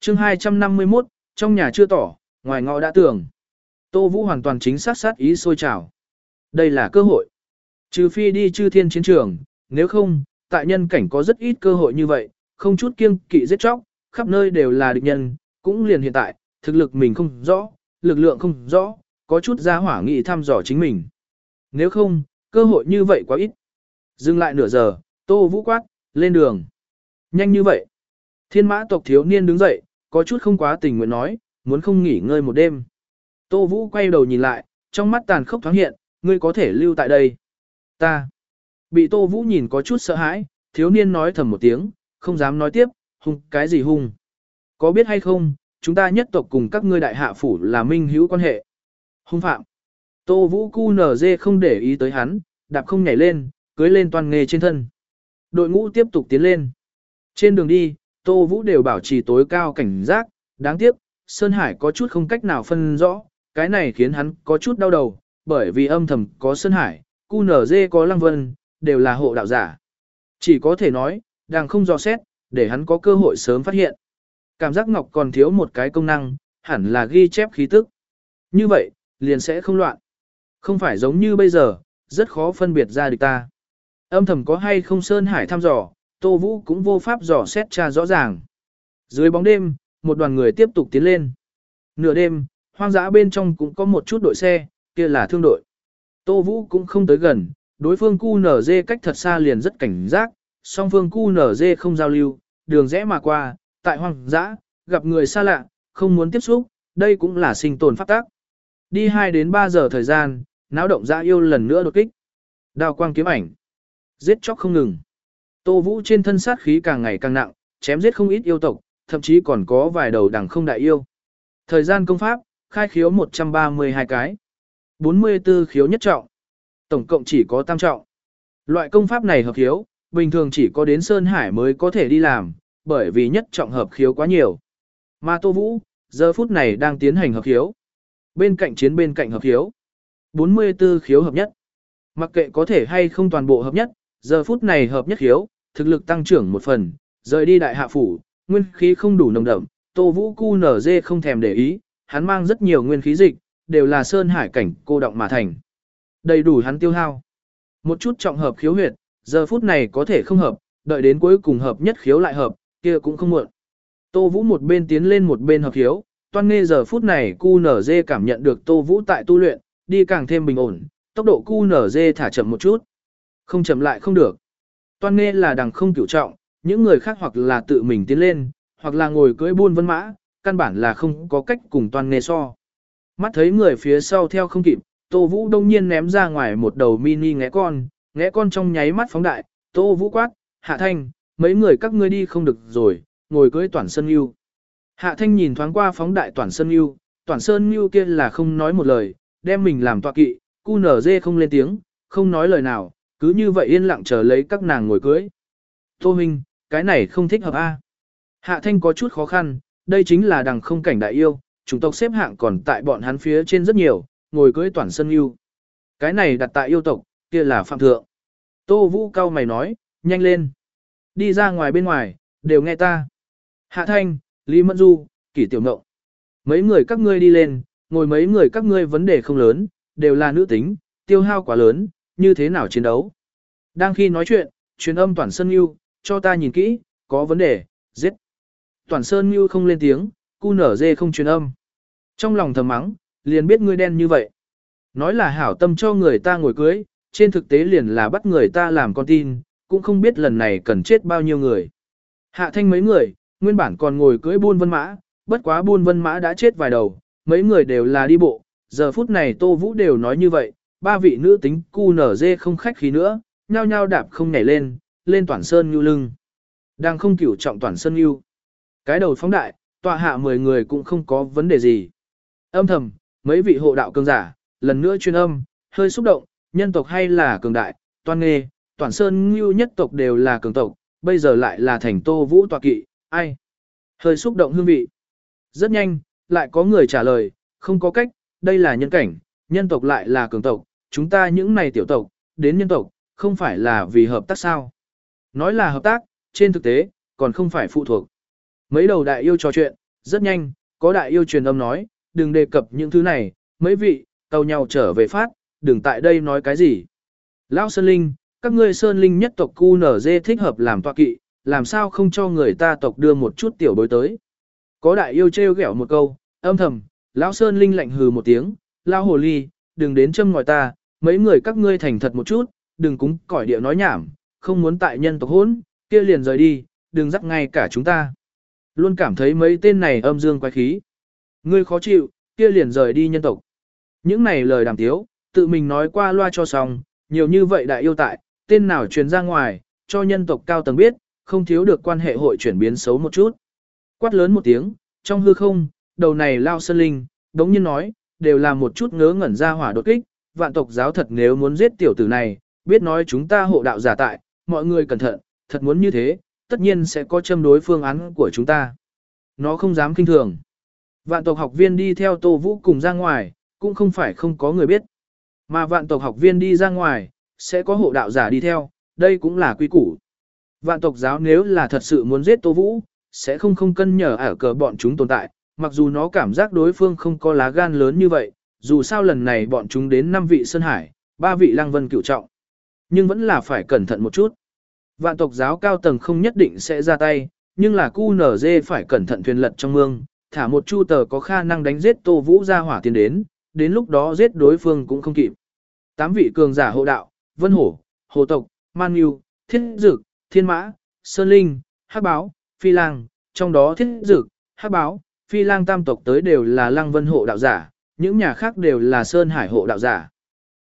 chương 251, trong nhà chưa tỏ, ngoài ngõ đã tưởng. Tô Vũ hoàn toàn chính xác sát ý sôi trào. Đây là cơ hội. Trừ phi đi chư thiên chiến trường, nếu không, tại nhân cảnh có rất ít cơ hội như vậy, không chút kiêng kỵ giết chóc, khắp nơi đều là địch nhân, cũng liền hiện tại, thực lực mình không rõ, lực lượng không rõ, có chút ra hỏa nghị thăm dò chính mình. Nếu không, cơ hội như vậy quá ít. Dừng lại nửa giờ, Tô Vũ quát, lên đường. Nhanh như vậy. Thiên mã tộc thiếu niên đứng dậy, có chút không quá tình nguyện nói, muốn không nghỉ ngơi một đêm. Tô Vũ quay đầu nhìn lại, trong mắt tàn khốc thoáng hiện, ngươi có thể lưu tại đây. Ta. Bị Tô Vũ nhìn có chút sợ hãi, thiếu niên nói thầm một tiếng, không dám nói tiếp, hung cái gì hung. Có biết hay không, chúng ta nhất tộc cùng các ngươi đại hạ phủ là minh hữu quan hệ. Hung phạm. Tô Vũ cu nở dê không để ý tới hắn, đạp không nhảy lên, cưới lên toàn nghề trên thân. Đội ngũ tiếp tục tiến lên. Trên đường đi, Tô Vũ đều bảo trì tối cao cảnh giác, đáng tiếc, Sơn Hải có chút không cách nào phân rõ, cái này khiến hắn có chút đau đầu, bởi vì âm thầm có Sơn Hải, cu nở dê có Lăng Vân, đều là hộ đạo giả. Chỉ có thể nói, đang không dò xét, để hắn có cơ hội sớm phát hiện. Cảm giác ngọc còn thiếu một cái công năng, hẳn là ghi chép khí tức. Như vậy, liền sẽ không loạn. Không phải giống như bây giờ, rất khó phân biệt ra địch ta. Âm thầm có hay không Sơn Hải thăm dò, Tô Vũ cũng vô pháp dò xét tra rõ ràng. Dưới bóng đêm, một đoàn người tiếp tục tiến lên. Nửa đêm, hoang dã bên trong cũng có một chút đội xe, kia là thương đội. Tô Vũ cũng không tới gần, đối phương cu nở dê cách thật xa liền rất cảnh giác, song phương cu nở dê không giao lưu, đường rẽ mà qua, tại hoang dã, gặp người xa lạ, không muốn tiếp xúc, đây cũng là sinh tồn pháp tác. Đi 2 đến 3 giờ thời gian, náo động dã yêu lần nữa đột kích. Đào quang kiếm ảnh. Giết chóc không ngừng. Tô Vũ trên thân sát khí càng ngày càng nặng, chém giết không ít yêu tộc, thậm chí còn có vài đầu đẳng không đại yêu. Thời gian công pháp, khai khiếu 132 cái. 44 khiếu nhất trọng. Tổng cộng chỉ có tam trọng. Loại công pháp này hợp khiếu, bình thường chỉ có đến Sơn Hải mới có thể đi làm, bởi vì nhất trọng hợp khiếu quá nhiều. Mà Tô Vũ, giờ phút này đang tiến hành hợp khiếu. Bên cạnh chiến bên cạnh hợp khiếu. 44 khiếu hợp nhất. Mặc kệ có thể hay không toàn bộ hợp nhất, giờ phút này hợp nhất khiếu, thực lực tăng trưởng một phần, rời đi đại hạ phủ, nguyên khí không đủ nồng đậm, Tô Vũ cu nở dê không thèm để ý, hắn mang rất nhiều nguyên khí dịch, đều là sơn hải cảnh cô động mà thành. Đầy đủ hắn tiêu hao. Một chút trọng hợp khiếu huyệt, giờ phút này có thể không hợp, đợi đến cuối cùng hợp nhất khiếu lại hợp, kia cũng không muộn. Tô Vũ một bên tiến lên một bên hợp khiếu, toan nghe giờ phút này cu nở dê cảm nhận được Tô Vũ tại tu luyện, đi càng thêm bình ổn, tốc độ cu nở dê thả chậm một chút. Không chậm lại không được. Toan nghe là đằng không cửu trọng, những người khác hoặc là tự mình tiến lên, hoặc là ngồi cưỡi buôn vân mã, căn bản là không có cách cùng toan nghe so. Mắt thấy người phía sau theo không kịp, Tô Vũ đông nhiên ném ra ngoài một đầu mini ngẽ con, ngẽ con trong nháy mắt phóng đại, Tô Vũ quát, Hạ Thanh, mấy người các ngươi đi không được rồi, ngồi cưỡi toàn sân yêu. Hạ Thanh nhìn thoáng qua phóng đại toàn sân yêu, toàn sơn yêu kia là không nói một lời, đem mình làm tọa kỵ, cu nở dê không lên tiếng, không nói lời nào, cứ như vậy yên lặng chờ lấy các nàng ngồi cưới. Tô Minh, cái này không thích hợp a. Hạ Thanh có chút khó khăn, đây chính là đằng không cảnh đại yêu, chủng tộc xếp hạng còn tại bọn hắn phía trên rất nhiều, ngồi cưới toàn sân yêu. Cái này đặt tại yêu tộc, kia là phạm thượng. Tô Vũ cao mày nói, nhanh lên. Đi ra ngoài bên ngoài, đều nghe ta. Hạ Thanh, Lý Mẫn Du, Kỷ Tiểu Ngộng. Mấy người các ngươi đi lên, ngồi mấy người các ngươi vấn đề không lớn, đều là nữ tính, tiêu hao quá lớn, như thế nào chiến đấu. Đang khi nói chuyện, truyền âm Toàn Sơn Ngưu, cho ta nhìn kỹ, có vấn đề, giết. Toàn Sơn Ngưu không lên tiếng, cu nở dê không truyền âm. Trong lòng thầm mắng, liền biết ngươi đen như vậy. Nói là hảo tâm cho người ta ngồi cưới, trên thực tế liền là bắt người ta làm con tin, cũng không biết lần này cần chết bao nhiêu người. Hạ thanh mấy người, nguyên bản còn ngồi cưới buôn vân mã, bất quá buôn vân mã đã chết vài đầu, mấy người đều là đi bộ, giờ phút này Tô Vũ đều nói như vậy, ba vị nữ tính cu nở dê không khách khí nữa, nhao nhao đạp không nhảy lên, lên toàn sơn như lưng. Đang không cửu trọng toàn sơn như. Cái đầu phóng đại, tọa hạ 10 người cũng không có vấn đề gì. Âm thầm, mấy vị hộ đạo cường giả, lần nữa chuyên âm, hơi xúc động, nhân tộc hay là cường đại, toan nghề, toàn sơn như nhất tộc đều là cường tộc, bây giờ lại là thành tô vũ tọa kỵ, ai? Hơi xúc động hương vị. Rất nhanh, lại có người trả lời, không có cách, đây là nhân cảnh, nhân tộc lại là cường tộc, chúng ta những này tiểu tộc, đến nhân tộc, không phải là vì hợp tác sao. Nói là hợp tác, trên thực tế, còn không phải phụ thuộc. Mấy đầu đại yêu trò chuyện, Rất nhanh, có đại yêu truyền âm nói, đừng đề cập những thứ này, mấy vị, tàu nhau trở về phát, đừng tại đây nói cái gì. Lão Sơn Linh, các ngươi Sơn Linh nhất tộc QNZ thích hợp làm tọa kỵ, làm sao không cho người ta tộc đưa một chút tiểu bối tới. Có đại yêu trêu ghẹo một câu, âm thầm, Lão Sơn Linh lạnh hừ một tiếng, Lão Hồ Ly, đừng đến châm ngòi ta, mấy người các ngươi thành thật một chút, đừng cúng cỏi địa nói nhảm, không muốn tại nhân tộc hỗn, kia liền rời đi, đừng dắt ngay cả chúng ta. Luôn cảm thấy mấy tên này âm dương quái khí. Ngươi khó chịu, kia liền rời đi nhân tộc. Những này lời đàm tiếu, tự mình nói qua loa cho xong, nhiều như vậy đại yêu tại, tên nào truyền ra ngoài, cho nhân tộc cao tầng biết, không thiếu được quan hệ hội chuyển biến xấu một chút. Quát lớn một tiếng, trong hư không, đầu này lao sơn linh, đống nhiên nói, đều là một chút ngớ ngẩn ra hỏa đột kích, vạn tộc giáo thật nếu muốn giết tiểu tử này, biết nói chúng ta hộ đạo giả tại, mọi người cẩn thận, thật muốn như thế, tất nhiên sẽ có châm đối phương án của chúng ta. Nó không dám kinh thường. Vạn tộc học viên đi theo Tô Vũ cùng ra ngoài, cũng không phải không có người biết. Mà vạn tộc học viên đi ra ngoài, sẽ có hộ đạo giả đi theo, đây cũng là quy củ. Vạn tộc giáo nếu là thật sự muốn giết Tô Vũ, sẽ không không cân nhở ở cờ bọn chúng tồn tại, mặc dù nó cảm giác đối phương không có lá gan lớn như vậy, dù sao lần này bọn chúng đến 5 vị Sơn Hải, 3 vị Lăng Vân cửu trọng. Nhưng vẫn là phải cẩn thận một chút. Vạn tộc giáo cao tầng không nhất định sẽ ra tay, nhưng là QNZ phải cẩn thận thuyền lật trong mương, thả một chu tờ có khả năng đánh giết Tô Vũ ra hỏa tiền đến, đến lúc đó giết đối phương cũng không kịp. Tám vị cường giả hộ đạo, Vân Hổ, Hồ Tộc, Man Nhu, Thiết Dực, Thiên Mã, Sơn Linh, Hắc Báo, Phi Lang, trong đó Thiết Dực, Hắc Báo, Phi Lang tam tộc tới đều là Lăng Vân hộ đạo giả, những nhà khác đều là Sơn Hải hộ đạo giả.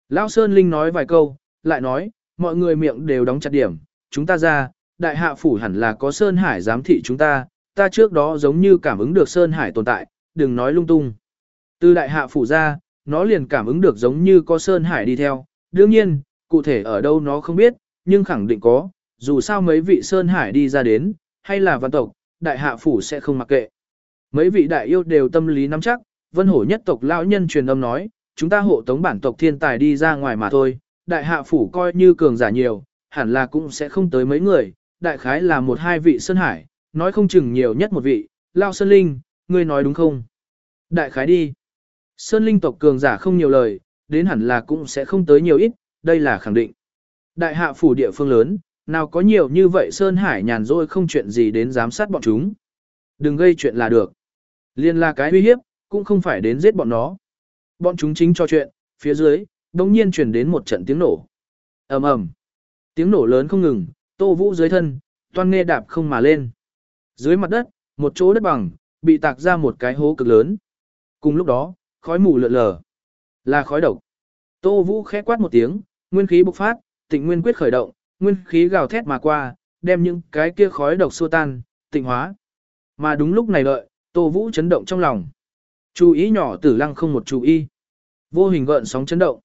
Lão Sơn Linh nói vài câu, lại nói, mọi người miệng đều đóng chặt điểm, chúng ta ra, đại hạ phủ hẳn là có Sơn Hải giám thị chúng ta, ta trước đó giống như cảm ứng được Sơn Hải tồn tại, đừng nói lung tung. Từ đại hạ phủ ra, nó liền cảm ứng được giống như có Sơn Hải đi theo, đương nhiên, cụ thể ở đâu nó không biết, nhưng khẳng định có, dù sao mấy vị Sơn Hải đi ra đến, hay là văn tộc, đại hạ phủ sẽ không mặc kệ. Mấy vị đại yêu đều tâm lý nắm chắc, vân hổ nhất tộc lão nhân truyền âm nói, chúng ta hộ tống bản tộc thiên tài đi ra ngoài mà thôi, đại hạ phủ coi như cường giả nhiều, hẳn là cũng sẽ không tới mấy người, đại khái là một hai vị Sơn Hải, nói không chừng nhiều nhất một vị, Lao Sơn Linh, ngươi nói đúng không? Đại khái đi. Sơn Linh tộc cường giả không nhiều lời, đến hẳn là cũng sẽ không tới nhiều ít, đây là khẳng định. Đại hạ phủ địa phương lớn, nào có nhiều như vậy Sơn Hải nhàn rỗi không chuyện gì đến giám sát bọn chúng. Đừng gây chuyện là được. Liên là cái uy hiếp, cũng không phải đến giết bọn nó. Bọn chúng chính cho chuyện, phía dưới, đồng nhiên chuyển đến một trận tiếng nổ. ầm ầm, Tiếng nổ lớn không ngừng, tô vũ dưới thân, toan nghe đạp không mà lên. Dưới mặt đất, một chỗ đất bằng, bị tạc ra một cái hố cực lớn. Cùng lúc đó, khói mù lượn lờ. Là khói độc. Tô Vũ khẽ quát một tiếng, nguyên khí bộc phát, tịnh nguyên quyết khởi động, nguyên khí gào thét mà qua, đem những cái kia khói độc xua tan, tịnh hóa. Mà đúng lúc này đợi, Tô Vũ chấn động trong lòng. Chú ý nhỏ tử lăng không một chú ý. Vô hình gợn sóng chấn động.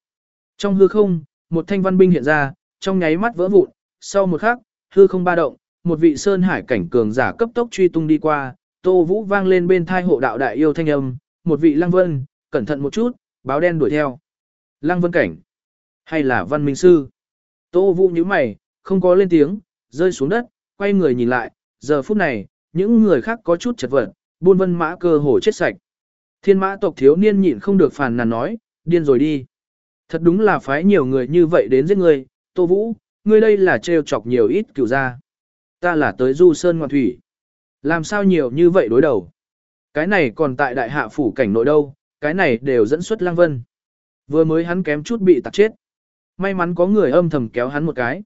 Trong hư không, một thanh văn binh hiện ra, trong nháy mắt vỡ vụn, sau một khắc, hư không ba động, một vị sơn hải cảnh cường giả cấp tốc truy tung đi qua, Tô Vũ vang lên bên thai hộ đạo đại yêu thanh âm, một vị lăng vân, cẩn thận một chút, báo đen đuổi theo. Lăng vân cảnh, hay là văn minh sư? Tô Vũ nhíu mày, không có lên tiếng, rơi xuống đất, quay người nhìn lại, giờ phút này, những người khác có chút chật vật, buôn vân mã cơ hồ chết sạch. Thiên mã tộc thiếu niên nhịn không được phàn nàn nói, điên rồi đi. Thật đúng là phái nhiều người như vậy đến giết ngươi Tô Vũ, ngươi đây là trêu chọc nhiều ít cửu ra. Ta là tới du sơn ngoan thủy. Làm sao nhiều như vậy đối đầu? Cái này còn tại đại hạ phủ cảnh nội đâu, cái này đều dẫn xuất lang vân. Vừa mới hắn kém chút bị tạc chết. May mắn có người âm thầm kéo hắn một cái.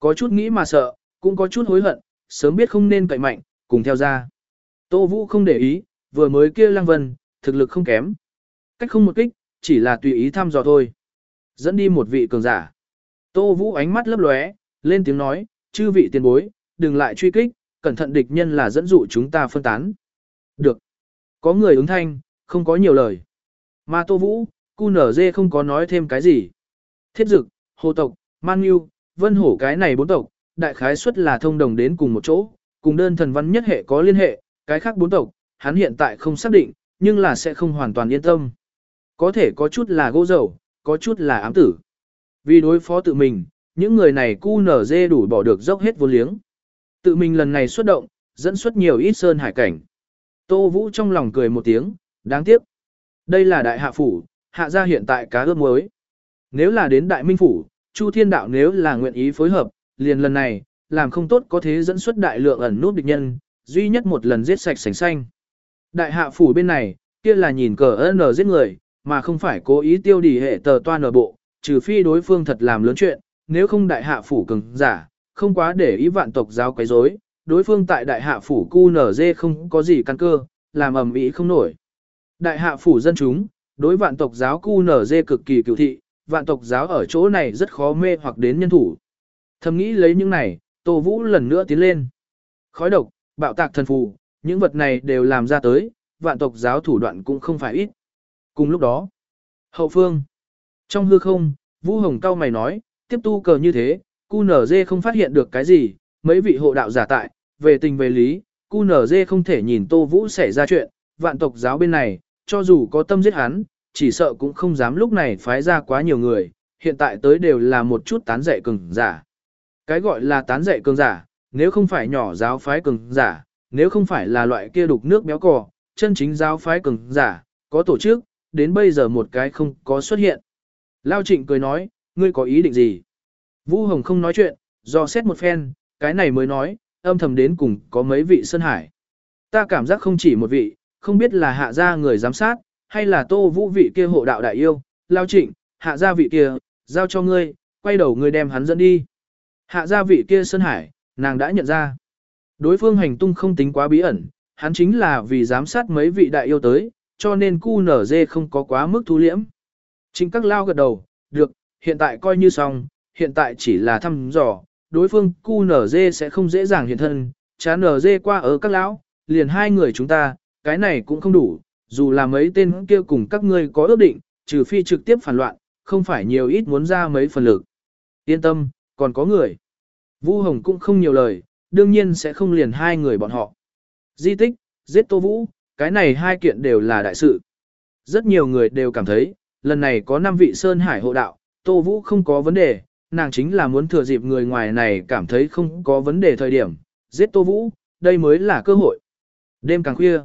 Có chút nghĩ mà sợ, cũng có chút hối hận, sớm biết không nên cậy mạnh, cùng theo ra. Tô Vũ không để ý, vừa mới kia lang vân, thực lực không kém. Cách không một kích, chỉ là tùy ý thăm dò thôi. Dẫn đi một vị cường giả. Tô Vũ ánh mắt lấp lóe, lên tiếng nói, chư vị tiền bối, đừng lại truy kích, cẩn thận địch nhân là dẫn dụ chúng ta phân tán. Được. Có người ứng thanh, không có nhiều lời. Mà Tô Vũ, cu nở dê không có nói thêm cái gì. Thiết dực, hồ tộc, man yêu, vân hổ cái này bốn tộc, đại khái suất là thông đồng đến cùng một chỗ, cùng đơn thần văn nhất hệ có liên hệ, cái khác bốn tộc, hắn hiện tại không xác định, nhưng là sẽ không hoàn toàn yên tâm. Có thể có chút là gỗ dầu, có chút là ám tử. Vì đối phó tự mình, những người này cu nở dê đủ bỏ được dốc hết vô liếng. Tự mình lần này xuất động, dẫn xuất nhiều ít sơn hải cảnh. Tô Vũ trong lòng cười một tiếng, đáng tiếc. Đây là đại hạ phủ, hạ gia hiện tại cá ướp muối. Nếu là đến đại minh phủ, Chu Thiên Đạo nếu là nguyện ý phối hợp, liền lần này, làm không tốt có thế dẫn xuất đại lượng ẩn nút địch nhân, duy nhất một lần giết sạch sành xanh. Đại hạ phủ bên này, kia là nhìn cờ ơn giết người, mà không phải cố ý tiêu đỉ hệ tờ toan ở bộ, trừ phi đối phương thật làm lớn chuyện, nếu không đại hạ phủ cứng giả, không quá để ý vạn tộc giáo quấy rối, đối phương tại đại hạ phủ cu không có gì căn cơ, làm ầm ĩ không nổi. Đại hạ phủ dân chúng, đối vạn tộc giáo cu cực kỳ cựu thị, vạn tộc giáo ở chỗ này rất khó mê hoặc đến nhân thủ. Thầm nghĩ lấy những này, Tô Vũ lần nữa tiến lên. Khói độc, bạo tạc thần phù, những vật này đều làm ra tới, vạn tộc giáo thủ đoạn cũng không phải ít. Cùng lúc đó, hậu phương, trong hư không, Vũ Hồng cao mày nói, tiếp tu cờ như thế, QNZ không phát hiện được cái gì, mấy vị hộ đạo giả tại, về tình về lý, QNZ không thể nhìn Tô Vũ xảy ra chuyện, vạn tộc giáo bên này, cho dù có tâm giết hắn, chỉ sợ cũng không dám lúc này phái ra quá nhiều người, hiện tại tới đều là một chút tán dạy cường giả. Cái gọi là tán dạy cường giả, nếu không phải nhỏ giáo phái cường giả, nếu không phải là loại kia đục nước béo cò, chân chính giáo phái cường giả, có tổ chức, đến bây giờ một cái không có xuất hiện. Lao trịnh cười nói, ngươi có ý định gì? Vũ Hồng không nói chuyện, do xét một phen, cái này mới nói, âm thầm đến cùng có mấy vị Sơn Hải. Ta cảm giác không chỉ một vị, không biết là hạ gia người giám sát, hay là tô vũ vị kia hộ đạo đại yêu, lao trịnh, hạ gia vị kia, giao cho ngươi, quay đầu ngươi đem hắn dẫn đi. Hạ gia vị kia Sơn Hải, nàng đã nhận ra. Đối phương hành tung không tính quá bí ẩn, hắn chính là vì giám sát mấy vị đại yêu tới, cho nên cu nở dê không có quá mức thu liễm. Chính các lao gật đầu, được, hiện tại coi như xong, hiện tại chỉ là thăm dò, đối phương cu nở dê sẽ không dễ dàng hiện thân, chán nở dê qua ở các lão, liền hai người chúng ta, cái này cũng không đủ, dù là mấy tên kia cùng các ngươi có ước định, trừ phi trực tiếp phản loạn, không phải nhiều ít muốn ra mấy phần lực. Yên tâm, còn có người. Vu Hồng cũng không nhiều lời, đương nhiên sẽ không liền hai người bọn họ. Di tích, giết Tô Vũ, cái này hai kiện đều là đại sự. Rất nhiều người đều cảm thấy, lần này có 5 vị Sơn Hải hộ đạo, Tô Vũ không có vấn đề, nàng chính là muốn thừa dịp người ngoài này cảm thấy không có vấn đề thời điểm, giết Tô Vũ, đây mới là cơ hội. Đêm càng khuya,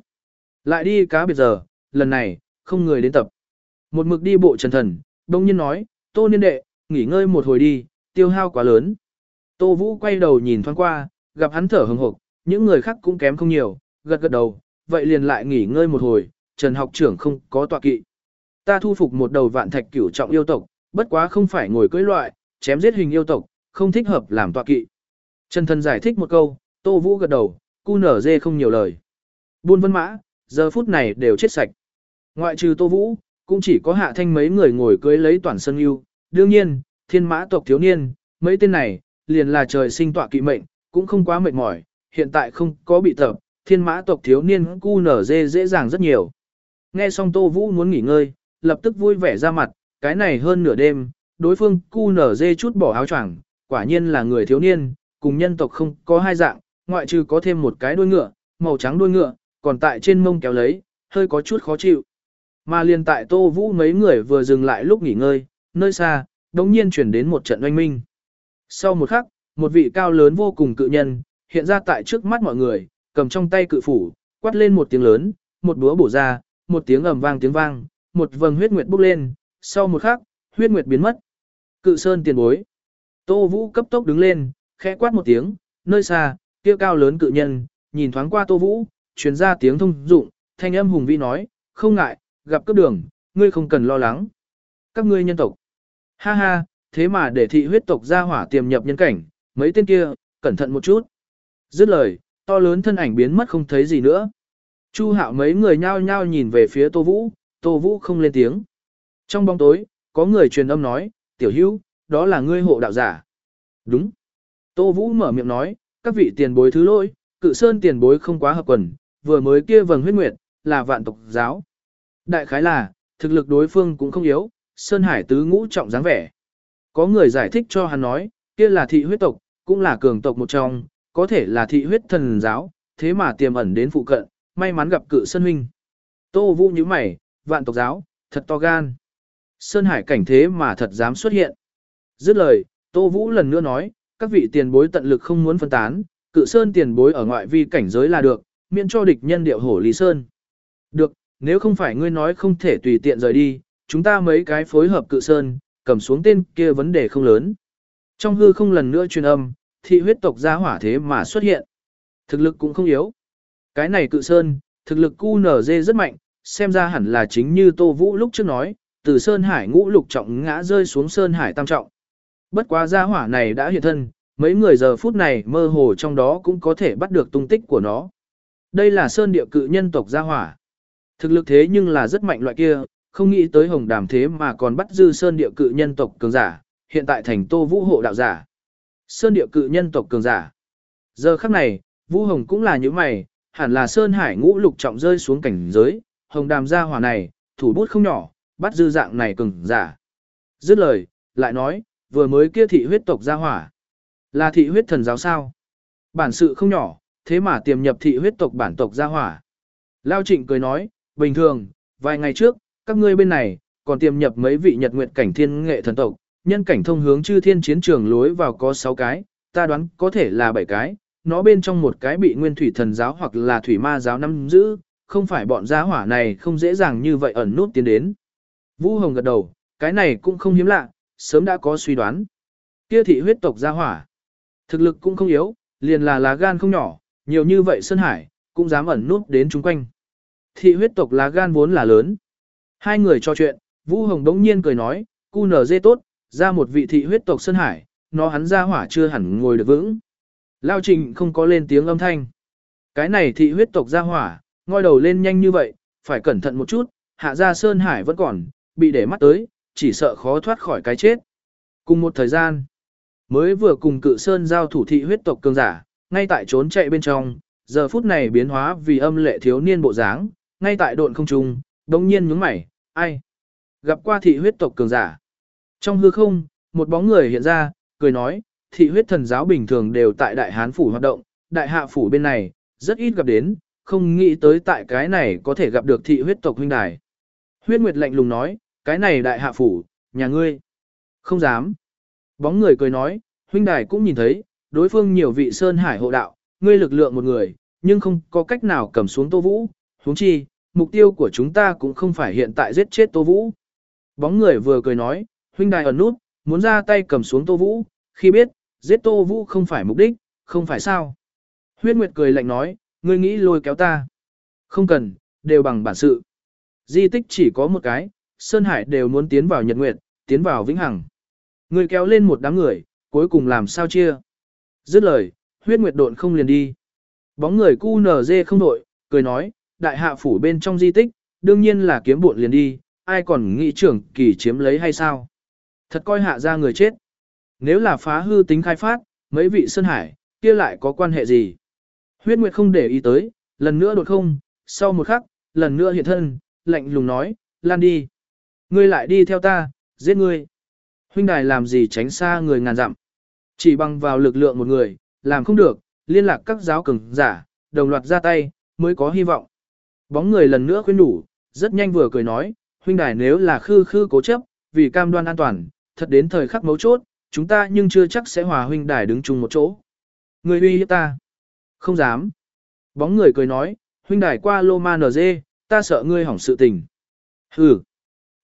lại đi cá biệt giờ, lần này, không người đến tập. Một mực đi bộ trần thần, đông nhiên nói, Tô Niên Đệ, nghỉ ngơi một hồi đi, tiêu hao quá lớn. Tô Vũ quay đầu nhìn thoáng qua, gặp hắn thở hừng hực, những người khác cũng kém không nhiều, gật gật đầu, vậy liền lại nghỉ ngơi một hồi, Trần học trưởng không có tọa kỵ. Ta thu phục một đầu vạn thạch cửu trọng yêu tộc, bất quá không phải ngồi cưỡi loại, chém giết hình yêu tộc, không thích hợp làm tọa kỵ. Trần Thần giải thích một câu, Tô Vũ gật đầu, cu nở dê không nhiều lời. Buôn vân mã, giờ phút này đều chết sạch. Ngoại trừ Tô Vũ, cũng chỉ có hạ thanh mấy người ngồi cưới lấy toàn sân yêu. Đương nhiên, thiên mã tộc thiếu niên, mấy tên này, liền là trời sinh tọa kỵ mệnh, cũng không quá mệt mỏi, hiện tại không có bị tập, thiên mã tộc thiếu niên cu nở dê dễ dàng rất nhiều. Nghe xong Tô Vũ muốn nghỉ ngơi, lập tức vui vẻ ra mặt, cái này hơn nửa đêm, đối phương cu nở dê chút bỏ áo choàng, quả nhiên là người thiếu niên, cùng nhân tộc không có hai dạng, ngoại trừ có thêm một cái đuôi ngựa, màu trắng đuôi ngựa, còn tại trên mông kéo lấy, hơi có chút khó chịu. Mà liền tại Tô Vũ mấy người vừa dừng lại lúc nghỉ ngơi, nơi xa, đống nhiên chuyển đến một trận oanh minh. Sau một khắc, một vị cao lớn vô cùng cự nhân, hiện ra tại trước mắt mọi người, cầm trong tay cự phủ, quát lên một tiếng lớn, một búa bổ ra, một tiếng ầm vang tiếng vang, một vầng huyết nguyệt bốc lên, sau một khắc, huyết nguyệt biến mất. Cự sơn tiền bối. Tô Vũ cấp tốc đứng lên, khẽ quát một tiếng, nơi xa, kia cao lớn cự nhân, nhìn thoáng qua Tô Vũ, truyền ra tiếng thông dụng, thanh âm hùng vĩ nói, không ngại, gặp cấp đường, ngươi không cần lo lắng. Các ngươi nhân tộc. Ha ha, thế mà để thị huyết tộc ra hỏa tiềm nhập nhân cảnh, mấy tên kia, cẩn thận một chút. Dứt lời, to lớn thân ảnh biến mất không thấy gì nữa. Chu hạo mấy người nhao nhao nhìn về phía Tô Vũ, Tô Vũ không lên tiếng. Trong bóng tối, có người truyền âm nói, tiểu hữu, đó là ngươi hộ đạo giả. Đúng. Tô Vũ mở miệng nói, các vị tiền bối thứ lỗi, cự sơn tiền bối không quá hợp quần, vừa mới kia vầng huyết nguyệt, là vạn tộc giáo. Đại khái là, thực lực đối phương cũng không yếu, Sơn Hải tứ ngũ trọng dáng vẻ. Có người giải thích cho hắn nói, kia là thị huyết tộc, cũng là cường tộc một trong, có thể là thị huyết thần giáo, thế mà tiềm ẩn đến phụ cận, may mắn gặp cự Sơn Huynh. Tô Vũ như mày, vạn tộc giáo, thật to gan. Sơn Hải cảnh thế mà thật dám xuất hiện. Dứt lời, Tô Vũ lần nữa nói, các vị tiền bối tận lực không muốn phân tán, cự Sơn tiền bối ở ngoại vi cảnh giới là được, miễn cho địch nhân điệu hổ Lý Sơn. Được, nếu không phải ngươi nói không thể tùy tiện rời đi, chúng ta mấy cái phối hợp cự sơn, cầm xuống tên kia vấn đề không lớn. Trong hư không lần nữa truyền âm, thị huyết tộc gia hỏa thế mà xuất hiện. Thực lực cũng không yếu. Cái này cự sơn, thực lực QNZ rất mạnh, xem ra hẳn là chính như Tô Vũ lúc trước nói, từ Sơn Hải ngũ lục trọng ngã rơi xuống Sơn Hải tam trọng. Bất quá gia hỏa này đã hiện thân, mấy người giờ phút này mơ hồ trong đó cũng có thể bắt được tung tích của nó. Đây là Sơn địa cự nhân tộc gia hỏa. Thực lực thế nhưng là rất mạnh loại kia, không nghĩ tới hồng đàm thế mà còn bắt dư Sơn địa cự nhân tộc cường giả, hiện tại thành Tô Vũ hộ đạo giả. Sơn địa cự nhân tộc cường giả. Giờ khắc này, Vũ Hồng cũng là những mày, hẳn là Sơn Hải ngũ lục trọng rơi xuống cảnh giới, hồng đàm gia hỏa này, thủ bút không nhỏ, bắt dư dạng này cường giả. Dứt lời, lại nói, vừa mới kia thị huyết tộc gia hỏa. Là thị huyết thần giáo sao? Bản sự không nhỏ, thế mà tiềm nhập thị huyết tộc bản tộc gia hỏa. Lao trịnh cười nói, bình thường, vài ngày trước, các ngươi bên này, còn tiềm nhập mấy vị nhật nguyện cảnh thiên nghệ thần tộc, nhân cảnh thông hướng chư thiên chiến trường lối vào có 6 cái, ta đoán có thể là 7 cái, nó bên trong một cái bị nguyên thủy thần giáo hoặc là thủy ma giáo nắm giữ, không phải bọn gia hỏa này không dễ dàng như vậy ẩn nút tiến đến. Vũ Hồng gật đầu, cái này cũng không hiếm lạ, sớm đã có suy đoán. Kia thị huyết tộc gia hỏa, thực lực cũng không yếu, liền là lá gan không nhỏ, nhiều như vậy Sơn Hải, cũng dám ẩn nút đến chúng quanh. Thị huyết tộc lá gan vốn là lớn. Hai người trò chuyện, Vũ Hồng đống nhiên cười nói, cu nở dê tốt, ra một vị thị huyết tộc Sơn Hải, nó hắn ra hỏa chưa hẳn ngồi được vững. Lao trình không có lên tiếng âm thanh. Cái này thị huyết tộc ra hỏa, ngoi đầu lên nhanh như vậy, phải cẩn thận một chút, hạ ra Sơn Hải vẫn còn, bị để mắt tới, chỉ sợ khó thoát khỏi cái chết. Cùng một thời gian, mới vừa cùng cự Sơn giao thủ thị huyết tộc cường giả, ngay tại trốn chạy bên trong, giờ phút này biến hóa vì âm lệ thiếu niên bộ dáng, ngay tại độn không trung, đồng nhiên nhướng mày, ai? Gặp qua thị huyết tộc cường giả. Trong hư không, một bóng người hiện ra, cười nói, thị huyết thần giáo bình thường đều tại đại hán phủ hoạt động, đại hạ phủ bên này, rất ít gặp đến, không nghĩ tới tại cái này có thể gặp được thị huyết tộc huynh đài. Huyết Nguyệt lạnh lùng nói, cái này đại hạ phủ, nhà ngươi. Không dám. Bóng người cười nói, huynh đài cũng nhìn thấy, đối phương nhiều vị sơn hải hộ đạo, ngươi lực lượng một người, nhưng không có cách nào cầm xuống Tô Vũ, huống chi, mục tiêu của chúng ta cũng không phải hiện tại giết chết Tô Vũ. Bóng người vừa cười nói, huynh đài ẩn nút, muốn ra tay cầm xuống Tô Vũ, khi biết, giết Tô Vũ không phải mục đích, không phải sao. Huyết Nguyệt cười lạnh nói, ngươi nghĩ lôi kéo ta. Không cần, đều bằng bản sự. Di tích chỉ có một cái, Sơn Hải đều muốn tiến vào Nhật Nguyệt, tiến vào Vĩnh Hằng. Ngươi kéo lên một đám người, cuối cùng làm sao chia. Dứt lời, huyết nguyệt độn không liền đi. Bóng người cu nở dê không đội, cười nói, đại hạ phủ bên trong di tích, đương nhiên là kiếm bộn liền đi, ai còn nghĩ trưởng kỳ chiếm lấy hay sao. Thật coi hạ ra người chết. Nếu là phá hư tính khai phát, mấy vị Sơn Hải, kia lại có quan hệ gì? Huyết Nguyệt không để ý tới, lần nữa đột không, sau một khắc, lần nữa hiện thân, lạnh lùng nói, lan đi. Ngươi lại đi theo ta, giết ngươi. Huynh đài làm gì tránh xa người ngàn dặm. Chỉ bằng vào lực lượng một người, làm không được, liên lạc các giáo cường giả, đồng loạt ra tay, mới có hy vọng. Bóng người lần nữa khuyên đủ, rất nhanh vừa cười nói, huynh đài nếu là khư khư cố chấp, vì cam đoan an toàn, thật đến thời khắc mấu chốt, chúng ta nhưng chưa chắc sẽ hòa huynh đài đứng chung một chỗ. Người uy hiếp ta. Không dám. Bóng người cười nói, huynh đài qua lô ma NG, ta sợ ngươi hỏng sự tình. Hừ.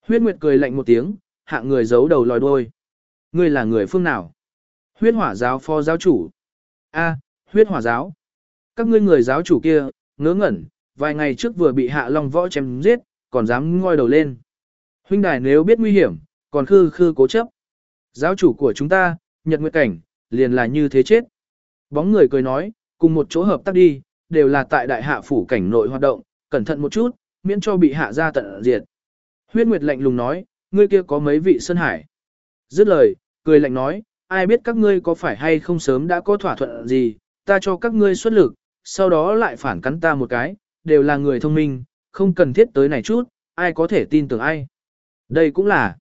Huyết Nguyệt cười lạnh một tiếng, hạ người giấu đầu lòi đuôi. Ngươi là người phương nào? Huyết hỏa giáo phó giáo chủ. A, huyết hỏa giáo. Các ngươi người giáo chủ kia, ngớ ngẩn, vài ngày trước vừa bị hạ long võ chém giết, còn dám ngoi đầu lên. Huynh đài nếu biết nguy hiểm, còn khư khư cố chấp. Giáo chủ của chúng ta, Nhật Nguyệt Cảnh, liền là như thế chết. Bóng người cười nói, cùng một chỗ hợp tác đi, đều là tại đại hạ phủ cảnh nội hoạt động, cẩn thận một chút, miễn cho bị hạ ra tận diệt. Huyết Nguyệt lạnh lùng nói, ngươi kia có mấy vị sơn hải. Dứt lời, cười lạnh nói, ai biết các ngươi có phải hay không sớm đã có thỏa thuận gì, ta cho các ngươi xuất lực, sau đó lại phản cắn ta một cái, đều là người thông minh, không cần thiết tới này chút, ai có thể tin tưởng ai. Đây cũng là.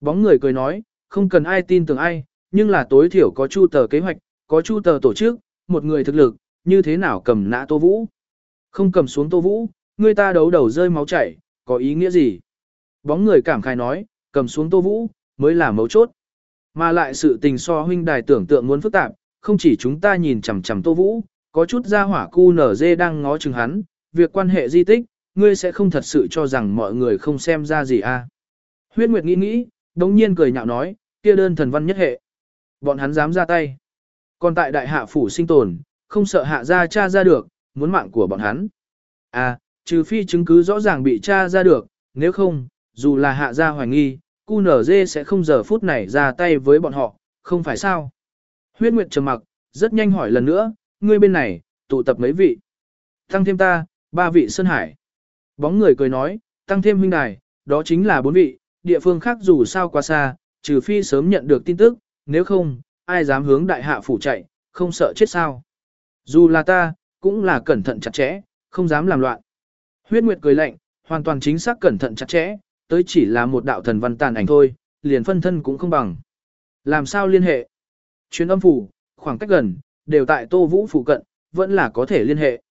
Bóng người cười nói, không cần ai tin tưởng ai, nhưng là tối thiểu có chu tờ kế hoạch, có chu tờ tổ chức, một người thực lực, như thế nào cầm nã Tô Vũ. Không cầm xuống Tô Vũ, người ta đấu đầu rơi máu chảy, có ý nghĩa gì? Bóng người cảm khai nói, cầm xuống Tô Vũ, mới là mấu chốt. Mà lại sự tình so huynh đài tưởng tượng muốn phức tạp, không chỉ chúng ta nhìn chằm chằm Tô Vũ, có chút ra hỏa cu nở dê đang ngó chừng hắn, việc quan hệ di tích, ngươi sẽ không thật sự cho rằng mọi người không xem ra gì à. Huyết Nguyệt nghĩ nghĩ, đống nhiên cười nhạo nói, kia đơn thần văn nhất hệ. Bọn hắn dám ra tay. Còn tại đại hạ phủ sinh tồn, không sợ hạ ra cha ra được, muốn mạng của bọn hắn. À, trừ phi chứng cứ rõ ràng bị cha ra được, nếu không, dù là hạ ra hoài nghi, cu nở dê sẽ không giờ phút này ra tay với bọn họ, không phải sao. Huyết Nguyệt trầm mặc, rất nhanh hỏi lần nữa, ngươi bên này, tụ tập mấy vị. Tăng thêm ta, ba vị Sơn Hải. Bóng người cười nói, tăng thêm huynh đài, đó chính là bốn vị, địa phương khác dù sao quá xa, trừ phi sớm nhận được tin tức, nếu không, ai dám hướng đại hạ phủ chạy, không sợ chết sao. Dù là ta, cũng là cẩn thận chặt chẽ, không dám làm loạn. Huyết Nguyệt cười lạnh, hoàn toàn chính xác cẩn thận chặt chẽ, tới chỉ là một đạo thần văn tàn ảnh thôi, liền phân thân cũng không bằng. Làm sao liên hệ? Chuyến âm phủ, khoảng cách gần, đều tại Tô Vũ phủ cận, vẫn là có thể liên hệ.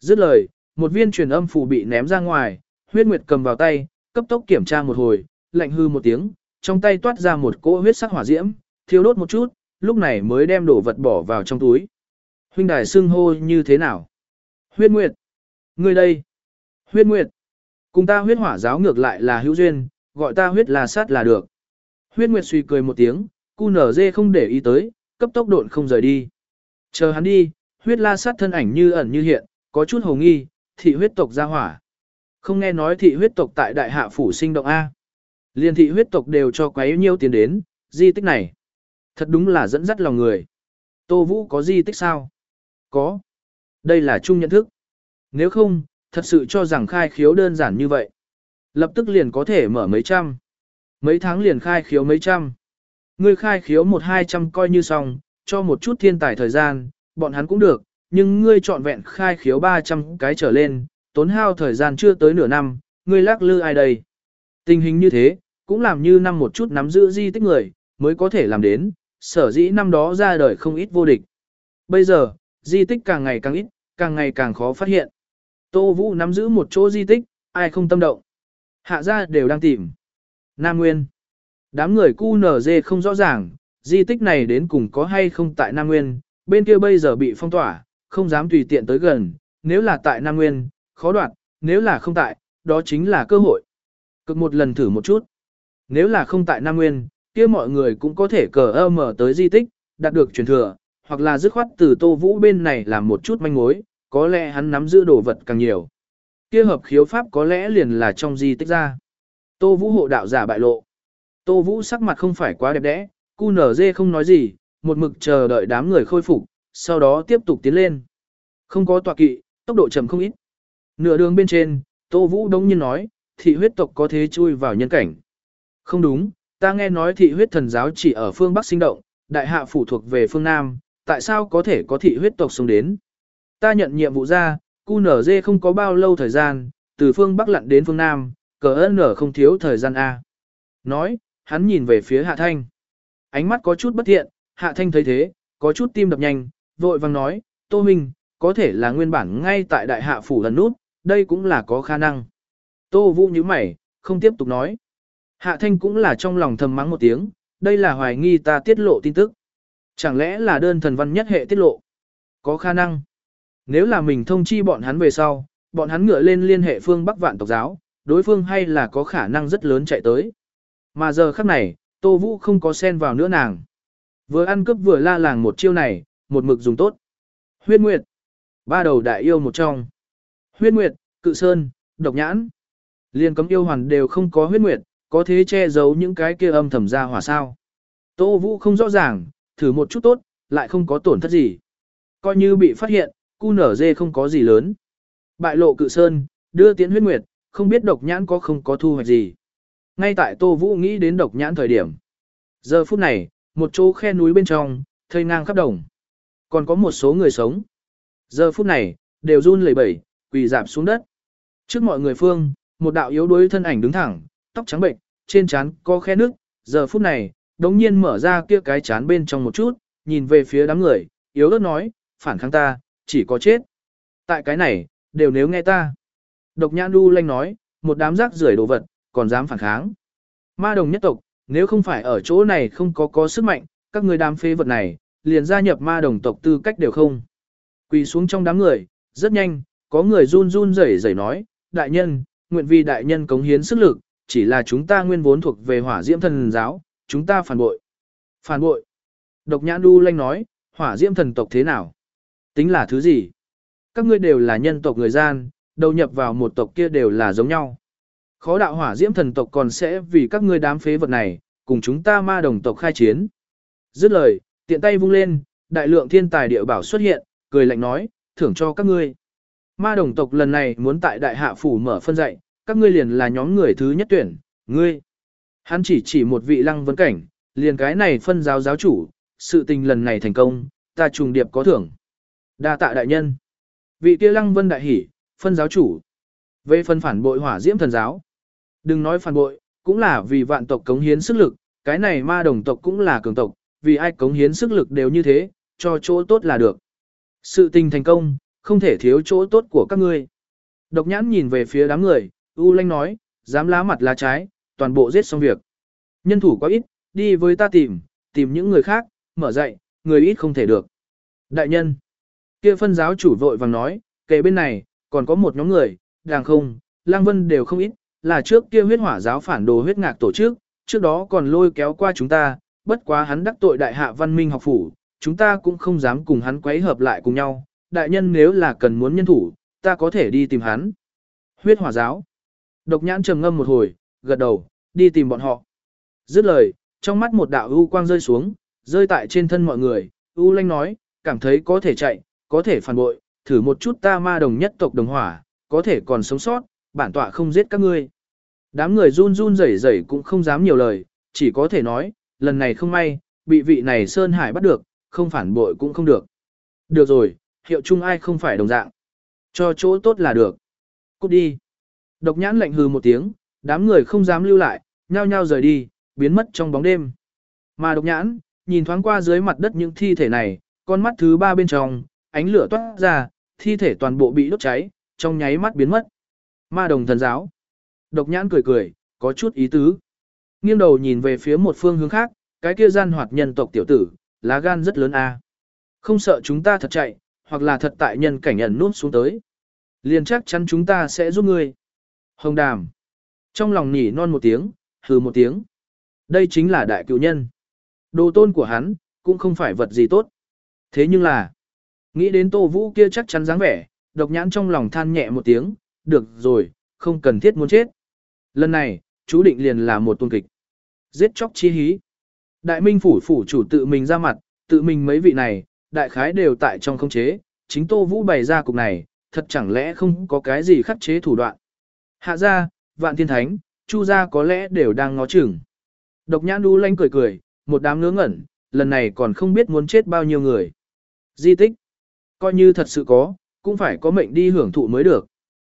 Dứt lời, một viên truyền âm phủ bị ném ra ngoài, huyết nguyệt cầm vào tay, cấp tốc kiểm tra một hồi, lạnh hư một tiếng, trong tay toát ra một cỗ huyết sắc hỏa diễm, thiêu đốt một chút, lúc này mới đem đồ vật bỏ vào trong túi. Huynh đài xưng hô như thế nào? Huyết nguyệt. Người đây. Huyết nguyệt. Cùng ta huyết hỏa giáo ngược lại là hữu duyên, gọi ta huyết là sát là được. Huyết nguyệt suy cười một tiếng, cu nở dê không để ý tới, cấp tốc độn không rời đi. Chờ hắn đi, huyết la sát thân ảnh như ẩn như hiện, có chút hồ nghi, thị huyết tộc ra hỏa. Không nghe nói thị huyết tộc tại đại hạ phủ sinh động A. Liên thị huyết tộc đều cho quấy nhiêu tiền đến, di tích này. Thật đúng là dẫn dắt lòng người. Tô Vũ có di tích sao? Có. Đây là chung nhận thức. Nếu không, thật sự cho rằng khai khiếu đơn giản như vậy. Lập tức liền có thể mở mấy trăm. Mấy tháng liền khai khiếu mấy trăm. Ngươi khai khiếu một hai trăm coi như xong, cho một chút thiên tài thời gian, bọn hắn cũng được, nhưng ngươi chọn vẹn khai khiếu 300 cái trở lên, tốn hao thời gian chưa tới nửa năm, ngươi lắc lư ai đây. Tình hình như thế, cũng làm như năm một chút nắm giữ di tích người, mới có thể làm đến, sở dĩ năm đó ra đời không ít vô địch. Bây giờ, di tích càng ngày càng ít, càng ngày càng khó phát hiện. Tô Vũ nắm giữ một chỗ di tích, ai không tâm động. Hạ gia đều đang tìm. Nam Nguyên. Đám người cu nở dê không rõ ràng, di tích này đến cùng có hay không tại Nam Nguyên, bên kia bây giờ bị phong tỏa, không dám tùy tiện tới gần, nếu là tại Nam Nguyên, khó đoạt, nếu là không tại, đó chính là cơ hội. Cực một lần thử một chút. Nếu là không tại Nam Nguyên, kia mọi người cũng có thể cờ ơ mở tới di tích, đạt được truyền thừa, hoặc là dứt khoát từ Tô Vũ bên này làm một chút manh mối, có lẽ hắn nắm giữ đồ vật càng nhiều. Kia hợp khiếu pháp có lẽ liền là trong di tích ra. Tô Vũ hộ đạo giả bại lộ. Tô Vũ sắc mặt không phải quá đẹp đẽ, cu nở dê không nói gì, một mực chờ đợi đám người khôi phục, sau đó tiếp tục tiến lên. Không có tọa kỵ, tốc độ chậm không ít. Nửa đường bên trên, Tô Vũ đống nhiên nói, thị huyết tộc có thế chui vào nhân cảnh. Không đúng, ta nghe nói thị huyết thần giáo chỉ ở phương Bắc sinh động, đại hạ phủ thuộc về phương Nam, tại sao có thể có thị huyết tộc xuống đến? Ta nhận nhiệm vụ ra, cu nở dê không có bao lâu thời gian, từ phương Bắc lặn đến phương Nam, cờ ơn nở không thiếu thời gian A. Nói, hắn nhìn về phía hạ thanh. Ánh mắt có chút bất thiện, hạ thanh thấy thế, có chút tim đập nhanh, vội vàng nói, Tô Minh, có thể là nguyên bản ngay tại đại hạ phủ lần nút, đây cũng là có khả năng. Tô Vũ như mày, không tiếp tục nói. Hạ thanh cũng là trong lòng thầm mắng một tiếng, đây là hoài nghi ta tiết lộ tin tức. Chẳng lẽ là đơn thần văn nhất hệ tiết lộ? Có khả năng. Nếu là mình thông chi bọn hắn về sau, bọn hắn ngựa lên liên hệ phương Bắc vạn tộc giáo, đối phương hay là có khả năng rất lớn chạy tới. Mà giờ khắc này, Tô Vũ không có xen vào nữa nàng. Vừa ăn cướp vừa la làng một chiêu này, một mực dùng tốt. Huyết Nguyệt. Ba đầu đại yêu một trong. Huyết Nguyệt, Cự Sơn, Độc Nhãn. Liên cấm yêu hoàn đều không có huyết nguyệt, có thế che giấu những cái kia âm thầm ra hỏa sao. Tô Vũ không rõ ràng, thử một chút tốt, lại không có tổn thất gì. Coi như bị phát hiện, cu nở dê không có gì lớn. Bại lộ cự sơn, đưa tiến huyết nguyệt, không biết độc nhãn có không có thu hoạch gì. Ngay tại Tô Vũ nghĩ đến độc nhãn thời điểm. Giờ phút này, một chỗ khe núi bên trong, thây ngang khắp đồng. Còn có một số người sống. Giờ phút này, đều run lẩy bẩy, quỳ dạp xuống đất. Trước mọi người phương, một đạo yếu đuối thân ảnh đứng thẳng, tóc trắng bệnh, trên trán có khe nước. Giờ phút này, đống nhiên mở ra kia cái chán bên trong một chút, nhìn về phía đám người, yếu ớt nói, phản kháng ta, chỉ có chết. Tại cái này, đều nếu nghe ta. Độc nhãn đu lanh nói, một đám rác rưởi đồ vật, còn dám phản kháng. Ma đồng nhất tộc, nếu không phải ở chỗ này không có có sức mạnh, các người đám phế vật này, liền gia nhập ma đồng tộc tư cách đều không. Quỳ xuống trong đám người, rất nhanh, có người run run rẩy rẩy nói, đại nhân, nguyện vì đại nhân cống hiến sức lực, chỉ là chúng ta nguyên vốn thuộc về hỏa diễm thần giáo, chúng ta phản bội. Phản bội. Độc nhãn đu lanh nói, hỏa diễm thần tộc thế nào? Tính là thứ gì? Các ngươi đều là nhân tộc người gian, đầu nhập vào một tộc kia đều là giống nhau. Khó đạo hỏa diễm thần tộc còn sẽ vì các ngươi đám phế vật này, cùng chúng ta ma đồng tộc khai chiến. Dứt lời, tiện tay vung lên, đại lượng thiên tài địa bảo xuất hiện, cười lạnh nói, thưởng cho các ngươi. Ma đồng tộc lần này muốn tại đại hạ phủ mở phân dạy, các ngươi liền là nhóm người thứ nhất tuyển, ngươi. Hắn chỉ chỉ một vị lăng vấn cảnh, liền cái này phân giáo giáo chủ, sự tình lần này thành công, ta trùng điệp có thưởng. đa tạ đại nhân. Vị kia lăng vân đại hỉ, phân giáo chủ. Về phân phản bội hỏa diễm thần giáo. Đừng nói phản bội, cũng là vì vạn tộc cống hiến sức lực, cái này ma đồng tộc cũng là cường tộc, vì ai cống hiến sức lực đều như thế, cho chỗ tốt là được. Sự tình thành công, không thể thiếu chỗ tốt của các ngươi. Độc nhãn nhìn về phía đám người, U Lanh nói, dám lá mặt lá trái, toàn bộ giết xong việc. Nhân thủ quá ít, đi với ta tìm, tìm những người khác, mở dậy, người ít không thể được. Đại nhân, kia phân giáo chủ vội vàng nói, kể bên này, còn có một nhóm người, đàng không, lang vân đều không ít, là trước kia huyết hỏa giáo phản đồ huyết ngạc tổ chức, trước đó còn lôi kéo qua chúng ta, bất quá hắn đắc tội đại hạ văn minh học phủ, chúng ta cũng không dám cùng hắn quấy hợp lại cùng nhau, đại nhân nếu là cần muốn nhân thủ, ta có thể đi tìm hắn. Huyết hỏa giáo. Độc nhãn trầm ngâm một hồi, gật đầu, đi tìm bọn họ. Dứt lời, trong mắt một đạo u quang rơi xuống, rơi tại trên thân mọi người, u lanh nói, cảm thấy có thể chạy, có thể phản bội, thử một chút ta ma đồng nhất tộc đồng hỏa, có thể còn sống sót, bản tọa không giết các ngươi. Đám người run run rẩy rẩy cũng không dám nhiều lời, chỉ có thể nói, lần này không may, bị vị này Sơn Hải bắt được, không phản bội cũng không được. Được rồi, hiệu chung ai không phải đồng dạng. Cho chỗ tốt là được. Cút đi. Độc nhãn lạnh hừ một tiếng, đám người không dám lưu lại, nhao nhao rời đi, biến mất trong bóng đêm. Mà độc nhãn, nhìn thoáng qua dưới mặt đất những thi thể này, con mắt thứ ba bên trong, ánh lửa toát ra, thi thể toàn bộ bị đốt cháy, trong nháy mắt biến mất. Ma đồng thần giáo. Độc nhãn cười cười, có chút ý tứ. Nghiêng đầu nhìn về phía một phương hướng khác, cái kia gian hoạt nhân tộc tiểu tử, lá gan rất lớn a. Không sợ chúng ta thật chạy, hoặc là thật tại nhân cảnh ẩn nút xuống tới. Liền chắc chắn chúng ta sẽ giúp ngươi. Hồng đàm. Trong lòng nỉ non một tiếng, hừ một tiếng. Đây chính là đại cựu nhân. Đồ tôn của hắn, cũng không phải vật gì tốt. Thế nhưng là, nghĩ đến tô vũ kia chắc chắn dáng vẻ, độc nhãn trong lòng than nhẹ một tiếng, được rồi, không cần thiết muốn chết. Lần này, chú định liền là một tuần kịch. Giết chóc chi hí. Đại minh phủ phủ chủ tự mình ra mặt, tự mình mấy vị này, đại khái đều tại trong không chế, chính Tô Vũ bày ra cục này, thật chẳng lẽ không có cái gì khắc chế thủ đoạn. Hạ gia, vạn thiên thánh, chu gia có lẽ đều đang ngó chừng. Độc nhãn đu lanh cười cười, một đám ngớ ngẩn, lần này còn không biết muốn chết bao nhiêu người. Di tích, coi như thật sự có, cũng phải có mệnh đi hưởng thụ mới được.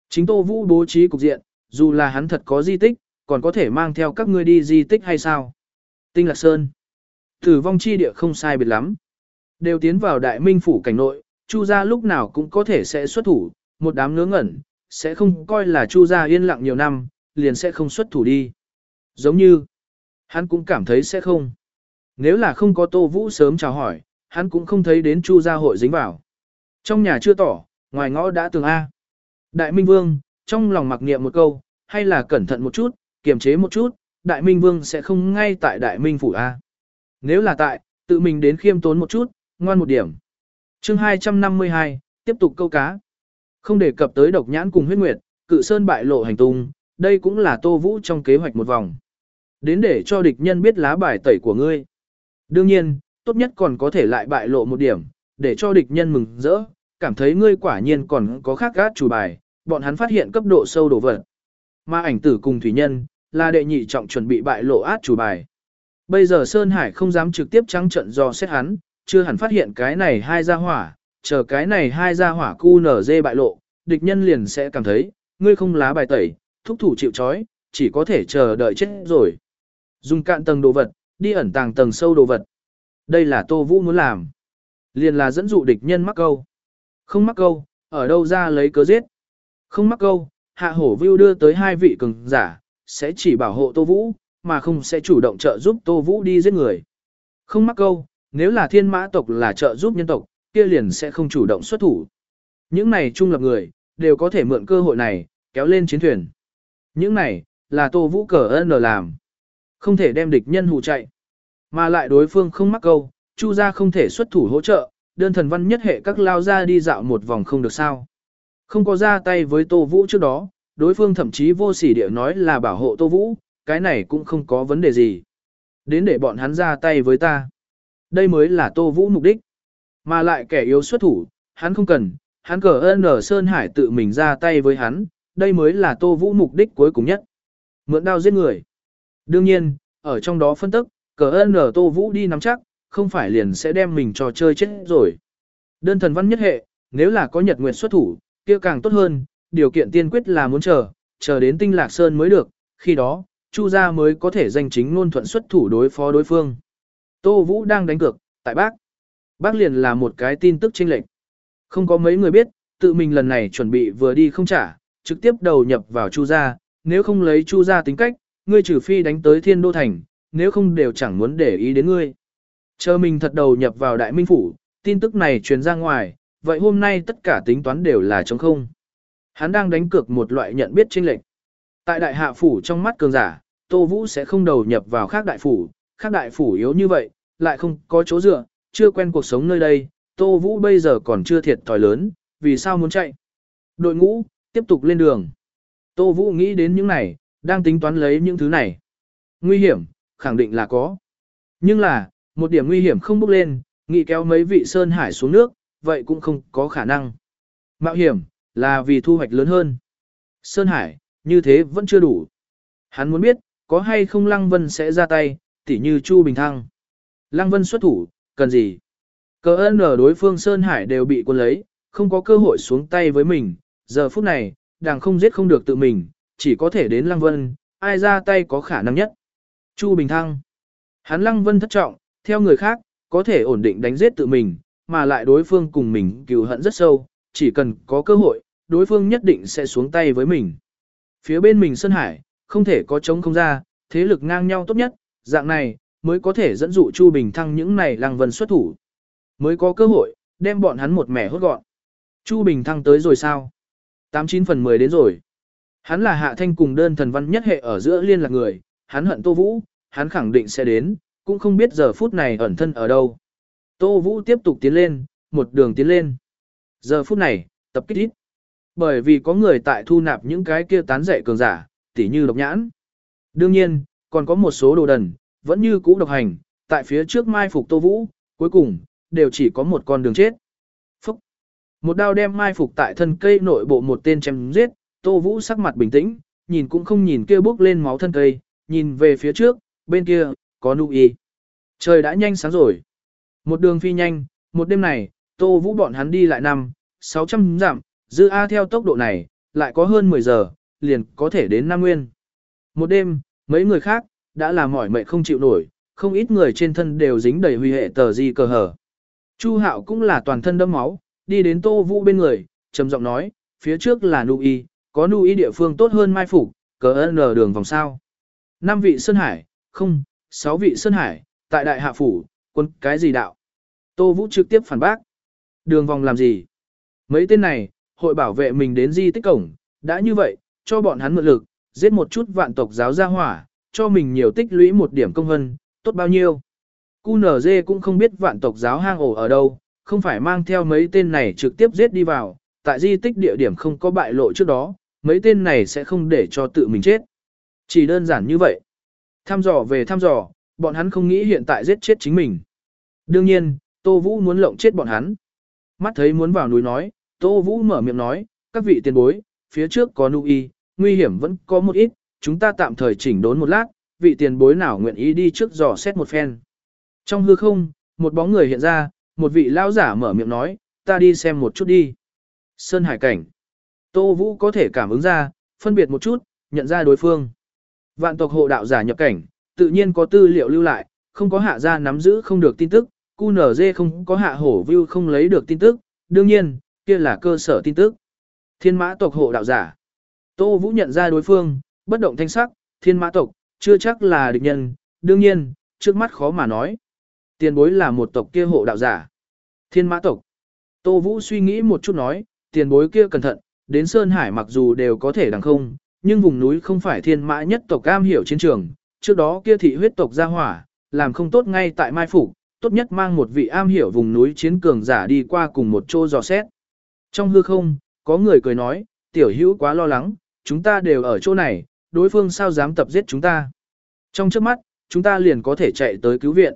Chính Tô Vũ bố trí cục diện, dù là hắn thật có di tích, còn có thể mang theo các ngươi đi di tích hay sao? Tinh Lạc Sơn. Tử vong chi địa không sai biệt lắm. Đều tiến vào đại minh phủ cảnh nội, Chu gia lúc nào cũng có thể sẽ xuất thủ, một đám ngớ ngẩn, sẽ không coi là Chu gia yên lặng nhiều năm, liền sẽ không xuất thủ đi. Giống như, hắn cũng cảm thấy sẽ không. Nếu là không có Tô Vũ sớm chào hỏi, hắn cũng không thấy đến Chu gia hội dính vào. Trong nhà chưa tỏ, ngoài ngõ đã tường A. Đại Minh Vương, trong lòng mặc niệm một câu, hay là cẩn thận một chút, kiềm chế một chút, Đại Minh Vương sẽ không ngay tại Đại Minh Phủ A. Nếu là tại, tự mình đến khiêm tốn một chút, ngoan một điểm. chương 252, tiếp tục câu cá. Không đề cập tới độc nhãn cùng huyết nguyệt, cự sơn bại lộ hành tung, đây cũng là tô vũ trong kế hoạch một vòng. Đến để cho địch nhân biết lá bài tẩy của ngươi. Đương nhiên, tốt nhất còn có thể lại bại lộ một điểm, để cho địch nhân mừng rỡ, cảm thấy ngươi quả nhiên còn có khác gát chủ bài, bọn hắn phát hiện cấp độ sâu đổ vật. Mà ảnh tử cùng thủy nhân, là đệ nhị trọng chuẩn bị bại lộ át chủ bài. Bây giờ Sơn Hải không dám trực tiếp trắng trận do xét hắn, chưa hẳn phát hiện cái này hai gia hỏa, chờ cái này hai gia hỏa cu nở dê bại lộ, địch nhân liền sẽ cảm thấy, ngươi không lá bài tẩy, thúc thủ chịu chói, chỉ có thể chờ đợi chết rồi. Dùng cạn tầng đồ vật, đi ẩn tàng tầng sâu đồ vật. Đây là Tô Vũ muốn làm. Liền là dẫn dụ địch nhân mắc câu. Không mắc câu, ở đâu ra lấy cớ giết. Không mắc câu, hạ hổ view đưa tới hai vị cường giả, sẽ chỉ bảo hộ Tô Vũ, mà không sẽ chủ động trợ giúp Tô Vũ đi giết người. Không mắc câu, nếu là thiên mã tộc là trợ giúp nhân tộc, kia liền sẽ không chủ động xuất thủ. Những này trung lập người, đều có thể mượn cơ hội này, kéo lên chiến thuyền. Những này, là Tô Vũ cờ ơn làm. Không thể đem địch nhân hù chạy. Mà lại đối phương không mắc câu, Chu gia không thể xuất thủ hỗ trợ, đơn thần văn nhất hệ các lao ra đi dạo một vòng không được sao. Không có ra tay với Tô Vũ trước đó, đối phương thậm chí vô sỉ địa nói là bảo hộ Tô Vũ, cái này cũng không có vấn đề gì. Đến để bọn hắn ra tay với ta. Đây mới là Tô Vũ mục đích. Mà lại kẻ yếu xuất thủ, hắn không cần, hắn cờ ơn ở Sơn Hải tự mình ra tay với hắn, đây mới là Tô Vũ mục đích cuối cùng nhất. Mượn đao giết người. Đương nhiên, ở trong đó phân tức, cờ ơn ở Tô Vũ đi nắm chắc, không phải liền sẽ đem mình trò chơi chết rồi. Đơn thần văn nhất hệ, nếu là có nhật nguyệt xuất thủ, kia càng tốt hơn, điều kiện tiên quyết là muốn chờ, chờ đến tinh lạc sơn mới được, khi đó, Chu gia mới có thể danh chính ngôn thuận xuất thủ đối phó đối phương. Tô Vũ đang đánh cược, tại bác. Bác liền là một cái tin tức chênh lệch. Không có mấy người biết, tự mình lần này chuẩn bị vừa đi không trả, trực tiếp đầu nhập vào Chu gia, nếu không lấy Chu gia tính cách, ngươi trừ phi đánh tới Thiên Đô thành, nếu không đều chẳng muốn để ý đến ngươi. Chờ mình thật đầu nhập vào Đại Minh phủ, tin tức này truyền ra ngoài, vậy hôm nay tất cả tính toán đều là trống không. Hắn đang đánh cược một loại nhận biết chênh lệch. Tại đại hạ phủ trong mắt cường giả, Tô Vũ sẽ không đầu nhập vào khác đại phủ, khác đại phủ yếu như vậy, lại không có chỗ dựa, chưa quen cuộc sống nơi đây, Tô Vũ bây giờ còn chưa thiệt thòi lớn, vì sao muốn chạy? Đội ngũ, tiếp tục lên đường. Tô Vũ nghĩ đến những này, đang tính toán lấy những thứ này. Nguy hiểm, khẳng định là có. Nhưng là, một điểm nguy hiểm không bốc lên, nghĩ kéo mấy vị Sơn Hải xuống nước, vậy cũng không có khả năng. Mạo hiểm, là vì thu hoạch lớn hơn. Sơn Hải, như thế vẫn chưa đủ. Hắn muốn biết, có hay không Lăng Vân sẽ ra tay, tỉ như Chu Bình Thăng. Lăng Vân xuất thủ, cần gì? Cờ ơn ở đối phương Sơn Hải đều bị quân lấy, không có cơ hội xuống tay với mình. Giờ phút này, đàng không giết không được tự mình, chỉ có thể đến Lăng Vân, ai ra tay có khả năng nhất. Chu Bình Thăng. Hắn Lăng Vân thất trọng, theo người khác, có thể ổn định đánh giết tự mình, mà lại đối phương cùng mình cừu hận rất sâu, chỉ cần có cơ hội, đối phương nhất định sẽ xuống tay với mình. Phía bên mình Sơn Hải, không thể có chống không ra, thế lực ngang nhau tốt nhất, dạng này, mới có thể dẫn dụ Chu Bình Thăng những này lăng vân xuất thủ. Mới có cơ hội, đem bọn hắn một mẻ hốt gọn. Chu Bình Thăng tới rồi sao? 89 phần 10 đến rồi. Hắn là hạ thanh cùng đơn thần văn nhất hệ ở giữa liên lạc người, hắn hận Tô Vũ, hắn khẳng định sẽ đến, cũng không biết giờ phút này ẩn thân ở đâu. Tô Vũ tiếp tục tiến lên, một đường tiến lên. Giờ phút này, tập kích ít. Bởi vì có người tại thu nạp những cái kia tán dạy cường giả, tỉ như độc nhãn. Đương nhiên, còn có một số đồ đần, vẫn như cũ độc hành, tại phía trước mai phục Tô Vũ, cuối cùng, đều chỉ có một con đường chết. Phúc! Một đao đem mai phục tại thân cây nội bộ một tên chém giết, Tô Vũ sắc mặt bình tĩnh, nhìn cũng không nhìn kia bước lên máu thân cây, nhìn về phía trước, bên kia, có nụ y. Trời đã nhanh sáng rồi. Một đường phi nhanh, một đêm này, Tô Vũ bọn hắn đi lại năm, 600 giảm, dư A theo tốc độ này, lại có hơn 10 giờ, liền có thể đến Nam Nguyên. Một đêm, mấy người khác, đã là mỏi mệt không chịu nổi, không ít người trên thân đều dính đầy huy hệ tờ di cờ hở. Chu Hạo cũng là toàn thân đẫm máu, đi đến Tô Vũ bên người, trầm giọng nói, phía trước là Nu Y, có Nu Y địa phương tốt hơn mai phục, cờ N đường vòng sao. Năm vị Sơn Hải, không, sáu vị Sơn Hải, tại Đại Hạ Phủ, quân cái gì đạo? Tô Vũ trực tiếp phản bác. Đường vòng làm gì? Mấy tên này, hội bảo vệ mình đến di tích cổng, đã như vậy, cho bọn hắn mượn lực, giết một chút vạn tộc giáo gia hỏa, cho mình nhiều tích lũy một điểm công hân, tốt bao nhiêu. QNZ cũng không biết vạn tộc giáo hang ổ ở đâu, không phải mang theo mấy tên này trực tiếp giết đi vào, tại di tích địa điểm không có bại lộ trước đó, mấy tên này sẽ không để cho tự mình chết. Chỉ đơn giản như vậy. Thăm dò về thăm dò, bọn hắn không nghĩ hiện tại giết chết chính mình. Đương nhiên, Tô Vũ muốn lộng chết bọn hắn. Mắt thấy muốn vào núi nói, Tô Vũ mở miệng nói, các vị tiền bối, phía trước có nu y, nguy hiểm vẫn có một ít, chúng ta tạm thời chỉnh đốn một lát, vị tiền bối nào nguyện ý đi trước dò xét một phen. Trong hư không, một bóng người hiện ra, một vị lão giả mở miệng nói, ta đi xem một chút đi. Sơn hải cảnh. Tô Vũ có thể cảm ứng ra, phân biệt một chút, nhận ra đối phương. Vạn tộc hộ đạo giả nhập cảnh, tự nhiên có tư liệu lưu lại, không có hạ ra nắm giữ không được tin tức, QNZ không có hạ hổ view không lấy được tin tức, đương nhiên, kia là cơ sở tin tức. Thiên mã tộc hộ đạo giả. Tô Vũ nhận ra đối phương, bất động thanh sắc, thiên mã tộc, chưa chắc là địch nhân, đương nhiên, trước mắt khó mà nói. Tiền bối là một tộc kia hộ đạo giả. Thiên mã tộc. Tô Vũ suy nghĩ một chút nói, tiền bối kia cẩn thận, đến Sơn Hải mặc dù đều có thể đằng không, nhưng vùng núi không phải thiên mã nhất tộc cam hiểu chiến trường, trước đó kia thị huyết tộc ra hỏa, làm không tốt ngay tại Mai phủ tốt nhất mang một vị am hiểu vùng núi chiến cường giả đi qua cùng một chỗ dò xét. Trong hư không, có người cười nói, tiểu hữu quá lo lắng, chúng ta đều ở chỗ này, đối phương sao dám tập giết chúng ta. Trong trước mắt, chúng ta liền có thể chạy tới cứu viện.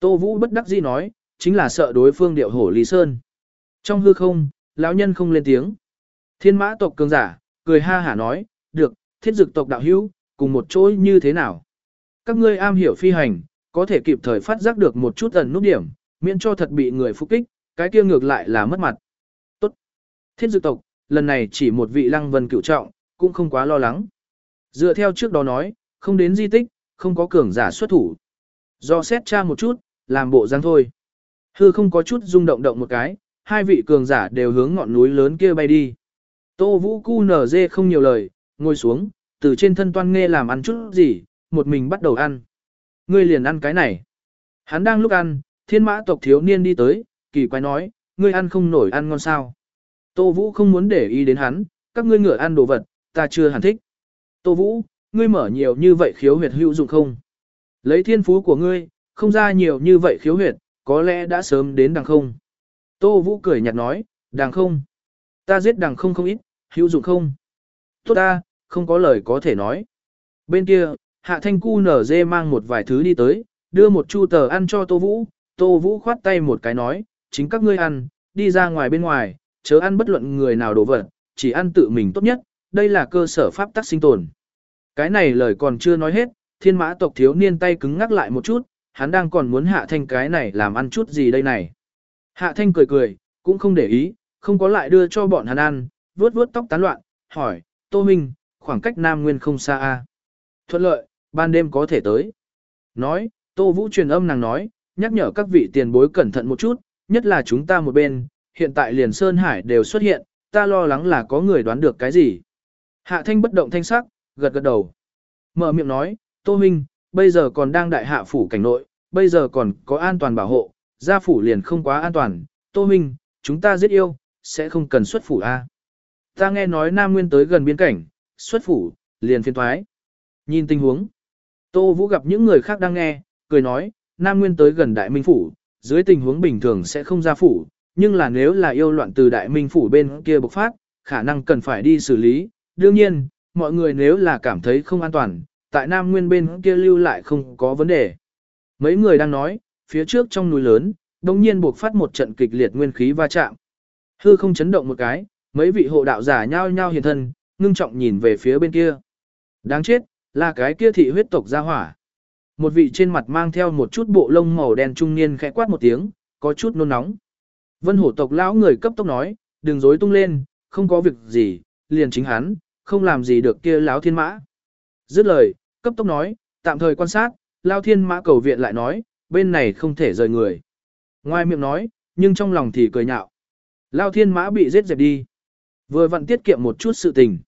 Tô Vũ bất đắc dĩ nói, chính là sợ đối phương điệu hổ Lý Sơn. Trong hư không, lão nhân không lên tiếng. Thiên mã tộc cường giả, cười ha hả nói, được, thiết dực tộc đạo hữu, cùng một chỗ như thế nào. Các ngươi am hiểu phi hành, có thể kịp thời phát giác được một chút ẩn nút điểm, miễn cho thật bị người phục kích, cái kia ngược lại là mất mặt. Tốt. Thiết dực tộc, lần này chỉ một vị lăng vân cựu trọng, cũng không quá lo lắng. Dựa theo trước đó nói, không đến di tích, không có cường giả xuất thủ. Do xét tra một chút, làm bộ dáng thôi. Hư không có chút rung động động một cái, hai vị cường giả đều hướng ngọn núi lớn kia bay đi. Tô Vũ cu nở dê không nhiều lời, ngồi xuống, từ trên thân toan nghe làm ăn chút gì, một mình bắt đầu ăn. Ngươi liền ăn cái này. Hắn đang lúc ăn, thiên mã tộc thiếu niên đi tới, kỳ quái nói, ngươi ăn không nổi ăn ngon sao. Tô Vũ không muốn để ý đến hắn, các ngươi ngựa ăn đồ vật, ta chưa hẳn thích. Tô Vũ, ngươi mở nhiều như vậy khiếu huyệt hữu dụng không? Lấy thiên phú của ngươi, không ra nhiều như vậy khiếu huyệt, có lẽ đã sớm đến đằng không. Tô Vũ cười nhạt nói, đằng không. Ta giết đằng không không ít, hữu dụng không? Tốt ta, không có lời có thể nói. Bên kia, hạ thanh cu nở dê mang một vài thứ đi tới, đưa một chu tờ ăn cho Tô Vũ. Tô Vũ khoát tay một cái nói, chính các ngươi ăn, đi ra ngoài bên ngoài, chớ ăn bất luận người nào đồ vật, chỉ ăn tự mình tốt nhất, đây là cơ sở pháp tắc sinh tồn. Cái này lời còn chưa nói hết, thiên mã tộc thiếu niên tay cứng ngắc lại một chút, hắn đang còn muốn hạ thanh cái này làm ăn chút gì đây này. Hạ thanh cười cười, cũng không để ý, không có lại đưa cho bọn hắn ăn, vuốt vuốt tóc tán loạn, hỏi, Tô Minh, khoảng cách Nam Nguyên không xa a? Thuận lợi, ban đêm có thể tới. Nói, Tô Vũ truyền âm nàng nói, nhắc nhở các vị tiền bối cẩn thận một chút, nhất là chúng ta một bên, hiện tại liền Sơn Hải đều xuất hiện, ta lo lắng là có người đoán được cái gì. Hạ thanh bất động thanh sắc, gật gật đầu. Mở miệng nói, Tô Minh, bây giờ còn đang đại hạ phủ cảnh nội, bây giờ còn có an toàn bảo hộ, gia phủ liền không quá an toàn. Tô Minh, chúng ta giết yêu, sẽ không cần xuất phủ A. Ta nghe nói Nam Nguyên tới gần biên cảnh, xuất phủ, liền phiên thoái. Nhìn tình huống, Tô Vũ gặp những người khác đang nghe, cười nói, Nam Nguyên tới gần Đại Minh Phủ, dưới tình huống bình thường sẽ không ra phủ, nhưng là nếu là yêu loạn từ Đại Minh Phủ bên kia bộc phát, khả năng cần phải đi xử lý. Đương nhiên, mọi người nếu là cảm thấy không an toàn, tại Nam Nguyên bên kia lưu lại không có vấn đề. Mấy người đang nói, phía trước trong núi lớn, đồng nhiên buộc phát một trận kịch liệt nguyên khí va chạm. Hư không chấn động một cái, mấy vị hộ đạo giả nhao nhao hiện thân, ngưng trọng nhìn về phía bên kia. Đáng chết, là cái kia thị huyết tộc gia hỏa. Một vị trên mặt mang theo một chút bộ lông màu đen trung niên khẽ quát một tiếng, có chút nôn nóng. Vân hổ tộc lão người cấp tốc nói, đừng dối tung lên, không có việc gì, liền chính hắn, không làm gì được kia lão thiên mã. Dứt lời, cấp tốc nói, tạm thời quan sát, lão thiên mã cầu viện lại nói, bên này không thể rời người. Ngoài miệng nói, nhưng trong lòng thì cười nhạo. Lão thiên mã bị giết dẹp đi. Vừa vặn tiết kiệm một chút sự tình.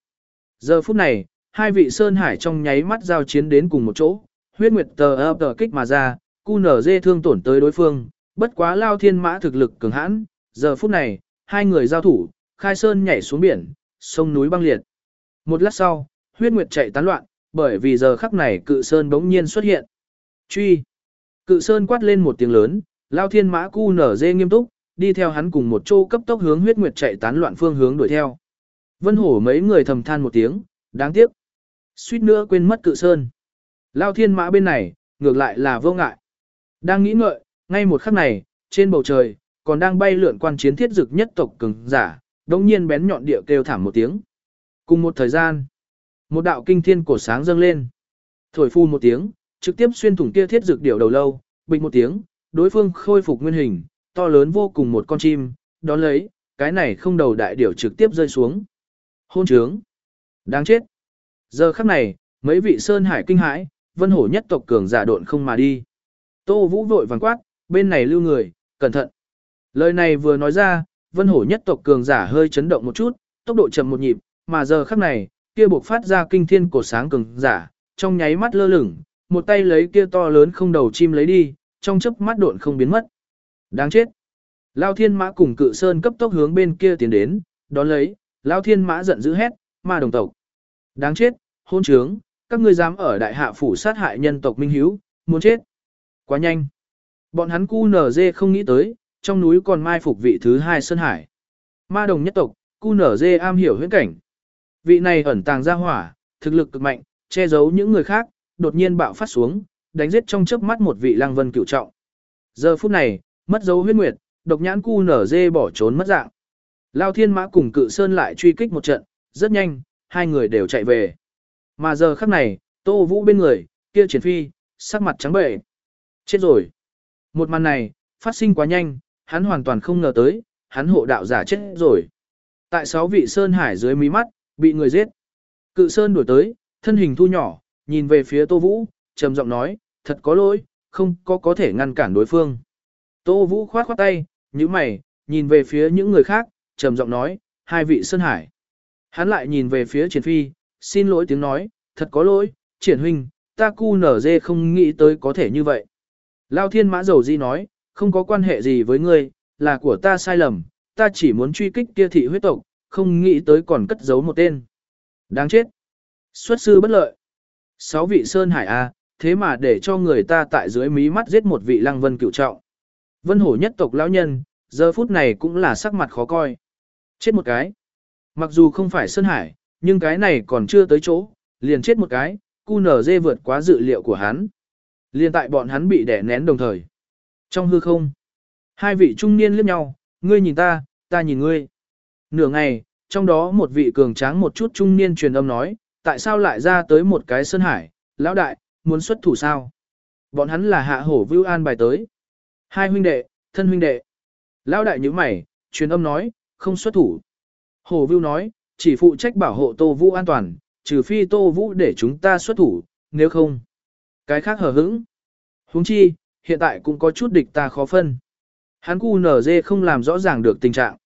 Giờ phút này, hai vị Sơn Hải trong nháy mắt giao chiến đến cùng một chỗ, huyết nguyệt tờ ập tờ kích mà ra, cu nở dê thương tổn tới đối phương, bất quá lao thiên mã thực lực cường hãn, giờ phút này, hai người giao thủ, khai sơn nhảy xuống biển, sông núi băng liệt. Một lát sau, huyết nguyệt chạy tán loạn, bởi vì giờ khắc này cự sơn bỗng nhiên xuất hiện. Truy! Cự sơn quát lên một tiếng lớn, lao thiên mã cu nở dê nghiêm túc, đi theo hắn cùng một chỗ cấp tốc hướng huyết nguyệt chạy tán loạn phương hướng đuổi theo. Vân hổ mấy người thầm than một tiếng, đáng tiếc. Suýt nữa quên mất cự sơn. Lao thiên mã bên này, ngược lại là vô ngại. Đang nghĩ ngợi, ngay một khắc này, trên bầu trời, còn đang bay lượn quan chiến thiết dực nhất tộc cường giả, đồng nhiên bén nhọn địa kêu thảm một tiếng. Cùng một thời gian, một đạo kinh thiên cổ sáng dâng lên. Thổi phu một tiếng, trực tiếp xuyên thủng kia thiết dược điểu đầu lâu, bình một tiếng, đối phương khôi phục nguyên hình, to lớn vô cùng một con chim, đón lấy, cái này không đầu đại điểu trực tiếp rơi xuống. Hôn trướng. Đáng chết. Giờ khắc này, mấy vị sơn hải kinh hãi, vân hổ nhất tộc cường giả độn không mà đi. Tô Vũ vội vàng quát, bên này lưu người, cẩn thận. Lời này vừa nói ra, vân hổ nhất tộc cường giả hơi chấn động một chút, tốc độ chậm một nhịp, mà giờ khắc này, kia buộc phát ra kinh thiên cổ sáng cường giả, trong nháy mắt lơ lửng, một tay lấy kia to lớn không đầu chim lấy đi, trong chớp mắt độn không biến mất. Đáng chết. Lao thiên mã cùng cự sơn cấp tốc hướng bên kia tiến đến, đón lấy, Lao thiên mã giận dữ hét, ma đồng tộc. Đáng chết, hôn trướng, các ngươi dám ở đại hạ phủ sát hại nhân tộc minh hiếu, muốn chết. Quá nhanh. Bọn hắn cu nở dê không nghĩ tới, trong núi còn mai phục vị thứ hai Sơn Hải. Ma đồng nhất tộc, cu nở dê am hiểu huyễn cảnh. Vị này ẩn tàng ra hỏa, thực lực cực mạnh, che giấu những người khác, đột nhiên bạo phát xuống, đánh giết trong chớp mắt một vị lang vân cựu trọng. Giờ phút này, mất dấu huyết nguyệt, độc nhãn cu nở dê bỏ trốn mất dạng. Lao thiên mã cùng cự sơn lại truy kích một trận, rất nhanh, hai người đều chạy về. Mà giờ khắc này, tô vũ bên người, kia triển phi, sắc mặt trắng bệ. Chết rồi. Một màn này, phát sinh quá nhanh, hắn hoàn toàn không ngờ tới, hắn hộ đạo giả chết rồi. Tại sáu vị sơn hải dưới mí mắt, bị người giết. Cự sơn đuổi tới, thân hình thu nhỏ, nhìn về phía Tô Vũ, trầm giọng nói, thật có lỗi, không có có thể ngăn cản đối phương. Tô Vũ khoát khoát tay, như mày, nhìn về phía những người khác, trầm giọng nói, hai vị sơn hải. Hắn lại nhìn về phía triển phi, xin lỗi tiếng nói, thật có lỗi, triển huynh, ta cu nở dê không nghĩ tới có thể như vậy. Lao thiên mã dầu di nói, không có quan hệ gì với ngươi, là của ta sai lầm, ta chỉ muốn truy kích kia thị huyết tộc, không nghĩ tới còn cất giấu một tên. Đáng chết. Xuất sư bất lợi. Sáu vị Sơn Hải A, thế mà để cho người ta tại dưới mí mắt giết một vị lăng vân cựu trọng. Vân hổ nhất tộc lão nhân, giờ phút này cũng là sắc mặt khó coi. Chết một cái. Mặc dù không phải Sơn Hải, nhưng cái này còn chưa tới chỗ, liền chết một cái, cu nở dê vượt quá dự liệu của hắn. Liền tại bọn hắn bị đẻ nén đồng thời. Trong hư không, hai vị trung niên liếc nhau, ngươi nhìn ta, ta nhìn ngươi. Nửa ngày, trong đó một vị cường tráng một chút trung niên truyền âm nói, tại sao lại ra tới một cái sơn hải, lão đại, muốn xuất thủ sao? Bọn hắn là hạ hổ vưu an bài tới. Hai huynh đệ, thân huynh đệ. Lão đại như mày, truyền âm nói, không xuất thủ. Hổ vưu nói, chỉ phụ trách bảo hộ tô vũ an toàn, trừ phi tô vũ để chúng ta xuất thủ, nếu không. Cái khác hở hững. huống chi, hiện tại cũng có chút địch ta khó phân. Hắn cu nở dê không làm rõ ràng được tình trạng.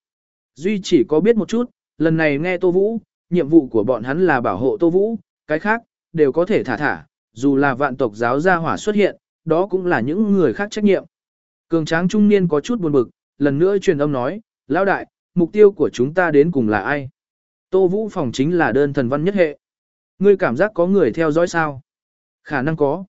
Duy chỉ có biết một chút, lần này nghe Tô Vũ, nhiệm vụ của bọn hắn là bảo hộ Tô Vũ, cái khác, đều có thể thả thả, dù là vạn tộc giáo gia hỏa xuất hiện, đó cũng là những người khác trách nhiệm. Cường tráng trung niên có chút buồn bực, lần nữa truyền âm nói, lão đại, mục tiêu của chúng ta đến cùng là ai? Tô Vũ phòng chính là đơn thần văn nhất hệ. Ngươi cảm giác có người theo dõi sao? Khả năng có.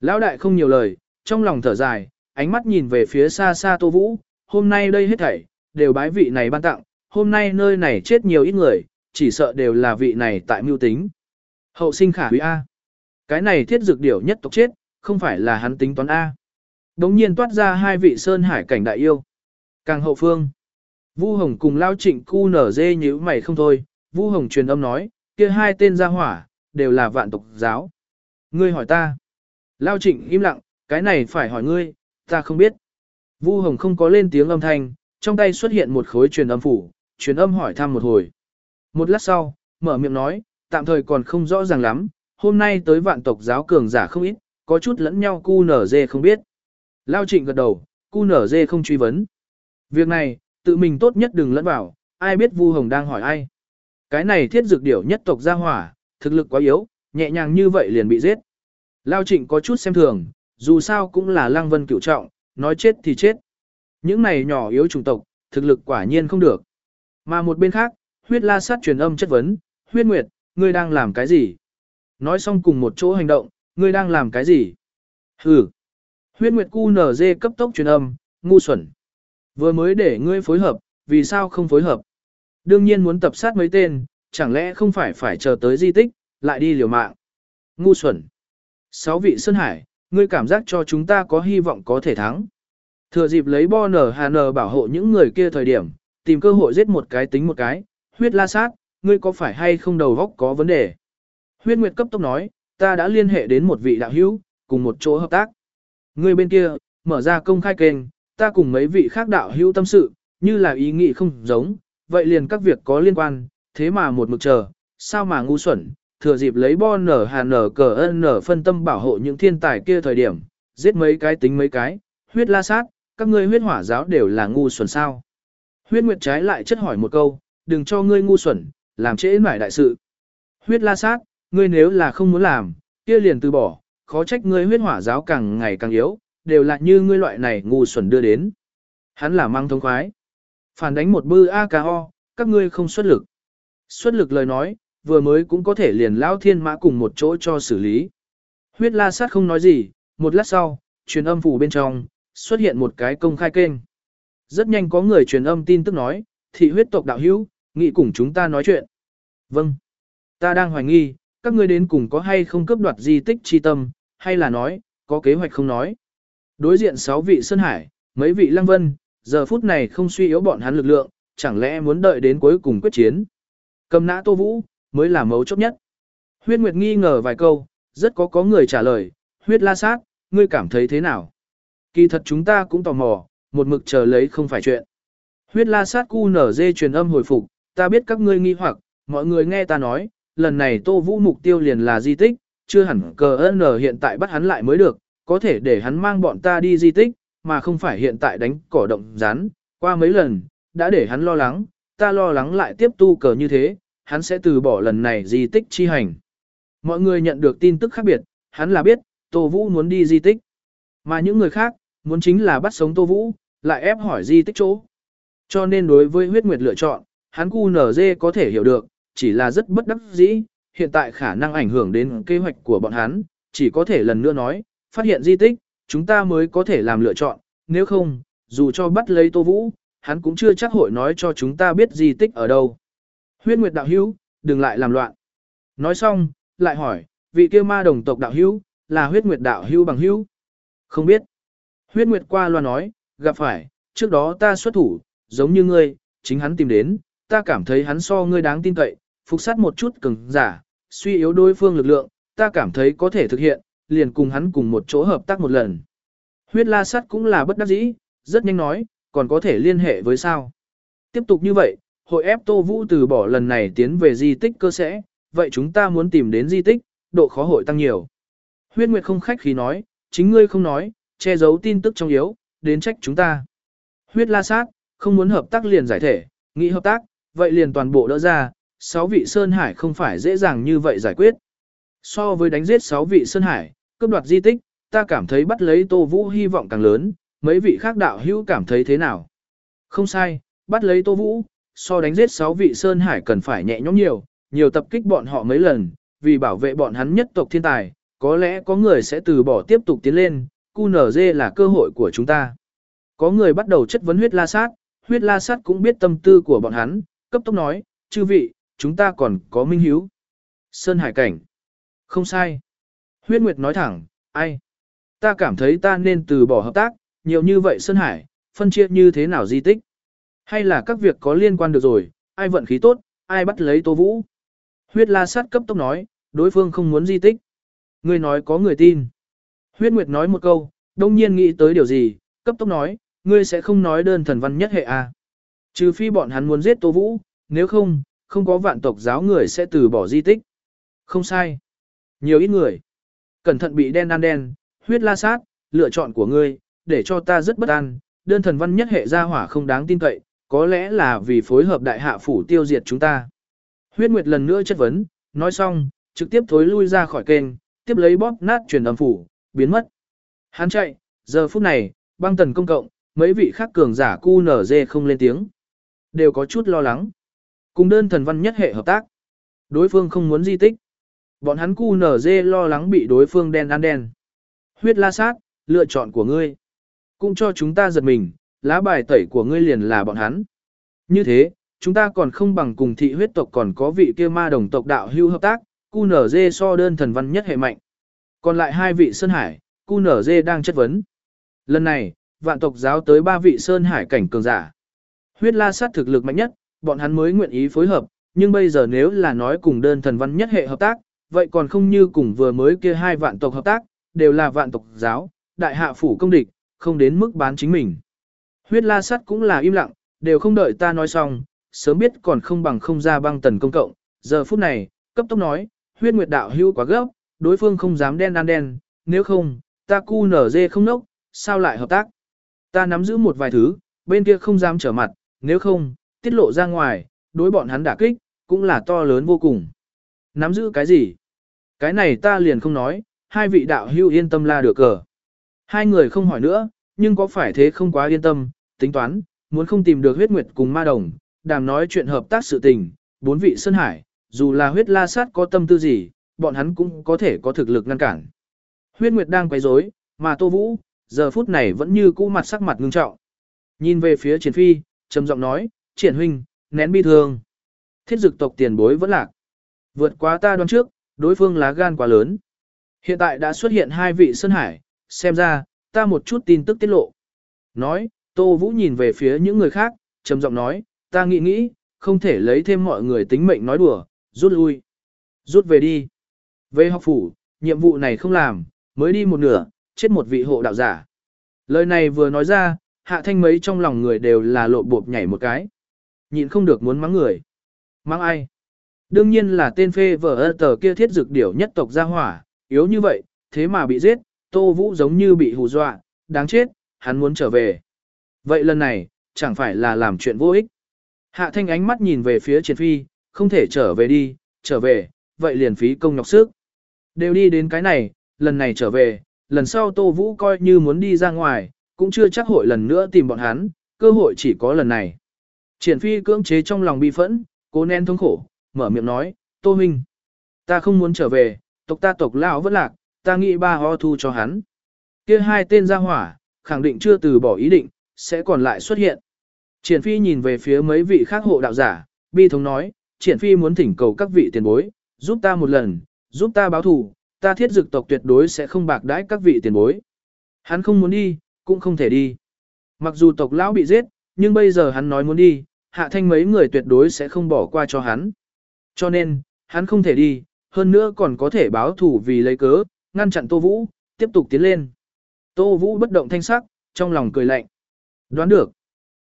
Lão đại không nhiều lời, trong lòng thở dài, ánh mắt nhìn về phía xa xa Tô Vũ, hôm nay đây hết thảy, đều bái vị này ban tặng, hôm nay nơi này chết nhiều ít người, chỉ sợ đều là vị này tại mưu tính. Hậu sinh khả quý A. Cái này thiết dược điểu nhất tộc chết, không phải là hắn tính toán A. Đống nhiên toát ra hai vị sơn hải cảnh đại yêu. Càng hậu phương. Vu Hồng cùng Lao Trịnh cu nở dê nhíu mày không thôi, Vu Hồng truyền âm nói, kia hai tên gia hỏa, đều là vạn tộc giáo. Ngươi hỏi ta. Lao Trịnh im lặng, cái này phải hỏi ngươi, ta không biết. Vu Hồng không có lên tiếng âm thanh, trong tay xuất hiện một khối truyền âm phủ, truyền âm hỏi thăm một hồi. Một lát sau, mở miệng nói, tạm thời còn không rõ ràng lắm, hôm nay tới vạn tộc giáo cường giả không ít, có chút lẫn nhau cu nở dê không biết. Lao trịnh gật đầu, cu nở dê không truy vấn. Việc này, tự mình tốt nhất đừng lẫn vào, ai biết Vu Hồng đang hỏi ai. Cái này thiết dược điểu nhất tộc gia hỏa, thực lực quá yếu, nhẹ nhàng như vậy liền bị giết. Lao trịnh có chút xem thường, dù sao cũng là lăng vân cựu trọng, nói chết thì chết. Những này nhỏ yếu chủng tộc, thực lực quả nhiên không được. Mà một bên khác, huyết la sát truyền âm chất vấn, huyết nguyệt, ngươi đang làm cái gì? Nói xong cùng một chỗ hành động, ngươi đang làm cái gì? Hừ. Huyết nguyệt cu nở dê cấp tốc truyền âm, ngu xuẩn. Vừa mới để ngươi phối hợp, vì sao không phối hợp? Đương nhiên muốn tập sát mấy tên, chẳng lẽ không phải phải chờ tới di tích, lại đi liều mạng. Ngu xuẩn. Sáu vị Sơn Hải, ngươi cảm giác cho chúng ta có hy vọng có thể thắng. Thừa dịp lấy bo nở hà nở bảo hộ những người kia thời điểm, tìm cơ hội giết một cái tính một cái, huyết la sát, ngươi có phải hay không đầu góc có vấn đề? Huyết Nguyệt cấp tốc nói, ta đã liên hệ đến một vị đạo hữu, cùng một chỗ hợp tác. Ngươi bên kia, mở ra công khai kênh, ta cùng mấy vị khác đạo hữu tâm sự, như là ý nghĩ không giống, vậy liền các việc có liên quan, thế mà một mực chờ, sao mà ngu xuẩn, thừa dịp lấy bo nở hà nở cờ ân nở phân tâm bảo hộ những thiên tài kia thời điểm, giết mấy cái tính mấy cái, huyết la sát, các ngươi huyết hỏa giáo đều là ngu xuẩn sao. Huyết Nguyệt trái lại chất hỏi một câu, đừng cho ngươi ngu xuẩn, làm trễ mải đại sự. Huyết la sát, ngươi nếu là không muốn làm, kia liền từ bỏ, khó trách ngươi huyết hỏa giáo càng ngày càng yếu, đều là như ngươi loại này ngu xuẩn đưa đến. Hắn là mang thông khoái. Phản đánh một bư AKO, các ngươi không xuất lực. Xuất lực lời nói, vừa mới cũng có thể liền lao thiên mã cùng một chỗ cho xử lý. Huyết la sát không nói gì, một lát sau, truyền âm phủ bên trong, xuất hiện một cái công khai kênh. Rất nhanh có người truyền âm tin tức nói, thị huyết tộc đạo hữu, nghị cùng chúng ta nói chuyện. Vâng. Ta đang hoài nghi, các ngươi đến cùng có hay không cướp đoạt di tích chi tâm, hay là nói, có kế hoạch không nói. Đối diện 6 vị Sơn Hải, mấy vị Lăng Vân, giờ phút này không suy yếu bọn hắn lực lượng, chẳng lẽ muốn đợi đến cuối cùng quyết chiến. Cầm nã Tô Vũ, mới là mấu chốt nhất. Huyết Nguyệt nghi ngờ vài câu, rất có có người trả lời, huyết la sát, ngươi cảm thấy thế nào? Kỳ thật chúng ta cũng tò mò, một mực chờ lấy không phải chuyện. Huyết la sát cu nở dê truyền âm hồi phục, ta biết các ngươi nghi hoặc, mọi người nghe ta nói, lần này Tô Vũ mục tiêu liền là di tích, chưa hẳn cờ ơn hiện tại bắt hắn lại mới được, có thể để hắn mang bọn ta đi di tích, mà không phải hiện tại đánh cỏ động rán, qua mấy lần, đã để hắn lo lắng, ta lo lắng lại tiếp tu cờ như thế, hắn sẽ từ bỏ lần này di tích chi hành. Mọi người nhận được tin tức khác biệt, hắn là biết, Tô Vũ muốn đi di tích. Mà những người khác, muốn chính là bắt sống Tô Vũ, lại ép hỏi di tích chỗ. Cho nên đối với huyết nguyệt lựa chọn, hắn cu nở dê có thể hiểu được, chỉ là rất bất đắc dĩ, hiện tại khả năng ảnh hưởng đến kế hoạch của bọn hắn, chỉ có thể lần nữa nói, phát hiện di tích, chúng ta mới có thể làm lựa chọn, nếu không, dù cho bắt lấy Tô Vũ, hắn cũng chưa chắc hội nói cho chúng ta biết di tích ở đâu. Huyết Nguyệt đạo hữu, đừng lại làm loạn. Nói xong, lại hỏi, vị kia ma đồng tộc đạo hữu, là huyết nguyệt đạo hữu bằng hữu? Không biết. Huyết nguyệt qua loa nói, gặp phải, trước đó ta xuất thủ, giống như ngươi, chính hắn tìm đến, ta cảm thấy hắn so ngươi đáng tin cậy, phục sát một chút cứng, giả, suy yếu đối phương lực lượng, ta cảm thấy có thể thực hiện, liền cùng hắn cùng một chỗ hợp tác một lần. Huyết la sắt cũng là bất đắc dĩ, rất nhanh nói, còn có thể liên hệ với sao. Tiếp tục như vậy, hội ép Tô Vũ từ bỏ lần này tiến về di tích cơ sẽ, vậy chúng ta muốn tìm đến di tích, độ khó hội tăng nhiều. Huyết Nguyệt không khách khí nói, chính ngươi không nói, che giấu tin tức trong yếu, đến trách chúng ta. Huyết la sát, không muốn hợp tác liền giải thể, nghĩ hợp tác, vậy liền toàn bộ đỡ ra, sáu vị Sơn Hải không phải dễ dàng như vậy giải quyết. So với đánh giết sáu vị Sơn Hải, cướp đoạt di tích, ta cảm thấy bắt lấy Tô Vũ hy vọng càng lớn, mấy vị khác đạo hữu cảm thấy thế nào? Không sai, bắt lấy Tô Vũ, so đánh giết sáu vị Sơn Hải cần phải nhẹ nhõm nhiều, nhiều tập kích bọn họ mấy lần, vì bảo vệ bọn hắn nhất tộc thiên tài, có lẽ có người sẽ từ bỏ tiếp tục tiến lên, QNZ là cơ hội của chúng ta. Có người bắt đầu chất vấn huyết la sát, huyết la sát cũng biết tâm tư của bọn hắn, cấp tốc nói, chư vị, chúng ta còn có minh hiếu. Sơn Hải Cảnh. Không sai. Huyết Nguyệt nói thẳng, ai? Ta cảm thấy ta nên từ bỏ hợp tác, nhiều như vậy Sơn Hải, phân chia như thế nào di tích? Hay là các việc có liên quan được rồi, ai vận khí tốt, ai bắt lấy Tô Vũ? Huyết la sát cấp tốc nói, đối phương không muốn di tích. Ngươi nói có người tin. Huyết Nguyệt nói một câu, đông nhiên nghĩ tới điều gì, cấp tốc nói, ngươi sẽ không nói đơn thần văn nhất hệ à. Trừ phi bọn hắn muốn giết Tô Vũ, nếu không, không có vạn tộc giáo người sẽ từ bỏ di tích. Không sai. Nhiều ít người. Cẩn thận bị đen ăn đen, huyết la sát, lựa chọn của ngươi, để cho ta rất bất an, đơn thần văn nhất hệ gia hỏa không đáng tin cậy, có lẽ là vì phối hợp đại hạ phủ tiêu diệt chúng ta. Huyết Nguyệt lần nữa chất vấn, nói xong, trực tiếp thối lui ra khỏi kênh, tiếp lấy bóp nát truyền âm phủ, biến mất. Hắn chạy, giờ phút này, băng tần công cộng, mấy vị khác cường giả cu không lên tiếng. Đều có chút lo lắng. Cùng đơn thần văn nhất hệ hợp tác. Đối phương không muốn di tích. Bọn hắn cu lo lắng bị đối phương đen ăn đen. Huyết la sát, lựa chọn của ngươi. Cũng cho chúng ta giật mình, lá bài tẩy của ngươi liền là bọn hắn. Như thế, chúng ta còn không bằng cùng thị huyết tộc còn có vị kia ma đồng tộc đạo hưu hợp tác, cu so đơn thần văn nhất hệ mạnh. Còn lại hai vị Sơn Hải, cu nở dê đang chất vấn. Lần này, vạn tộc giáo tới ba vị Sơn Hải cảnh cường giả. Huyết la sát thực lực mạnh nhất, bọn hắn mới nguyện ý phối hợp, nhưng bây giờ nếu là nói cùng đơn thần văn nhất hệ hợp tác, vậy còn không như cùng vừa mới kia hai vạn tộc hợp tác, đều là vạn tộc giáo, đại hạ phủ công địch, không đến mức bán chính mình. Huyết la sắt cũng là im lặng, đều không đợi ta nói xong, sớm biết còn không bằng không ra băng tần công cộng, giờ phút này, cấp tốc nói, huyết nguyệt đạo hưu quá gấp, đối phương không dám đen ăn đen, nếu không, ta cu nở dê không nốc, sao lại hợp tác? Ta nắm giữ một vài thứ, bên kia không dám trở mặt, nếu không, tiết lộ ra ngoài, đối bọn hắn đả kích, cũng là to lớn vô cùng. Nắm giữ cái gì? Cái này ta liền không nói, hai vị đạo hưu yên tâm la được cờ. Hai người không hỏi nữa, nhưng có phải thế không quá yên tâm, tính toán, muốn không tìm được huyết nguyệt cùng ma đồng, đàm nói chuyện hợp tác sự tình, bốn vị Sơn Hải, dù là huyết la sát có tâm tư gì, bọn hắn cũng có thể có thực lực ngăn cản. Huyết nguyệt đang quấy rối, mà Tô Vũ, giờ phút này vẫn như cũ mặt sắc mặt ngưng trọng. Nhìn về phía triển phi, trầm giọng nói, triển huynh, nén bi thương. Thiết dực tộc tiền bối vẫn lạc. Vượt quá ta đoán trước, đối phương lá gan quá lớn. Hiện tại đã xuất hiện hai vị Sơn Hải, xem ra, ta một chút tin tức tiết lộ. Nói, Tô Vũ nhìn về phía những người khác, trầm giọng nói, ta nghĩ nghĩ, không thể lấy thêm mọi người tính mệnh nói đùa, rút lui. Rút về đi. Về học phủ, nhiệm vụ này không làm, mới đi một nửa, chết một vị hộ đạo giả. Lời này vừa nói ra, hạ thanh mấy trong lòng người đều là lộ bộp nhảy một cái. Nhịn không được muốn mắng người. Mắng ai? Đương nhiên là tên phê vở ơ tờ kia thiết dược điểu nhất tộc gia hỏa, yếu như vậy, thế mà bị giết, Tô Vũ giống như bị hù dọa, đáng chết, hắn muốn trở về. Vậy lần này, chẳng phải là làm chuyện vô ích. Hạ thanh ánh mắt nhìn về phía triệt phi, không thể trở về đi, trở về, vậy liền phí công nhọc sức. Đều đi đến cái này, lần này trở về, lần sau Tô Vũ coi như muốn đi ra ngoài, cũng chưa chắc hội lần nữa tìm bọn hắn, cơ hội chỉ có lần này. Triển phi cưỡng chế trong lòng bi phẫn, cố nén thống khổ, mở miệng nói, Tô Minh, ta không muốn trở về, tộc ta tộc lão vẫn lạc, ta nghĩ ba ho thu cho hắn. kia hai tên ra hỏa, khẳng định chưa từ bỏ ý định, sẽ còn lại xuất hiện. Triển phi nhìn về phía mấy vị khác hộ đạo giả, bi thống nói, triển phi muốn thỉnh cầu các vị tiền bối, giúp ta một lần, giúp ta báo thù, ta thiết dực tộc tuyệt đối sẽ không bạc đãi các vị tiền bối. Hắn không muốn đi, cũng không thể đi. Mặc dù tộc lão bị giết, nhưng bây giờ hắn nói muốn đi, hạ thanh mấy người tuyệt đối sẽ không bỏ qua cho hắn. Cho nên, hắn không thể đi, hơn nữa còn có thể báo thù vì lấy cớ, ngăn chặn Tô Vũ, tiếp tục tiến lên. Tô Vũ bất động thanh sắc, trong lòng cười lạnh. Đoán được.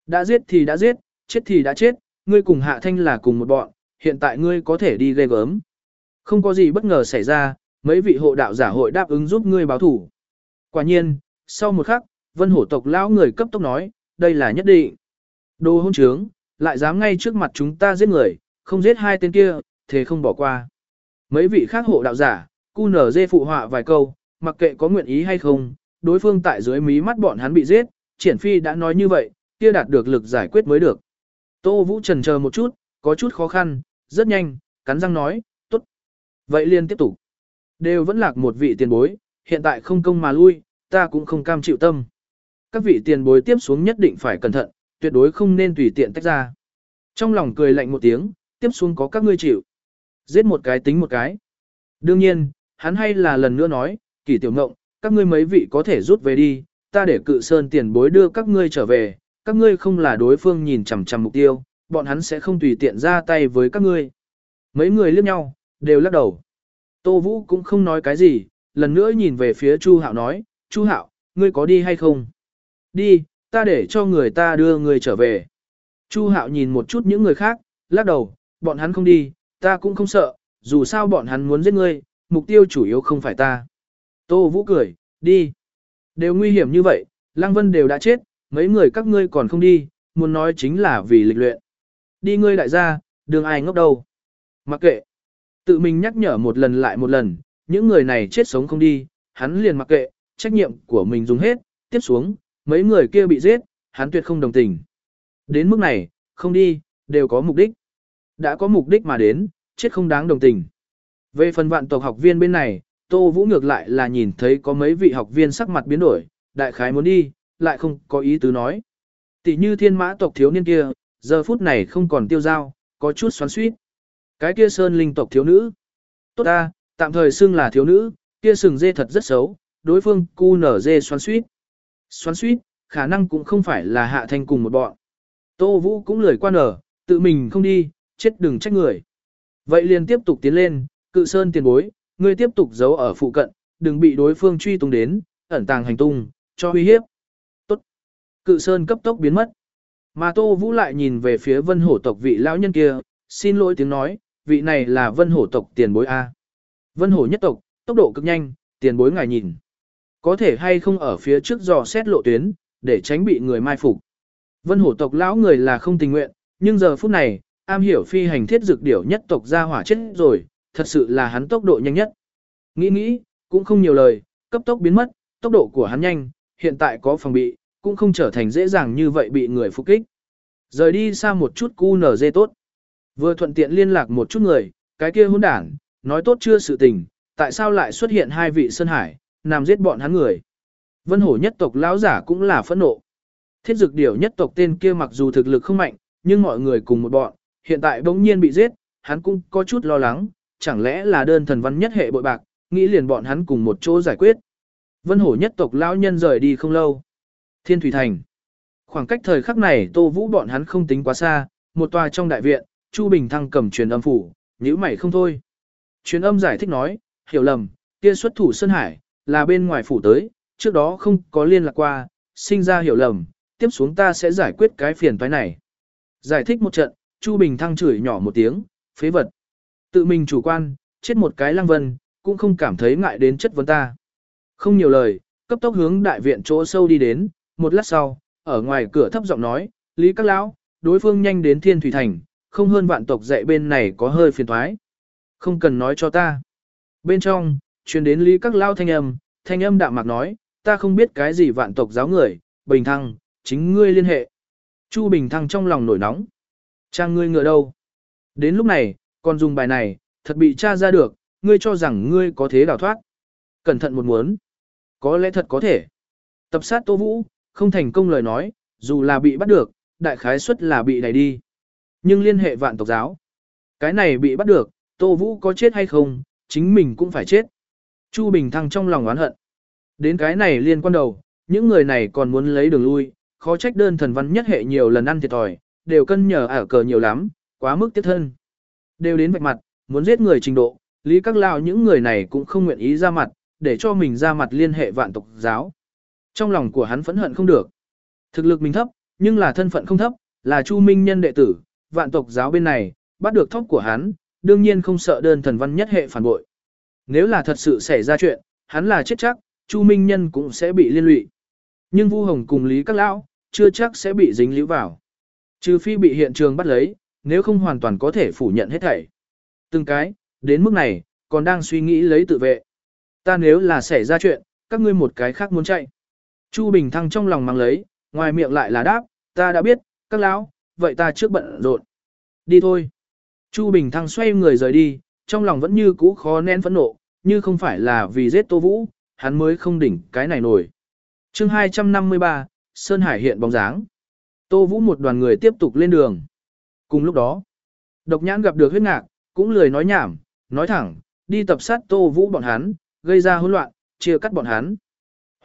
Đã giết thì đã giết, chết thì đã chết, ngươi cùng hạ thanh là cùng một bọn, hiện tại ngươi có thể đi ghê gớm. Không có gì bất ngờ xảy ra, mấy vị hộ đạo giả hội đáp ứng giúp ngươi báo thủ. Quả nhiên, sau một khắc, vân hổ tộc lão người cấp tốc nói, đây là nhất định. Đồ hôn trướng, lại dám ngay trước mặt chúng ta giết người, không giết hai tên kia, thế không bỏ qua. Mấy vị khác hộ đạo giả, cu nở dê phụ họa vài câu, mặc kệ có nguyện ý hay không, đối phương tại dưới mí mắt bọn hắn bị giết, triển phi đã nói như vậy, kia đạt được lực giải quyết mới được. Tô Vũ trần chờ một chút, có chút khó khăn, rất nhanh, cắn răng nói. Vậy liền tiếp tục. Đều vẫn lạc một vị tiền bối, hiện tại không công mà lui, ta cũng không cam chịu tâm. Các vị tiền bối tiếp xuống nhất định phải cẩn thận, tuyệt đối không nên tùy tiện tách ra. Trong lòng cười lạnh một tiếng, tiếp xuống có các ngươi chịu. Giết một cái tính một cái. Đương nhiên, hắn hay là lần nữa nói, kỳ tiểu ngộng, các ngươi mấy vị có thể rút về đi, ta để cự sơn tiền bối đưa các ngươi trở về, các ngươi không là đối phương nhìn chằm chằm mục tiêu, bọn hắn sẽ không tùy tiện ra tay với các ngươi. Mấy người liếc nhau, đều lắc đầu. Tô Vũ cũng không nói cái gì, lần nữa nhìn về phía Chu Hạo nói, Chu Hạo, ngươi có đi hay không? Đi, ta để cho người ta đưa ngươi trở về. Chu Hạo nhìn một chút những người khác, lắc đầu, bọn hắn không đi, ta cũng không sợ, dù sao bọn hắn muốn giết ngươi, mục tiêu chủ yếu không phải ta. Tô Vũ cười, đi. Đều nguy hiểm như vậy, Lăng Vân đều đã chết, mấy người các ngươi còn không đi, muốn nói chính là vì lịch luyện. Đi ngươi đại gia, đường ai ngốc đâu. Mặc kệ. Tự mình nhắc nhở một lần lại một lần, những người này chết sống không đi, hắn liền mặc kệ, trách nhiệm của mình dùng hết, tiếp xuống, mấy người kia bị giết, hắn tuyệt không đồng tình. Đến mức này, không đi, đều có mục đích. Đã có mục đích mà đến, chết không đáng đồng tình. Về phần vạn tộc học viên bên này, Tô Vũ ngược lại là nhìn thấy có mấy vị học viên sắc mặt biến đổi, đại khái muốn đi, lại không có ý tứ nói. Tỷ như thiên mã tộc thiếu niên kia, giờ phút này không còn tiêu giao, có chút xoắn suýt. Cái kia sơn linh tộc thiếu nữ. Tốt ta, tạm thời xưng là thiếu nữ, kia sừng dê thật rất xấu, đối phương cu nở dê xoắn suýt. Xoắn suýt, khả năng cũng không phải là hạ thanh cùng một bọn. Tô Vũ cũng lười quan ở, tự mình không đi, chết đừng trách người. Vậy liền tiếp tục tiến lên, cự sơn tiền bối, ngươi tiếp tục giấu ở phụ cận, đừng bị đối phương truy tung đến, ẩn tàng hành tung, cho uy hiếp. Tốt. Cự sơn cấp tốc biến mất. Mà Tô Vũ lại nhìn về phía vân hổ tộc vị lão nhân kia, xin lỗi tiếng nói, vị này là vân hổ tộc tiền bối A. Vân hổ nhất tộc, tốc độ cực nhanh, tiền bối ngài nhìn. Có thể hay không ở phía trước dò xét lộ tuyến, để tránh bị người mai phục. Vân hổ tộc lão người là không tình nguyện, nhưng giờ phút này, am hiểu phi hành thiết dược điểu nhất tộc ra hỏa chết rồi, thật sự là hắn tốc độ nhanh nhất. Nghĩ nghĩ, cũng không nhiều lời, cấp tốc biến mất, tốc độ của hắn nhanh, hiện tại có phòng bị, cũng không trở thành dễ dàng như vậy bị người phục kích. Rời đi xa một chút cu nở dê tốt. Vừa thuận tiện liên lạc một chút người, cái kia hỗn đảng, nói tốt chưa sự tình, tại sao lại xuất hiện hai vị Sơn Hải, làm giết bọn hắn người. Vân hổ nhất tộc lão giả cũng là phẫn nộ. Thiết dực điểu nhất tộc tên kia mặc dù thực lực không mạnh, nhưng mọi người cùng một bọn, hiện tại bỗng nhiên bị giết, hắn cũng có chút lo lắng, chẳng lẽ là đơn thần văn nhất hệ bội bạc, nghĩ liền bọn hắn cùng một chỗ giải quyết. Vân hổ nhất tộc lão nhân rời đi không lâu. Thiên Thủy Thành. Khoảng cách thời khắc này Tô Vũ bọn hắn không tính quá xa, một tòa trong đại viện, Chu Bình Thăng cầm truyền âm phủ, nhíu mày không thôi. Truyền âm giải thích nói, hiểu lầm, kia xuất thủ Sơn Hải, là bên ngoài phủ tới, trước đó không có liên lạc qua, sinh ra hiểu lầm, tiếp xuống ta sẽ giải quyết cái phiền toái này. Giải thích một trận, Chu Bình Thăng chửi nhỏ một tiếng, phế vật. Tự mình chủ quan, chết một cái lăng vân, cũng không cảm thấy ngại đến chất vấn ta. Không nhiều lời, cấp tốc hướng đại viện chỗ sâu đi đến, một lát sau, ở ngoài cửa thấp giọng nói, Lý Các Lão, đối phương nhanh đến Thiên Thủy Thành, không hơn vạn tộc dạy bên này có hơi phiền thoái. Không cần nói cho ta. Bên trong, truyền đến Lý Các Lao thanh âm, thanh âm đạm mạc nói, ta không biết cái gì vạn tộc giáo người, Bình Thăng, chính ngươi liên hệ. Chu Bình Thăng trong lòng nổi nóng. Trang ngươi ngựa đâu? Đến lúc này, còn dùng bài này, thật bị tra ra được, ngươi cho rằng ngươi có thế đào thoát. Cẩn thận một muốn. Có lẽ thật có thể. Tập sát Tô Vũ, không thành công lời nói, dù là bị bắt được, đại khái suất là bị đẩy đi. Nhưng liên hệ vạn tộc giáo. Cái này bị bắt được, Tô Vũ có chết hay không, chính mình cũng phải chết. Chu Bình Thăng trong lòng oán hận. Đến cái này liên quan đầu, những người này còn muốn lấy đường lui, khó trách đơn thần văn nhất hệ nhiều lần ăn thiệt thòi, đều cân nhờ ở cờ nhiều lắm, quá mức tiết thân. Đều đến vạch mặt, muốn giết người trình độ, lý các lao những người này cũng không nguyện ý ra mặt, để cho mình ra mặt liên hệ vạn tộc giáo. Trong lòng của hắn phẫn hận không được. Thực lực mình thấp, nhưng là thân phận không thấp, là Chu Minh nhân đệ tử, vạn tộc giáo bên này, bắt được thóc của hắn, đương nhiên không sợ đơn thần văn nhất hệ phản bội. Nếu là thật sự xảy ra chuyện, hắn là chết chắc, Chu Minh nhân cũng sẽ bị liên lụy. Nhưng Vu Hồng cùng Lý Các Lão, chưa chắc sẽ bị dính líu vào. Trừ phi bị hiện trường bắt lấy, nếu không hoàn toàn có thể phủ nhận hết thảy. Từng cái, đến mức này, còn đang suy nghĩ lấy tự vệ. Ta nếu là xảy ra chuyện, các ngươi một cái khác muốn chạy. Chu Bình Thăng trong lòng mang lấy, ngoài miệng lại là đáp, ta đã biết, các lão, vậy ta trước bận rộn. Đi thôi. Chu Bình Thăng xoay người rời đi, trong lòng vẫn như cũ khó nén phẫn nộ, như không phải là vì giết Tô Vũ, hắn mới không đỉnh cái này nổi. chương 253, Sơn Hải hiện bóng dáng. Tô Vũ một đoàn người tiếp tục lên đường. Cùng lúc đó, độc nhãn gặp được huyết ngạc, cũng lười nói nhảm, nói thẳng, đi tập sát Tô Vũ bọn hắn, gây ra hỗn loạn, chia cắt bọn hắn.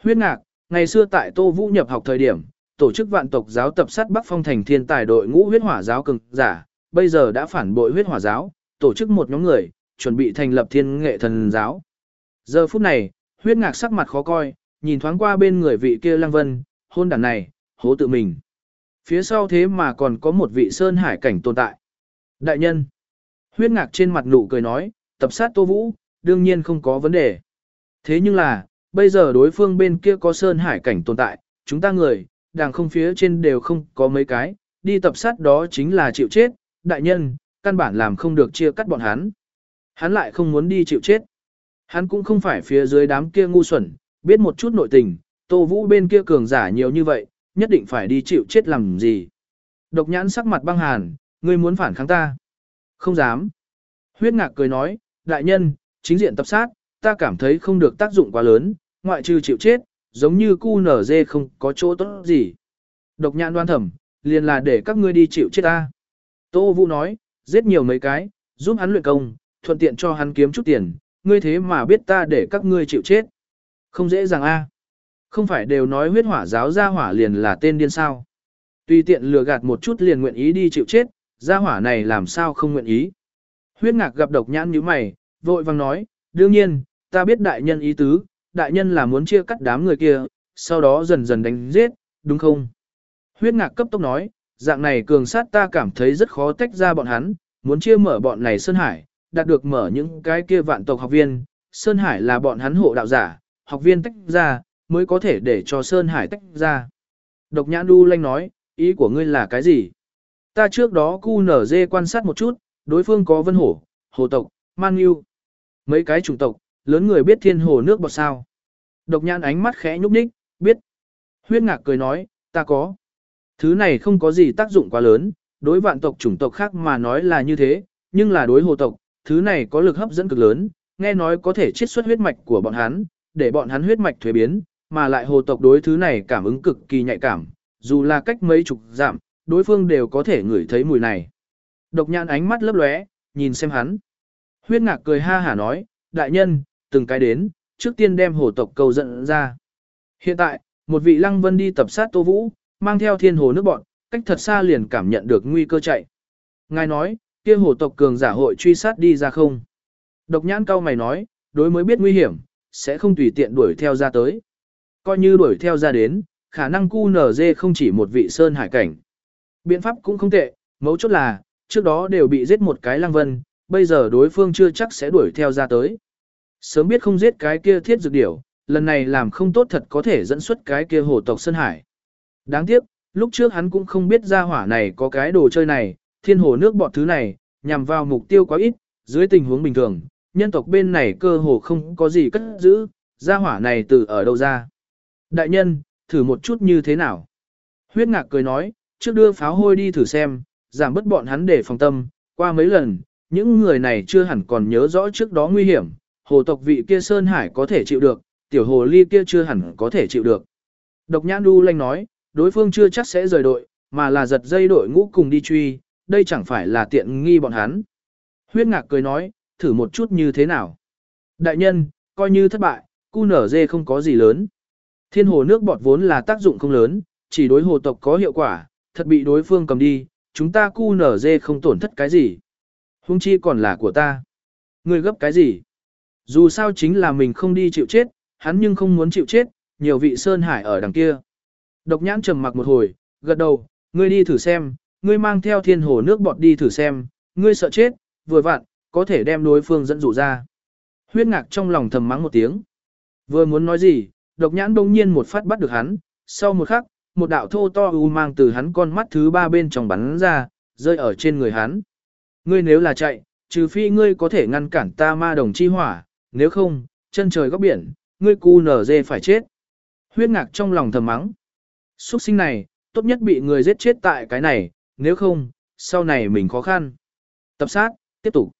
Huyết ngạc, ngày xưa tại Tô Vũ nhập học thời điểm, tổ chức vạn tộc giáo tập sát Bắc Phong thành thiên tài đội ngũ huyết hỏa giáo cường giả, bây giờ đã phản bội huyết hỏa giáo, tổ chức một nhóm người, chuẩn bị thành lập thiên nghệ thần giáo. Giờ phút này, huyết ngạc sắc mặt khó coi, nhìn thoáng qua bên người vị kia lăng vân, hôn đàn này, hố tự mình. Phía sau thế mà còn có một vị sơn hải cảnh tồn tại. Đại nhân, huyết ngạc trên mặt nụ cười nói, tập sát Tô Vũ, đương nhiên không có vấn đề. Thế nhưng là, bây giờ đối phương bên kia có sơn hải cảnh tồn tại, chúng ta người, đàng không phía trên đều không có mấy cái, đi tập sát đó chính là chịu chết, đại nhân, căn bản làm không được chia cắt bọn hắn. Hắn lại không muốn đi chịu chết. Hắn cũng không phải phía dưới đám kia ngu xuẩn, biết một chút nội tình, Tô Vũ bên kia cường giả nhiều như vậy, nhất định phải đi chịu chết làm gì. Độc nhãn sắc mặt băng hàn, ngươi muốn phản kháng ta. Không dám. Huyết ngạc cười nói, đại nhân, chính diện tập sát, ta cảm thấy không được tác dụng quá lớn, ngoại trừ chịu chết, giống như cu nở dê không có chỗ tốt gì. Độc nhãn đoan thẩm, liền là để các ngươi đi chịu chết ta. Tô Vũ nói, giết nhiều mấy cái, giúp hắn luyện công, thuận tiện cho hắn kiếm chút tiền, ngươi thế mà biết ta để các ngươi chịu chết. Không dễ dàng a Không phải đều nói huyết hỏa giáo gia hỏa liền là tên điên sao. Tùy tiện lừa gạt một chút liền nguyện ý đi chịu chết, gia hỏa này làm sao không nguyện ý. Huyết ngạc gặp độc nhãn như mày, vội vang nói, đương nhiên, ta biết đại nhân ý tứ, đại nhân là muốn chia cắt đám người kia, sau đó dần dần đánh giết, đúng không? Huyết ngạc cấp tốc nói, dạng này cường sát ta cảm thấy rất khó tách ra bọn hắn, muốn chia mở bọn này Sơn Hải, đạt được mở những cái kia vạn tộc học viên, Sơn Hải là bọn hắn hộ đạo giả, học viên tách ra, mới có thể để cho Sơn Hải tách ra. Độc nhãn đu lanh nói, ý của ngươi là cái gì? Ta trước đó cu nở dê quan sát một chút, đối phương có vân hổ, hồ tộc, man yêu. Mấy cái chủng tộc, lớn người biết thiên hồ nước bọt sao. Độc nhãn ánh mắt khẽ nhúc nhích, biết. Huyết ngạc cười nói, ta có. Thứ này không có gì tác dụng quá lớn, đối vạn tộc chủng tộc khác mà nói là như thế, nhưng là đối hồ tộc, thứ này có lực hấp dẫn cực lớn, nghe nói có thể chiết xuất huyết mạch của bọn hắn, để bọn hắn huyết mạch thuế biến, mà lại hồ tộc đối thứ này cảm ứng cực kỳ nhạy cảm, dù là cách mấy chục giảm, đối phương đều có thể ngửi thấy mùi này. Độc nhãn ánh mắt lấp lóe, nhìn xem hắn. Huyết ngạc cười ha hả nói, đại nhân, từng cái đến, trước tiên đem hồ tộc cầu dẫn ra. Hiện tại, một vị lăng vân đi tập sát Tô Vũ, mang theo thiên hồ nước bọn, cách thật xa liền cảm nhận được nguy cơ chạy. Ngài nói, kia hồ tộc cường giả hội truy sát đi ra không? Độc nhãn cao mày nói, đối mới biết nguy hiểm, sẽ không tùy tiện đuổi theo ra tới. Coi như đuổi theo ra đến, khả năng cu nở dê không chỉ một vị sơn hải cảnh. Biện pháp cũng không tệ, mấu chốt là, trước đó đều bị giết một cái lăng vân, bây giờ đối phương chưa chắc sẽ đuổi theo ra tới. Sớm biết không giết cái kia thiết dược điểu, lần này làm không tốt thật có thể dẫn xuất cái kia hồ tộc Sơn Hải. Đáng tiếc, lúc trước hắn cũng không biết ra hỏa này có cái đồ chơi này, thiên hồ nước bọt thứ này, nhằm vào mục tiêu quá ít, dưới tình huống bình thường, nhân tộc bên này cơ hồ không có gì cất giữ, ra hỏa này từ ở đâu ra. Đại nhân, thử một chút như thế nào? Huyết ngạc cười nói, trước đưa pháo hôi đi thử xem, giảm bớt bọn hắn để phòng tâm, qua mấy lần, những người này chưa hẳn còn nhớ rõ trước đó nguy hiểm, hồ tộc vị kia Sơn Hải có thể chịu được, tiểu hồ ly kia chưa hẳn có thể chịu được. Độc nhãn đu lanh nói, đối phương chưa chắc sẽ rời đội, mà là giật dây đội ngũ cùng đi truy, đây chẳng phải là tiện nghi bọn hắn. Huyết ngạc cười nói, thử một chút như thế nào. Đại nhân, coi như thất bại, cu nở dê không có gì lớn. Thiên hồ nước bọt vốn là tác dụng không lớn, chỉ đối hồ tộc có hiệu quả, thật bị đối phương cầm đi, chúng ta cu nở dê không tổn thất cái gì. Hung chi còn là của ta. Ngươi gấp cái gì? Dù sao chính là mình không đi chịu chết, hắn nhưng không muốn chịu chết, nhiều vị Sơn Hải ở đằng kia. Độc nhãn trầm mặc một hồi, gật đầu, ngươi đi thử xem, ngươi mang theo thiên hồ nước bọt đi thử xem, ngươi sợ chết, vừa vặn, có thể đem đối phương dẫn dụ ra. Huyết ngạc trong lòng thầm mắng một tiếng. Vừa muốn nói gì, độc nhãn đông nhiên một phát bắt được hắn, sau một khắc, một đạo thô to u mang từ hắn con mắt thứ ba bên trong bắn ra, rơi ở trên người hắn. Ngươi nếu là chạy, trừ phi ngươi có thể ngăn cản ta ma đồng chi hỏa, nếu không, chân trời góc biển, ngươi cu nở dê phải chết. Huyết ngạc trong lòng thầm mắng. Xuất sinh này, tốt nhất bị người giết chết tại cái này, nếu không, sau này mình khó khăn. Tập sát, tiếp tục.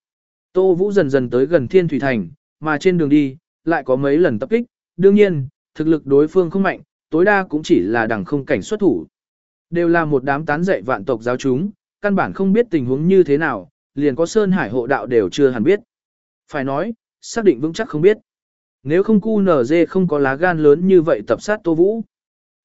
Tô Vũ dần dần tới gần Thiên Thủy Thành, mà trên đường đi, lại có mấy lần tập kích, đương nhiên, thực lực đối phương không mạnh, tối đa cũng chỉ là đẳng không cảnh xuất thủ. Đều là một đám tán dạy vạn tộc giáo chúng, căn bản không biết tình huống như thế nào, liền có Sơn Hải hộ đạo đều chưa hẳn biết. Phải nói, xác định vững chắc không biết. Nếu không cu nở dê không có lá gan lớn như vậy tập sát Tô Vũ.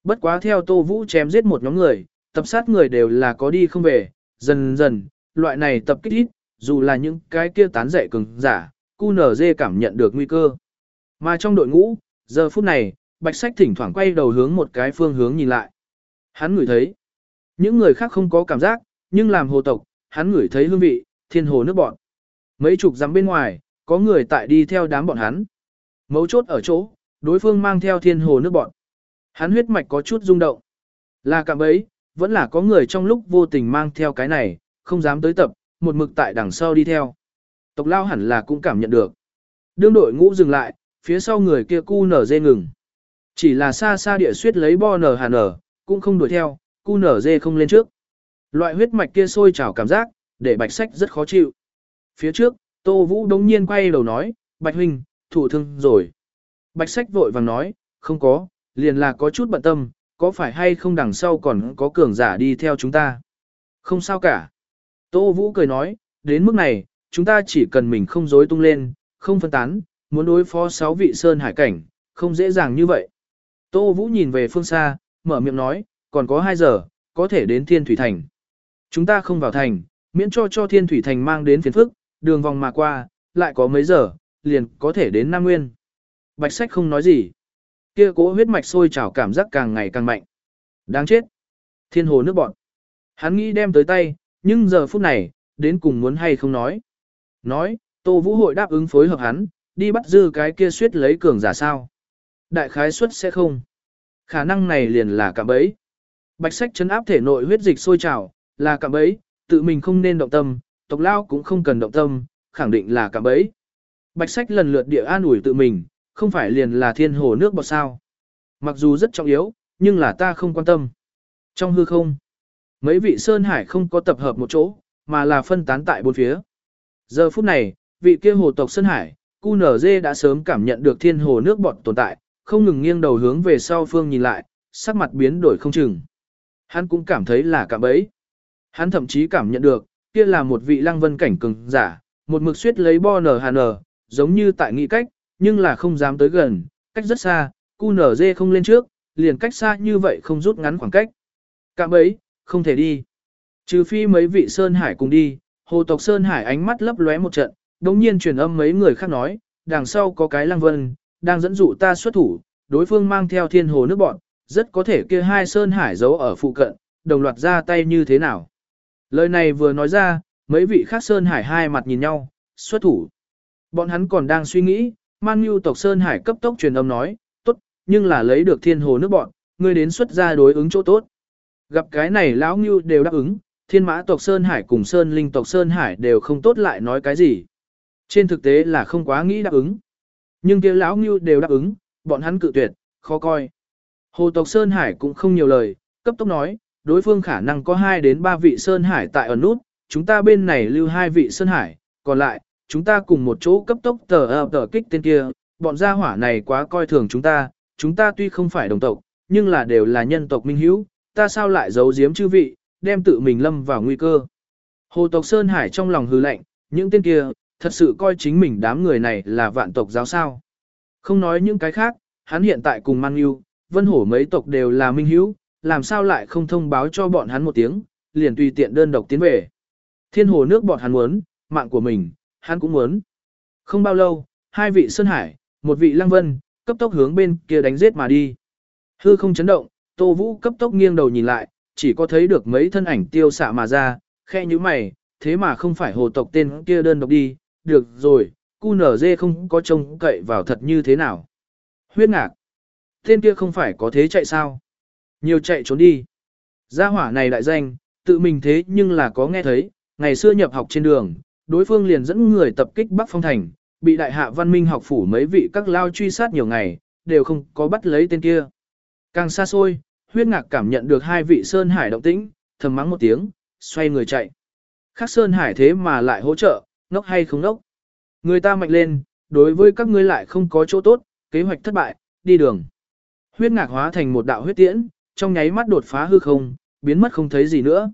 Bất quá theo Tô Vũ chém giết một nhóm người, tập sát người đều là có đi không về, dần dần, loại này tập kích ít, dù là những cái kia tán dạy cứng, giả, cu nở dê cảm nhận được nguy cơ. Mà trong đội ngũ, giờ phút này, bạch sách thỉnh thoảng quay đầu hướng một cái phương hướng nhìn lại. Hắn ngửi thấy, những người khác không có cảm giác, nhưng làm hồ tộc, hắn ngửi thấy hương vị, thiên hồ nước bọn. Mấy chục dặm bên ngoài, có người tại đi theo đám bọn hắn. Mấu chốt ở chỗ, đối phương mang theo thiên hồ nước bọn. Hắn huyết mạch có chút rung động. Là cạm bấy, vẫn là có người trong lúc vô tình mang theo cái này, không dám tới tập, một mực tại đằng sau đi theo. Tộc lao hẳn là cũng cảm nhận được. Đương đội ngũ dừng lại, phía sau người kia cu nở dê ngừng. Chỉ là xa xa địa suyết lấy bo nở hà nở, cũng không đuổi theo, cu nở dê không lên trước. Loại huyết mạch kia sôi trào cảm giác, để bạch sách rất khó chịu. Phía trước, Tô Vũ đống nhiên quay đầu nói, bạch huynh, thủ thương rồi. Bạch sách vội vàng nói, không có, liền là có chút bận tâm, có phải hay không đằng sau còn có cường giả đi theo chúng ta. Không sao cả. Tô Vũ cười nói, đến mức này, chúng ta chỉ cần mình không dối tung lên, không phân tán, muốn đối phó sáu vị sơn hải cảnh, không dễ dàng như vậy. Tô Vũ nhìn về phương xa, mở miệng nói, còn có 2 giờ, có thể đến Thiên Thủy Thành. Chúng ta không vào thành, miễn cho cho Thiên Thủy Thành mang đến phiền phức, đường vòng mà qua, lại có mấy giờ, liền có thể đến Nam Nguyên. Bạch Sách không nói gì. Kia cỗ huyết mạch sôi trào cảm giác càng ngày càng mạnh. Đáng chết. Thiên hồ nước bọn. Hắn nghĩ đem tới tay, nhưng giờ phút này, đến cùng muốn hay không nói. Nói, Tô Vũ hội đáp ứng phối hợp hắn, đi bắt dư cái kia suyết lấy cường giả sao. Đại khái suất sẽ không. Khả năng này liền là cạm bẫy. Bạch sách chấn áp thể nội huyết dịch sôi trào, là cạm bẫy, tự mình không nên động tâm, tộc lao cũng không cần động tâm, khẳng định là cả bấy. Bạch sách lần lượt địa an ủi tự mình, không phải liền là thiên hồ nước bọt sao. Mặc dù rất trọng yếu, nhưng là ta không quan tâm. Trong hư không, mấy vị Sơn Hải không có tập hợp một chỗ, mà là phân tán tại bốn phía. Giờ phút này, vị kia hồ tộc Sơn Hải, QNZ đã sớm cảm nhận được thiên hồ nước bọt tồn tại, không ngừng nghiêng đầu hướng về sau phương nhìn lại, sắc mặt biến đổi không chừng. Hắn cũng cảm thấy là cạm bẫy. Hắn thậm chí cảm nhận được, kia là một vị lăng vân cảnh cường giả, một mực suýt lấy bo nở hà nở, giống như tại nghị cách, nhưng là không dám tới gần, cách rất xa, cu nở dê không lên trước, liền cách xa như vậy không rút ngắn khoảng cách. Cạm ấy, không thể đi. Trừ phi mấy vị Sơn Hải cùng đi, hồ tộc Sơn Hải ánh mắt lấp lóe một trận, đồng nhiên truyền âm mấy người khác nói, đằng sau có cái lăng vân, đang dẫn dụ ta xuất thủ, đối phương mang theo thiên hồ nước bọn, rất có thể kia hai Sơn Hải giấu ở phụ cận, đồng loạt ra tay như thế nào. Lời này vừa nói ra, mấy vị khác Sơn Hải hai mặt nhìn nhau, xuất thủ. Bọn hắn còn đang suy nghĩ, Man Nhu tộc Sơn Hải cấp tốc truyền âm nói, tốt, nhưng là lấy được thiên hồ nước bọn, ngươi đến xuất ra đối ứng chỗ tốt. Gặp cái này lão Nhu đều đáp ứng, thiên mã tộc Sơn Hải cùng Sơn Linh tộc Sơn Hải đều không tốt lại nói cái gì. Trên thực tế là không quá nghĩ đáp ứng. Nhưng kia lão Nhu đều đáp ứng, bọn hắn cự tuyệt, khó coi. Hồ tộc Sơn Hải cũng không nhiều lời, cấp tốc nói, đối phương khả năng có 2 đến 3 vị Sơn Hải tại ẩn nút, chúng ta bên này lưu hai vị Sơn Hải, còn lại, chúng ta cùng một chỗ cấp tốc tờ ập tờ kích tên kia, bọn gia hỏa này quá coi thường chúng ta, chúng ta tuy không phải đồng tộc, nhưng là đều là nhân tộc minh hữu, ta sao lại giấu giếm chư vị, đem tự mình lâm vào nguy cơ. Hồ tộc Sơn Hải trong lòng hư lạnh, những tên kia, thật sự coi chính mình đám người này là vạn tộc giáo sao. Không nói những cái khác, hắn hiện tại cùng mang yêu, vân hổ mấy tộc đều là minh hữu, làm sao lại không thông báo cho bọn hắn một tiếng, liền tùy tiện đơn độc tiến về. Thiên hồ nước bọn hắn muốn, mạng của mình, hắn cũng muốn. Không bao lâu, hai vị Sơn Hải, một vị Lăng Vân, cấp tốc hướng bên kia đánh giết mà đi. Hư không chấn động, Tô Vũ cấp tốc nghiêng đầu nhìn lại, chỉ có thấy được mấy thân ảnh tiêu xạ mà ra, khe như mày, thế mà không phải hồ tộc tên kia đơn độc đi, được rồi, cu nở dê không có trông cậy vào thật như thế nào. Huyết ngạc, tên kia không phải có thế chạy sao? Nhiều chạy trốn đi. Gia hỏa này đại danh, tự mình thế nhưng là có nghe thấy, ngày xưa nhập học trên đường, đối phương liền dẫn người tập kích Bắc Phong Thành, bị đại hạ văn minh học phủ mấy vị các lao truy sát nhiều ngày, đều không có bắt lấy tên kia. Càng xa xôi, huyết ngạc cảm nhận được hai vị Sơn Hải động tĩnh, thầm mắng một tiếng, xoay người chạy. Khác Sơn Hải thế mà lại hỗ trợ, ngốc hay không ngốc. Người ta mạnh lên, đối với các ngươi lại không có chỗ tốt, kế hoạch thất bại, đi đường. Huyết ngạc hóa thành một đạo huyết tiễn, trong nháy mắt đột phá hư không, biến mất không thấy gì nữa.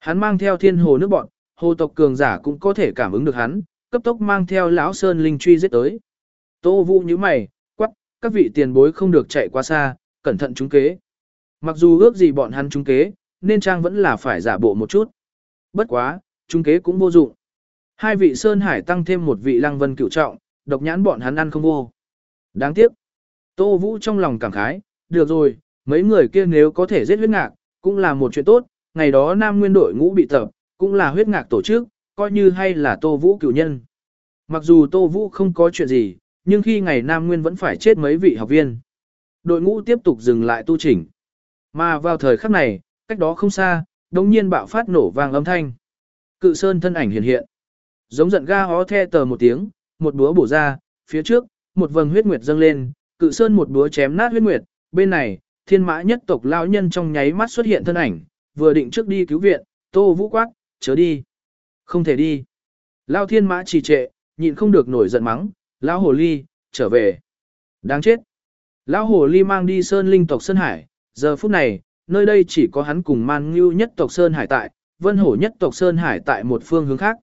Hắn mang theo thiên hồ nước bọn, hồ tộc cường giả cũng có thể cảm ứng được hắn, cấp tốc mang theo lão sơn linh truy giết tới. Tô Vũ như mày, quắc, các vị tiền bối không được chạy quá xa, cẩn thận trúng kế. Mặc dù ước gì bọn hắn trúng kế, nên trang vẫn là phải giả bộ một chút. Bất quá, trúng kế cũng vô dụng. Hai vị Sơn Hải tăng thêm một vị Lăng Vân cựu trọng, độc nhãn bọn hắn ăn không vô. Đáng tiếc. Tô Vũ trong lòng cảm khái, được rồi, mấy người kia nếu có thể giết huyết ngạc, cũng là một chuyện tốt, ngày đó Nam Nguyên đội ngũ bị tập, cũng là huyết ngạc tổ chức, coi như hay là Tô Vũ cửu nhân. Mặc dù Tô Vũ không có chuyện gì, nhưng khi ngày Nam Nguyên vẫn phải chết mấy vị học viên. Đội ngũ tiếp tục dừng lại tu chỉnh. Mà vào thời khắc này, cách đó không xa, đồng nhiên bạo phát nổ vang âm thanh. Cự sơn thân ảnh hiện hiện. Giống giận ga hó the tờ một tiếng, một búa bổ ra, phía trước, một vầng huyết nguyệt dâng lên, cự sơn một búa chém nát huyết nguyệt, bên này, thiên mã nhất tộc lão nhân trong nháy mắt xuất hiện thân ảnh, vừa định trước đi cứu viện, tô vũ quát, chớ đi. Không thể đi. Lao thiên mã trì trệ, nhịn không được nổi giận mắng, lão hồ ly, trở về. Đáng chết. Lão hồ ly mang đi sơn linh tộc Sơn Hải, giờ phút này, nơi đây chỉ có hắn cùng man ngưu nhất tộc Sơn Hải tại, vân hổ nhất tộc Sơn Hải tại một phương hướng khác.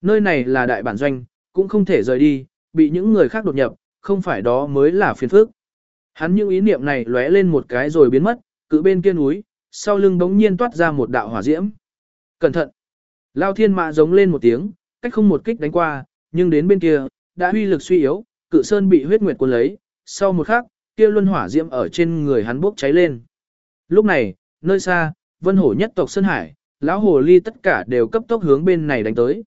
Nơi này là đại bản doanh, cũng không thể rời đi, bị những người khác đột nhập, không phải đó mới là phiền phức. Hắn những ý niệm này lóe lên một cái rồi biến mất, cự bên kia núi, sau lưng bỗng nhiên toát ra một đạo hỏa diễm. Cẩn thận! Lao thiên mã giống lên một tiếng, cách không một kích đánh qua, nhưng đến bên kia, đã huy lực suy yếu, cự sơn bị huyết nguyệt cuốn lấy, sau một khắc, kia luân hỏa diễm ở trên người hắn bốc cháy lên. Lúc này, nơi xa, vân hổ nhất tộc Sơn Hải, lão hồ ly tất cả đều cấp tốc hướng bên này đánh tới.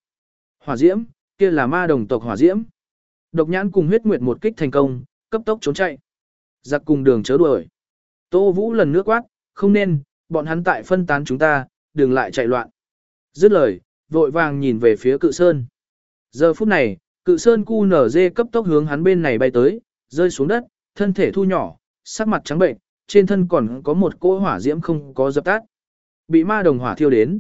Hỏa diễm, kia là ma đồng tộc hỏa diễm. Độc nhãn cùng huyết nguyệt một kích thành công, cấp tốc trốn chạy. Giặc cùng đường chớ đuổi. Tô Vũ lần nước quát, không nên, bọn hắn tại phân tán chúng ta, đừng lại chạy loạn. Dứt lời, vội vàng nhìn về phía cự sơn. Giờ phút này, cự sơn cu nở dê cấp tốc hướng hắn bên này bay tới, rơi xuống đất, thân thể thu nhỏ, sắc mặt trắng bệnh, trên thân còn có một cỗ hỏa diễm không có dập tắt. Bị ma đồng hỏa thiêu đến.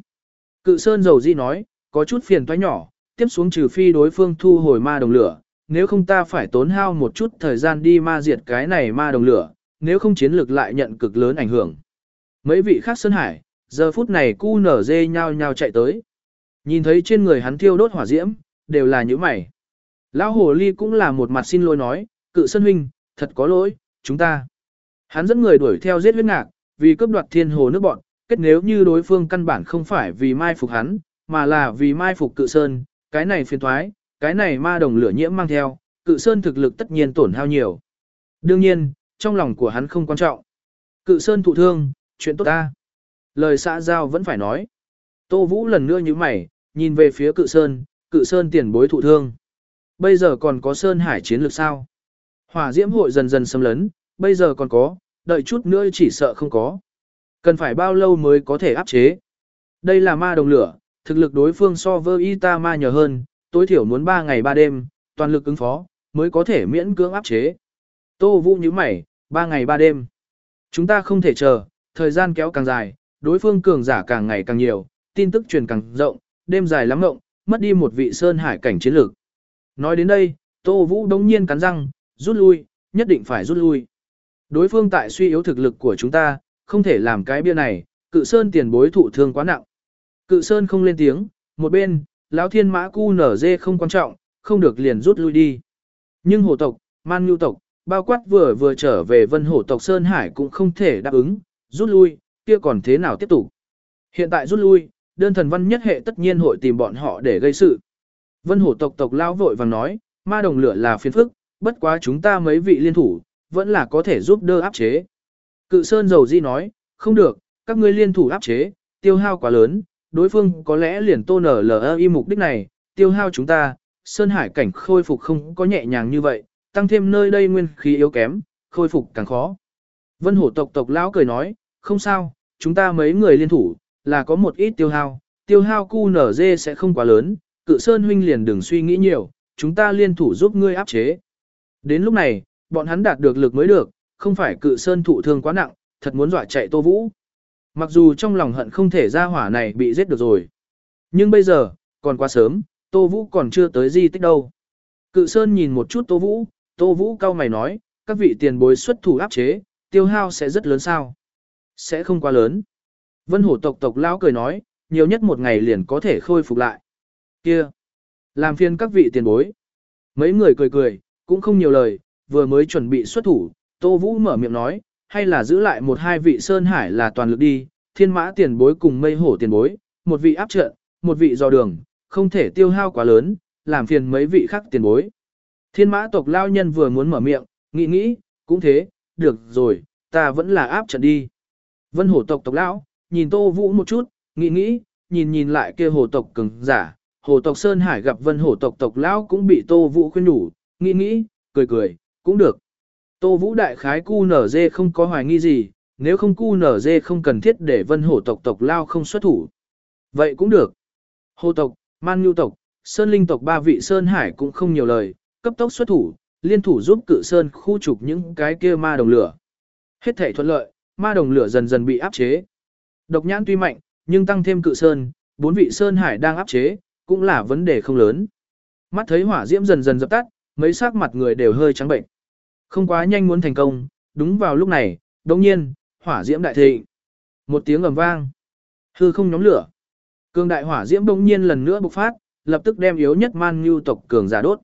Cự Sơn dầu di nói, có chút phiền toái nhỏ, tiếp xuống trừ phi đối phương thu hồi ma đồng lửa, nếu không ta phải tốn hao một chút thời gian đi ma diệt cái này ma đồng lửa, nếu không chiến lược lại nhận cực lớn ảnh hưởng. Mấy vị khác Sơn Hải, giờ phút này cu nở dê nhau nhau chạy tới. Nhìn thấy trên người hắn thiêu đốt hỏa diễm, đều là những mày. Lão hồ ly cũng là một mặt xin lỗi nói, cự Sơn huynh, thật có lỗi, chúng ta. Hắn dẫn người đuổi theo giết huyết ngạc, vì cướp đoạt thiên hồ nước bọn, kết nếu như đối phương căn bản không phải vì mai phục hắn, mà là vì mai phục cự sơn, cái này phiền thoái, cái này ma đồng lửa nhiễm mang theo, cự sơn thực lực tất nhiên tổn hao nhiều. Đương nhiên, trong lòng của hắn không quan trọng. Cự sơn thụ thương, chuyện tốt ta. Lời xã giao vẫn phải nói. Tô Vũ lần nữa như mày, nhìn về phía cự sơn, cự sơn tiền bối thụ thương. Bây giờ còn có sơn hải chiến lược sao? Hỏa diễm hội dần dần xâm lấn, bây giờ còn có, đợi chút nữa chỉ sợ không có. Cần phải bao lâu mới có thể áp chế? Đây là ma đồng lửa, thực lực đối phương so với ta ma nhờ hơn, tối thiểu muốn 3 ngày 3 đêm, toàn lực ứng phó, mới có thể miễn cưỡng áp chế. Tô Vũ như mày, 3 ngày 3 đêm. Chúng ta không thể chờ, thời gian kéo càng dài, đối phương cường giả càng ngày càng nhiều, tin tức truyền càng rộng, đêm dài lắm ngộng, mất đi một vị sơn hải cảnh chiến lược. Nói đến đây, Tô Vũ đống nhiên cắn răng, rút lui, nhất định phải rút lui. Đối phương tại suy yếu thực lực của chúng ta, không thể làm cái bia này, cự sơn tiền bối thụ thương quá nặng. Cự sơn không lên tiếng, một bên, lão thiên mã cu nở dê không quan trọng, không được liền rút lui đi. Nhưng hổ tộc, man nhu tộc, bao quát vừa vừa trở về vân hổ tộc Sơn Hải cũng không thể đáp ứng, rút lui, kia còn thế nào tiếp tục. Hiện tại rút lui, đơn thần văn nhất hệ tất nhiên hội tìm bọn họ để gây sự. Vân hổ tộc tộc lao vội vàng nói, ma đồng lửa là phiền phức, bất quá chúng ta mấy vị liên thủ, vẫn là có thể giúp đỡ áp chế. Cự Sơn dầu di nói, không được, các ngươi liên thủ áp chế, tiêu hao quá lớn, đối phương có lẽ liền tô nở lờ y mục đích này, tiêu hao chúng ta, Sơn Hải cảnh khôi phục không có nhẹ nhàng như vậy, tăng thêm nơi đây nguyên khí yếu kém, khôi phục càng khó. Vân hổ tộc tộc lão cười nói, không sao, chúng ta mấy người liên thủ, là có một ít tiêu hao, tiêu hao cu nở dê sẽ không quá lớn, cự Sơn huynh liền đừng suy nghĩ nhiều, chúng ta liên thủ giúp ngươi áp chế. Đến lúc này, bọn hắn đạt được lực mới được, không phải cự Sơn thụ thương quá nặng, thật muốn dọa chạy Tô Vũ. Mặc dù trong lòng hận không thể ra hỏa này bị giết được rồi. Nhưng bây giờ, còn quá sớm, Tô Vũ còn chưa tới di tích đâu. Cự Sơn nhìn một chút Tô Vũ, Tô Vũ cao mày nói, các vị tiền bối xuất thủ áp chế, tiêu hao sẽ rất lớn sao? Sẽ không quá lớn. Vân hổ tộc tộc lão cười nói, nhiều nhất một ngày liền có thể khôi phục lại. Kia! Làm phiền các vị tiền bối. Mấy người cười cười, cũng không nhiều lời, vừa mới chuẩn bị xuất thủ, Tô Vũ mở miệng nói, hay là giữ lại một hai vị Sơn Hải là toàn lực đi, thiên mã tiền bối cùng mây hổ tiền bối, một vị áp trận, một vị dò đường, không thể tiêu hao quá lớn, làm phiền mấy vị khác tiền bối. Thiên mã tộc lao nhân vừa muốn mở miệng, nghĩ nghĩ, cũng thế, được rồi, ta vẫn là áp trận đi. Vân hổ tộc tộc lão, nhìn tô vũ một chút, nghĩ nghĩ, nhìn nhìn lại kia hồ tộc cứng giả, hồ tộc Sơn Hải gặp vân hổ tộc tộc lão cũng bị tô vũ khuyên nhủ, nghĩ nghĩ, cười cười, cũng được. Tô vũ đại khái cu nở dê không có hoài nghi gì, nếu không cu nở dê không cần thiết để vân hổ tộc tộc lao không xuất thủ. Vậy cũng được. Hồ tộc, man nhu tộc, sơn linh tộc ba vị sơn hải cũng không nhiều lời, cấp tốc xuất thủ, liên thủ giúp cự sơn khu trục những cái kia ma đồng lửa. Hết thể thuận lợi, ma đồng lửa dần dần bị áp chế. Độc nhãn tuy mạnh, nhưng tăng thêm cự sơn, bốn vị sơn hải đang áp chế, cũng là vấn đề không lớn. Mắt thấy hỏa diễm dần dần dập tắt, mấy sắc mặt người đều hơi trắng bệnh. Không quá nhanh muốn thành công, đúng vào lúc này, đồng nhiên, hỏa diễm đại thịnh. Một tiếng ầm vang. Hư không nhóm lửa. Cường đại hỏa diễm đồng nhiên lần nữa bộc phát, lập tức đem yếu nhất man nhu tộc cường giả đốt.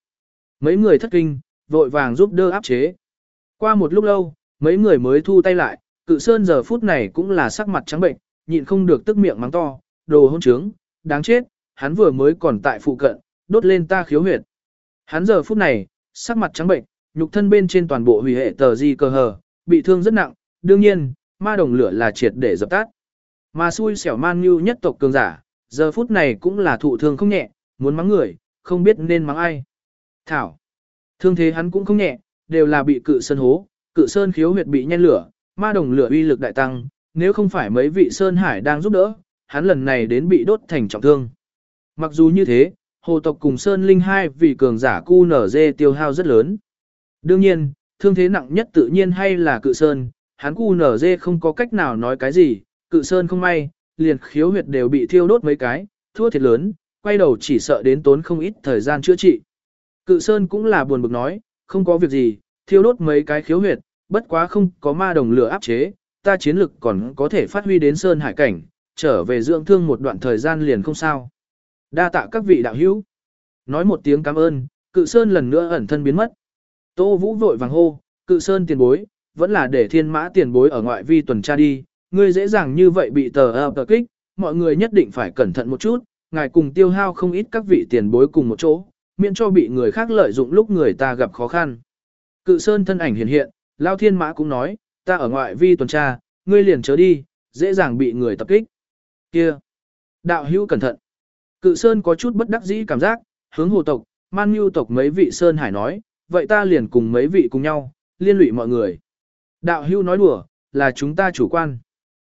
Mấy người thất kinh, vội vàng giúp đỡ áp chế. Qua một lúc lâu, mấy người mới thu tay lại, cự sơn giờ phút này cũng là sắc mặt trắng bệnh, nhịn không được tức miệng mắng to, đồ hôn trướng, đáng chết, hắn vừa mới còn tại phụ cận, đốt lên ta khiếu huyệt. Hắn giờ phút này, sắc mặt trắng bệnh, nhục thân bên trên toàn bộ hủy hệ tờ di cơ hờ, bị thương rất nặng, đương nhiên, ma đồng lửa là triệt để dập tắt. Mà xui xẻo man như nhất tộc cường giả, giờ phút này cũng là thụ thương không nhẹ, muốn mắng người, không biết nên mắng ai. Thảo, thương thế hắn cũng không nhẹ, đều là bị cự sơn hố, cự sơn khiếu huyệt bị nhen lửa, ma đồng lửa uy lực đại tăng, nếu không phải mấy vị sơn hải đang giúp đỡ, hắn lần này đến bị đốt thành trọng thương. Mặc dù như thế, hồ tộc cùng sơn linh hai vị cường giả cu nở dê tiêu hao rất lớn. Đương nhiên, thương thế nặng nhất tự nhiên hay là cự sơn, hắn cu nở dê không có cách nào nói cái gì, cự sơn không may, liền khiếu huyệt đều bị thiêu đốt mấy cái, thua thiệt lớn, quay đầu chỉ sợ đến tốn không ít thời gian chữa trị. Cự sơn cũng là buồn bực nói, không có việc gì, thiêu đốt mấy cái khiếu huyệt, bất quá không có ma đồng lửa áp chế, ta chiến lực còn có thể phát huy đến sơn hải cảnh, trở về dưỡng thương một đoạn thời gian liền không sao. Đa tạ các vị đạo hữu. Nói một tiếng cảm ơn, cự sơn lần nữa ẩn thân biến mất. Tô Vũ vội vàng hô, cự sơn tiền bối, vẫn là để thiên mã tiền bối ở ngoại vi tuần tra đi, ngươi dễ dàng như vậy bị tờ ập tờ kích, mọi người nhất định phải cẩn thận một chút, ngài cùng tiêu hao không ít các vị tiền bối cùng một chỗ, miễn cho bị người khác lợi dụng lúc người ta gặp khó khăn. Cự sơn thân ảnh hiện hiện, Lao Thiên Mã cũng nói, ta ở ngoại vi tuần tra, ngươi liền chớ đi, dễ dàng bị người tập kích. Kia! Đạo hữu cẩn thận! Cự sơn có chút bất đắc dĩ cảm giác, hướng hồ tộc, man nhu tộc mấy vị sơn hải nói, vậy ta liền cùng mấy vị cùng nhau, liên lụy mọi người. Đạo hưu nói đùa, là chúng ta chủ quan.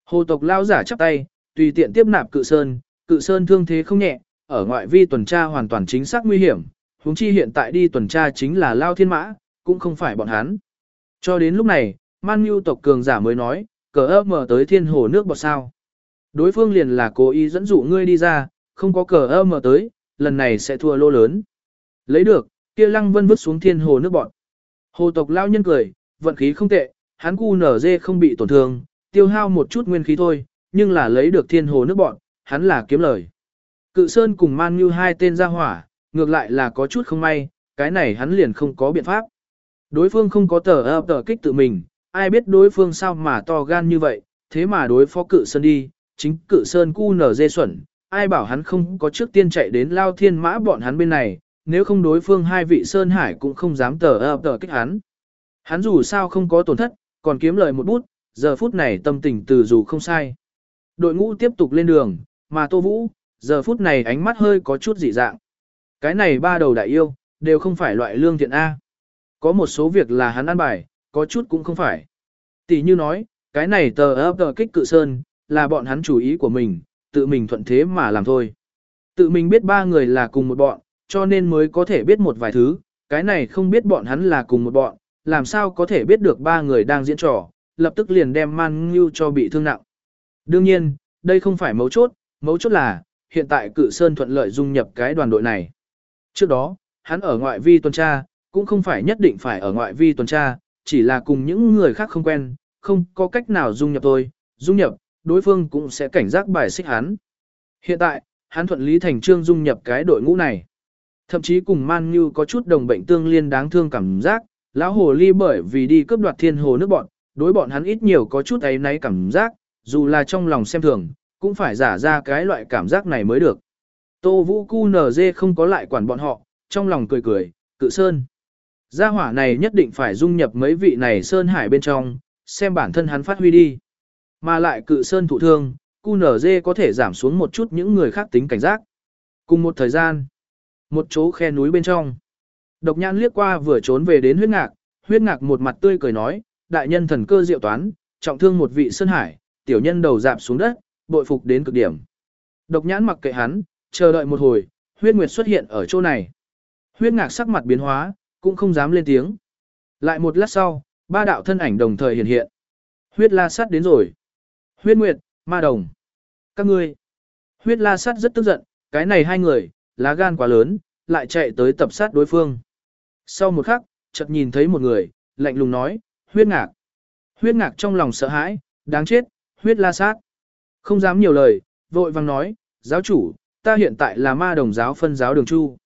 Hồ tộc lao giả chắp tay, tùy tiện tiếp nạp cự sơn, cự sơn thương thế không nhẹ, ở ngoại vi tuần tra hoàn toàn chính xác nguy hiểm, huống chi hiện tại đi tuần tra chính là lao thiên mã, cũng không phải bọn hắn. Cho đến lúc này, man nhu tộc cường giả mới nói, cờ ơ mở tới thiên hồ nước bọt sao. Đối phương liền là cố ý dẫn dụ ngươi đi ra, không có cờ ơ mở tới, lần này sẽ thua lô lớn. Lấy được, kia lăng vân vứt xuống thiên hồ nước bọt. Hồ tộc lao nhân cười, vận khí không tệ, hắn cu nở dê không bị tổn thương, tiêu hao một chút nguyên khí thôi, nhưng là lấy được thiên hồ nước bọt, hắn là kiếm lời. Cự Sơn cùng Man Như hai tên ra hỏa, ngược lại là có chút không may, cái này hắn liền không có biện pháp. Đối phương không có tờ ập tờ kích tự mình, ai biết đối phương sao mà to gan như vậy, thế mà đối phó cự Sơn đi, chính cự Sơn cu nở dê xuẩn, ai bảo hắn không có trước tiên chạy đến lao thiên mã bọn hắn bên này, nếu không đối phương hai vị Sơn Hải cũng không dám tờ ập tờ kích hắn. Hắn dù sao không có tổn thất, còn kiếm lời một bút, giờ phút này tâm tình từ dù không sai. Đội ngũ tiếp tục lên đường, mà Tô Vũ, giờ phút này ánh mắt hơi có chút dị dạng. Cái này ba đầu đại yêu, đều không phải loại lương thiện A. Có một số việc là hắn ăn bài, có chút cũng không phải. Tỷ như nói, cái này tờ ấp tờ kích cự sơn, là bọn hắn chủ ý của mình, tự mình thuận thế mà làm thôi. Tự mình biết ba người là cùng một bọn, cho nên mới có thể biết một vài thứ, cái này không biết bọn hắn là cùng một bọn, làm sao có thể biết được ba người đang diễn trò, lập tức liền đem Man Ngưu cho bị thương nặng. Đương nhiên, đây không phải mấu chốt, mấu chốt là, hiện tại cự sơn thuận lợi dung nhập cái đoàn đội này. Trước đó, hắn ở ngoại vi tuần tra, cũng không phải nhất định phải ở ngoại vi tuần tra, chỉ là cùng những người khác không quen, không có cách nào dung nhập thôi, dung nhập, đối phương cũng sẽ cảnh giác bài xích hắn. Hiện tại, hắn thuận lý thành trương dung nhập cái đội ngũ này. Thậm chí cùng Man Như có chút đồng bệnh tương liên đáng thương cảm giác, lão hồ ly bởi vì đi cướp đoạt thiên hồ nước bọn, đối bọn hắn ít nhiều có chút ấy náy cảm giác, dù là trong lòng xem thường, cũng phải giả ra cái loại cảm giác này mới được. Tô Vũ Cu NG không có lại quản bọn họ, trong lòng cười cười, cự sơn. Gia hỏa này nhất định phải dung nhập mấy vị này sơn hải bên trong, xem bản thân hắn phát huy đi. Mà lại cự sơn thụ thương, Cu NG có thể giảm xuống một chút những người khác tính cảnh giác. Cùng một thời gian, một chỗ khe núi bên trong. Độc nhãn liếc qua vừa trốn về đến huyết ngạc, huyết ngạc một mặt tươi cười nói, đại nhân thần cơ diệu toán, trọng thương một vị sơn hải, tiểu nhân đầu dạp xuống đất, bội phục đến cực điểm. Độc nhãn mặc kệ hắn, chờ đợi một hồi, huyết nguyệt xuất hiện ở chỗ này. Huyết ngạc sắc mặt biến hóa, cũng không dám lên tiếng. Lại một lát sau, ba đạo thân ảnh đồng thời hiện hiện. Huyết la sát đến rồi. Huyết nguyệt, ma đồng. Các ngươi. Huyết la sát rất tức giận, cái này hai người, lá gan quá lớn, lại chạy tới tập sát đối phương. Sau một khắc, chợt nhìn thấy một người, lạnh lùng nói, huyết ngạc. Huyết ngạc trong lòng sợ hãi, đáng chết, huyết la sát. Không dám nhiều lời, vội vang nói, giáo chủ, ta hiện tại là ma đồng giáo phân giáo đường chu.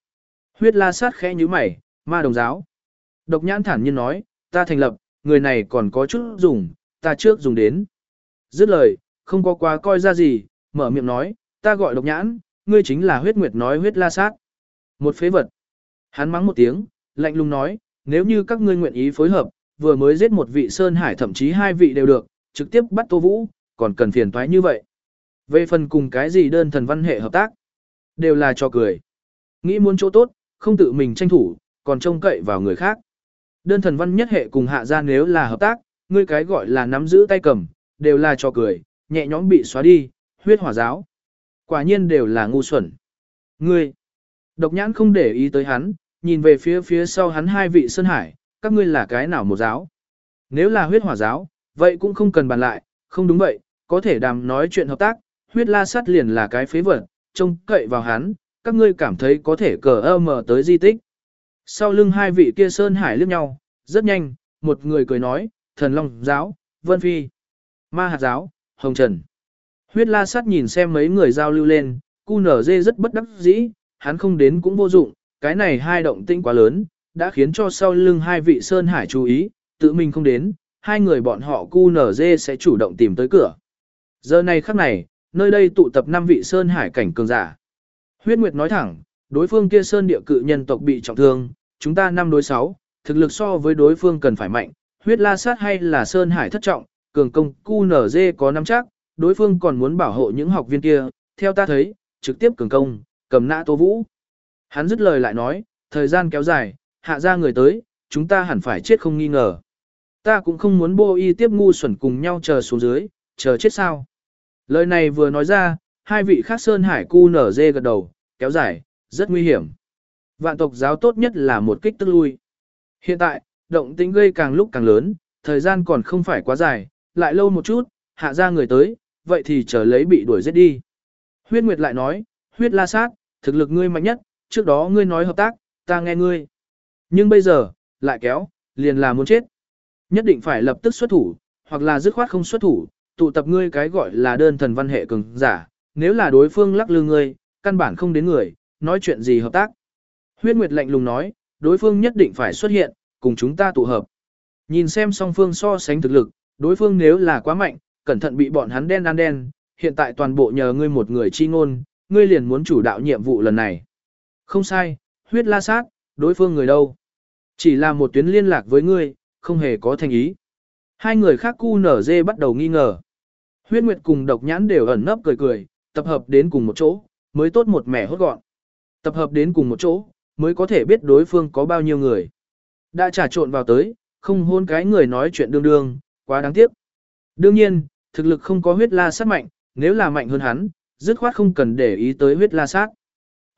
Huyết la sát khẽ như mày, ma đồng giáo. Độc nhãn thản nhiên nói, ta thành lập, người này còn có chút dùng, ta trước dùng đến. Dứt lời, không có quá coi ra gì, mở miệng nói, ta gọi độc nhãn, ngươi chính là huyết nguyệt nói huyết la sát. Một phế vật. Hắn mắng một tiếng, lạnh lùng nói, nếu như các ngươi nguyện ý phối hợp, vừa mới giết một vị Sơn Hải thậm chí hai vị đều được, trực tiếp bắt Tô Vũ, còn cần phiền toái như vậy. Về phần cùng cái gì đơn thần văn hệ hợp tác, đều là cho cười. Nghĩ muốn chỗ tốt, không tự mình tranh thủ, còn trông cậy vào người khác. Đơn thần văn nhất hệ cùng hạ ra nếu là hợp tác, ngươi cái gọi là nắm giữ tay cầm, đều là cho cười, nhẹ nhõm bị xóa đi, huyết hỏa giáo. Quả nhiên đều là ngu xuẩn. Ngươi, độc nhãn không để ý tới hắn, nhìn về phía phía sau hắn hai vị Sơn Hải, các ngươi là cái nào một giáo. Nếu là huyết hỏa giáo, Vậy cũng không cần bàn lại, không đúng vậy, có thể đàm nói chuyện hợp tác, huyết la sát liền là cái phế vật, trông cậy vào hắn, các ngươi cảm thấy có thể cờ ơ mờ tới di tích. Sau lưng hai vị kia Sơn Hải liếc nhau, rất nhanh, một người cười nói, thần long giáo, vân phi, ma hạt giáo, hồng trần. Huyết la sát nhìn xem mấy người giao lưu lên, cu nở dê rất bất đắc dĩ, hắn không đến cũng vô dụng, cái này hai động tinh quá lớn, đã khiến cho sau lưng hai vị Sơn Hải chú ý, tự mình không đến, hai người bọn họ cu nở dê sẽ chủ động tìm tới cửa. Giờ này khắc này, nơi đây tụ tập năm vị Sơn Hải cảnh cường giả. Huyết Nguyệt nói thẳng, đối phương kia Sơn địa cự nhân tộc bị trọng thương, chúng ta năm đối sáu, thực lực so với đối phương cần phải mạnh, huyết la sát hay là Sơn Hải thất trọng, cường công cu nở dê có năm chắc, đối phương còn muốn bảo hộ những học viên kia, theo ta thấy, trực tiếp cường công, cầm nã Tô Vũ. Hắn dứt lời lại nói, thời gian kéo dài, hạ ra người tới, chúng ta hẳn phải chết không nghi ngờ. Ta cũng không muốn bô y tiếp ngu xuẩn cùng nhau chờ xuống dưới, chờ chết sao. Lời này vừa nói ra, hai vị khác Sơn Hải cu nở dê gật đầu, kéo dài, rất nguy hiểm. Vạn tộc giáo tốt nhất là một kích tức lui. Hiện tại, động tĩnh gây càng lúc càng lớn, thời gian còn không phải quá dài, lại lâu một chút, hạ ra người tới, vậy thì chờ lấy bị đuổi giết đi. Huyết Nguyệt lại nói, huyết la sát, thực lực ngươi mạnh nhất, trước đó ngươi nói hợp tác, ta nghe ngươi. Nhưng bây giờ, lại kéo, liền là muốn chết. Nhất định phải lập tức xuất thủ, hoặc là dứt khoát không xuất thủ, tụ tập ngươi cái gọi là đơn thần văn hệ cường giả, nếu là đối phương lắc lư ngươi, căn bản không đến người, nói chuyện gì hợp tác. Huyết Nguyệt lạnh lùng nói, đối phương nhất định phải xuất hiện, cùng chúng ta tụ hợp. Nhìn xem song phương so sánh thực lực, đối phương nếu là quá mạnh, cẩn thận bị bọn hắn đen ăn đen, hiện tại toàn bộ nhờ ngươi một người chi ngôn, ngươi liền muốn chủ đạo nhiệm vụ lần này. Không sai, huyết la sát, đối phương người đâu. Chỉ là một tuyến liên lạc với ngươi, không hề có thành ý. Hai người khác cu nở dê bắt đầu nghi ngờ. Huyết Nguyệt cùng độc nhãn đều ẩn nấp cười cười, tập hợp đến cùng một chỗ, mới tốt một mẻ hốt gọn. Tập hợp đến cùng một chỗ, mới có thể biết đối phương có bao nhiêu người. Đã trà trộn vào tới, không hôn cái người nói chuyện đương đương, quá đáng tiếc. Đương nhiên, thực lực không có huyết la sát mạnh, nếu là mạnh hơn hắn, dứt khoát không cần để ý tới huyết la sát.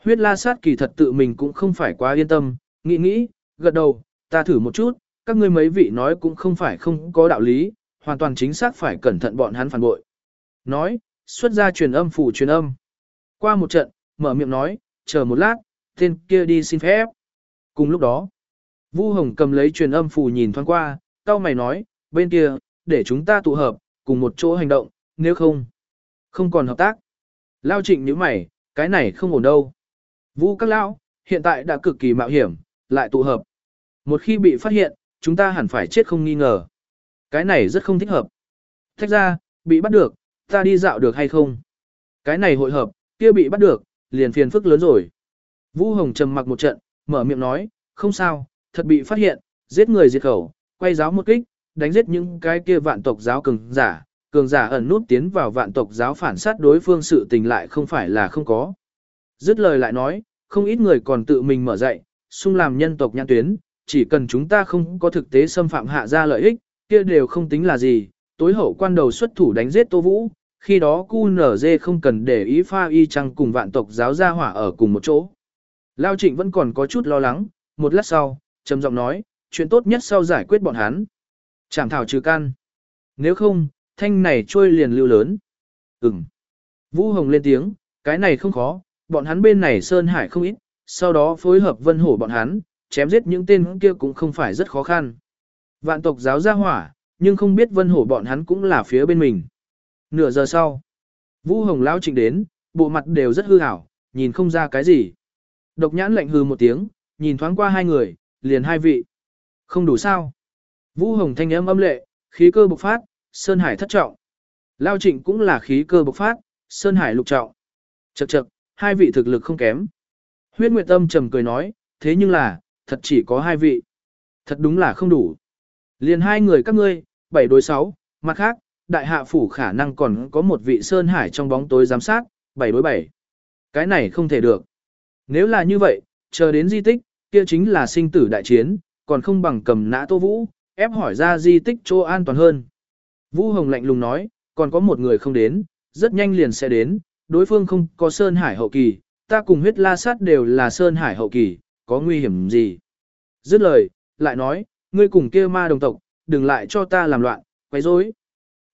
Huyết la sát kỳ thật tự mình cũng không phải quá yên tâm, nghĩ nghĩ, gật đầu, ta thử một chút, các ngươi mấy vị nói cũng không phải không có đạo lý, hoàn toàn chính xác phải cẩn thận bọn hắn phản bội. Nói, xuất ra truyền âm phủ truyền âm. Qua một trận, mở miệng nói, chờ một lát, tên kia đi xin phép. Cùng lúc đó, Vu Hồng cầm lấy truyền âm phủ nhìn thoáng qua, cao mày nói, bên kia, để chúng ta tụ hợp, cùng một chỗ hành động, nếu không, không còn hợp tác. Lao trịnh như mày, cái này không ổn đâu. Vũ các lão, hiện tại đã cực kỳ mạo hiểm, lại tụ hợp. Một khi bị phát hiện, chúng ta hẳn phải chết không nghi ngờ. Cái này rất không thích hợp. Thách ra, bị bắt được, ta đi dạo được hay không? Cái này hội hợp, kia bị bắt được, liền phiền phức lớn rồi. Vũ Hồng trầm mặc một trận, mở miệng nói, không sao, thật bị phát hiện, giết người diệt khẩu, quay giáo một kích, đánh giết những cái kia vạn tộc giáo cường giả, cường giả ẩn nút tiến vào vạn tộc giáo phản sát đối phương sự tình lại không phải là không có. Dứt lời lại nói, không ít người còn tự mình mở dạy, xung làm nhân tộc nhãn tuyến, chỉ cần chúng ta không có thực tế xâm phạm hạ ra lợi ích, kia đều không tính là gì, tối hậu quan đầu xuất thủ đánh giết Tô Vũ, khi đó cu nở dê không cần để ý pha y chăng cùng vạn tộc giáo gia hỏa ở cùng một chỗ. Lao Trịnh vẫn còn có chút lo lắng, một lát sau, trầm giọng nói, chuyện tốt nhất sau giải quyết bọn hắn. Chảm thảo trừ can. Nếu không, thanh này trôi liền lưu lớn. Ừm. Vũ Hồng lên tiếng, cái này không khó, bọn hắn bên này Sơn Hải không ít, sau đó phối hợp vân hổ bọn hắn, chém giết những tên kia cũng không phải rất khó khăn. Vạn tộc giáo ra hỏa, nhưng không biết vân hổ bọn hắn cũng là phía bên mình. Nửa giờ sau, Vũ Hồng lao trịnh đến, bộ mặt đều rất hư hảo, nhìn không ra cái gì. Độc nhãn lạnh hư một tiếng, nhìn thoáng qua hai người, liền hai vị. Không đủ sao. Vũ Hồng thanh âm âm lệ, khí cơ bộc phát, Sơn Hải thất trọng. Lao trịnh cũng là khí cơ bộc phát, Sơn Hải lục trọng. Chậc chậc, hai vị thực lực không kém. Huyết Nguyệt Tâm trầm cười nói, thế nhưng là, thật chỉ có hai vị. Thật đúng là không đủ. Liền hai người các ngươi, bảy đối sáu, mặt khác, đại hạ phủ khả năng còn có một vị Sơn Hải trong bóng tối giám sát, bảy đối bảy. Cái này không thể được. Nếu là như vậy, chờ đến di tích, kia chính là sinh tử đại chiến, còn không bằng cầm nã tô vũ, ép hỏi ra di tích chỗ an toàn hơn. Vũ Hồng lạnh lùng nói, còn có một người không đến, rất nhanh liền sẽ đến, đối phương không có Sơn Hải hậu kỳ, ta cùng huyết la sát đều là Sơn Hải hậu kỳ, có nguy hiểm gì. Dứt lời, lại nói, ngươi cùng kia ma đồng tộc, đừng lại cho ta làm loạn, quấy rối.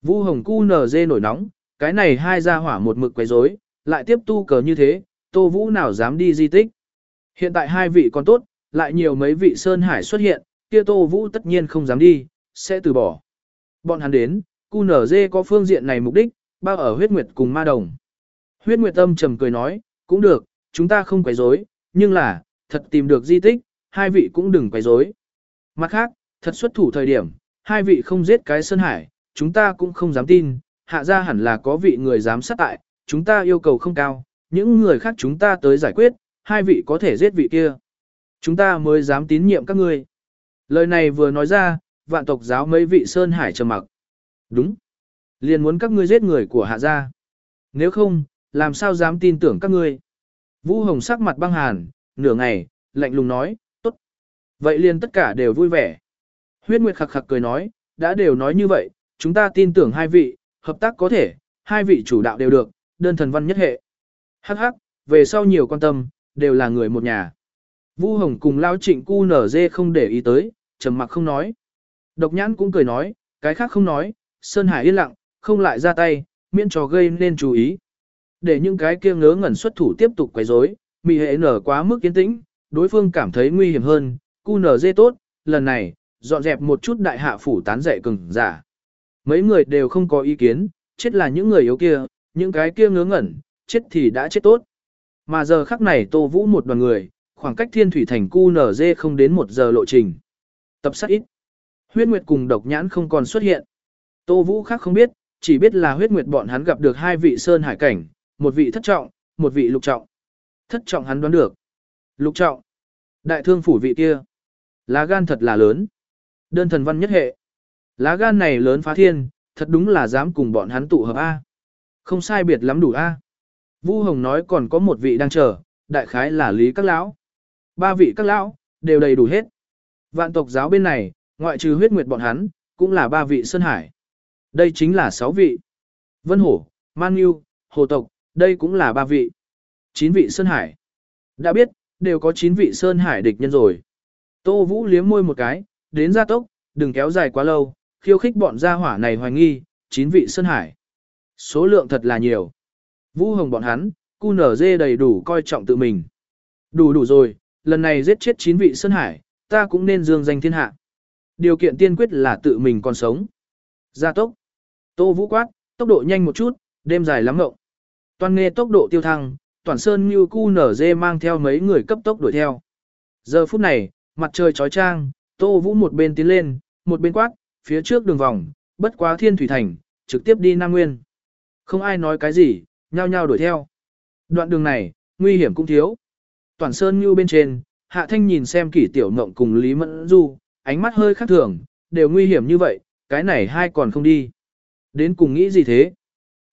Vu Hồng Cu nở dê nổi nóng, cái này hai gia hỏa một mực quấy rối, lại tiếp tu cờ như thế, Tô Vũ nào dám đi di tích. Hiện tại hai vị còn tốt, lại nhiều mấy vị Sơn Hải xuất hiện, kia Tô Vũ tất nhiên không dám đi, sẽ từ bỏ. Bọn hắn đến, cu nở dê có phương diện này mục đích, bao ở huyết nguyệt cùng ma đồng. Huyết nguyệt âm trầm cười nói, cũng được, chúng ta không quấy rối, nhưng là, thật tìm được di tích, hai vị cũng đừng quấy rối. Mặt khác, thật xuất thủ thời điểm, hai vị không giết cái Sơn Hải, chúng ta cũng không dám tin, hạ ra hẳn là có vị người dám sát tại, chúng ta yêu cầu không cao, những người khác chúng ta tới giải quyết, hai vị có thể giết vị kia. Chúng ta mới dám tín nhiệm các ngươi. Lời này vừa nói ra, vạn tộc giáo mấy vị Sơn Hải trầm mặc. Đúng. Liền muốn các ngươi giết người của hạ gia. Nếu không, làm sao dám tin tưởng các ngươi. Vũ Hồng sắc mặt băng hàn, nửa ngày, lạnh lùng nói, tốt. Vậy liền tất cả đều vui vẻ. Huyết Nguyệt khặc khặc cười nói, đã đều nói như vậy, chúng ta tin tưởng hai vị, hợp tác có thể, hai vị chủ đạo đều được, đơn thần văn nhất hệ. Hắc hắc, về sau nhiều quan tâm, đều là người một nhà. Vu Hồng cùng Lao Trịnh cu nở dê không để ý tới, trầm mặc không nói. Độc nhãn cũng cười nói, cái khác không nói, Sơn Hải yên lặng, không lại ra tay, miễn trò gây nên chú ý. Để những cái kia ngớ ngẩn xuất thủ tiếp tục quấy rối, mị hệ nở quá mức kiên tĩnh, đối phương cảm thấy nguy hiểm hơn, cu nở dê tốt, lần này, dọn dẹp một chút đại hạ phủ tán dạy cứng, giả. Mấy người đều không có ý kiến, chết là những người yếu kia, những cái kia ngớ ngẩn, chết thì đã chết tốt. Mà giờ khắc này Tô Vũ một đoàn người, khoảng cách thiên thủy thành cu nở dê không đến một giờ lộ trình. Tập sát ít. Huyết Nguyệt cùng độc nhãn không còn xuất hiện. Tô Vũ khác không biết, chỉ biết là huyết nguyệt bọn hắn gặp được hai vị sơn hải cảnh, một vị thất trọng, một vị lục trọng. Thất trọng hắn đoán được. Lục trọng. Đại thương phủ vị kia. Lá gan thật là lớn. Đơn thần văn nhất hệ. Lá gan này lớn phá thiên, thật đúng là dám cùng bọn hắn tụ hợp A. Không sai biệt lắm đủ A. Vu Hồng nói còn có một vị đang chờ, đại khái là Lý Các Lão. Ba vị Các Lão, đều đầy đủ hết. Vạn tộc giáo bên này, ngoại trừ huyết nguyệt bọn hắn, cũng là ba vị Sơn Hải. Đây chính là sáu vị. Vân Hổ, Man Nhu, Hồ Tộc, đây cũng là ba vị. Chín vị Sơn Hải. Đã biết, đều có chín vị Sơn Hải địch nhân rồi. Tô Vũ liếm môi một cái, đến gia tốc, đừng kéo dài quá lâu, khiêu khích bọn gia hỏa này hoài nghi, chín vị Sơn Hải. Số lượng thật là nhiều. Vũ Hồng bọn hắn, cu nở dê đầy đủ coi trọng tự mình. Đủ đủ rồi, lần này giết chết chín vị Sơn Hải, ta cũng nên dương danh thiên hạ. Điều kiện tiên quyết là tự mình còn sống. Gia tốc. Tô Vũ quát, tốc độ nhanh một chút, đêm dài lắm ngộng. Toàn nghe tốc độ tiêu thăng, toàn sơn như cu nở dê mang theo mấy người cấp tốc đuổi theo. Giờ phút này, mặt trời chói chang, Tô Vũ một bên tiến lên, một bên quát, phía trước đường vòng, bất quá thiên thủy thành, trực tiếp đi Nam Nguyên. Không ai nói cái gì, nhao nhao đuổi theo. Đoạn đường này, nguy hiểm cũng thiếu. Toàn sơn như bên trên, Hạ Thanh nhìn xem kỷ tiểu ngộng cùng Lý Mẫn Du, ánh mắt hơi khác thường, đều nguy hiểm như vậy, cái này hai còn không đi. Đến cùng nghĩ gì thế?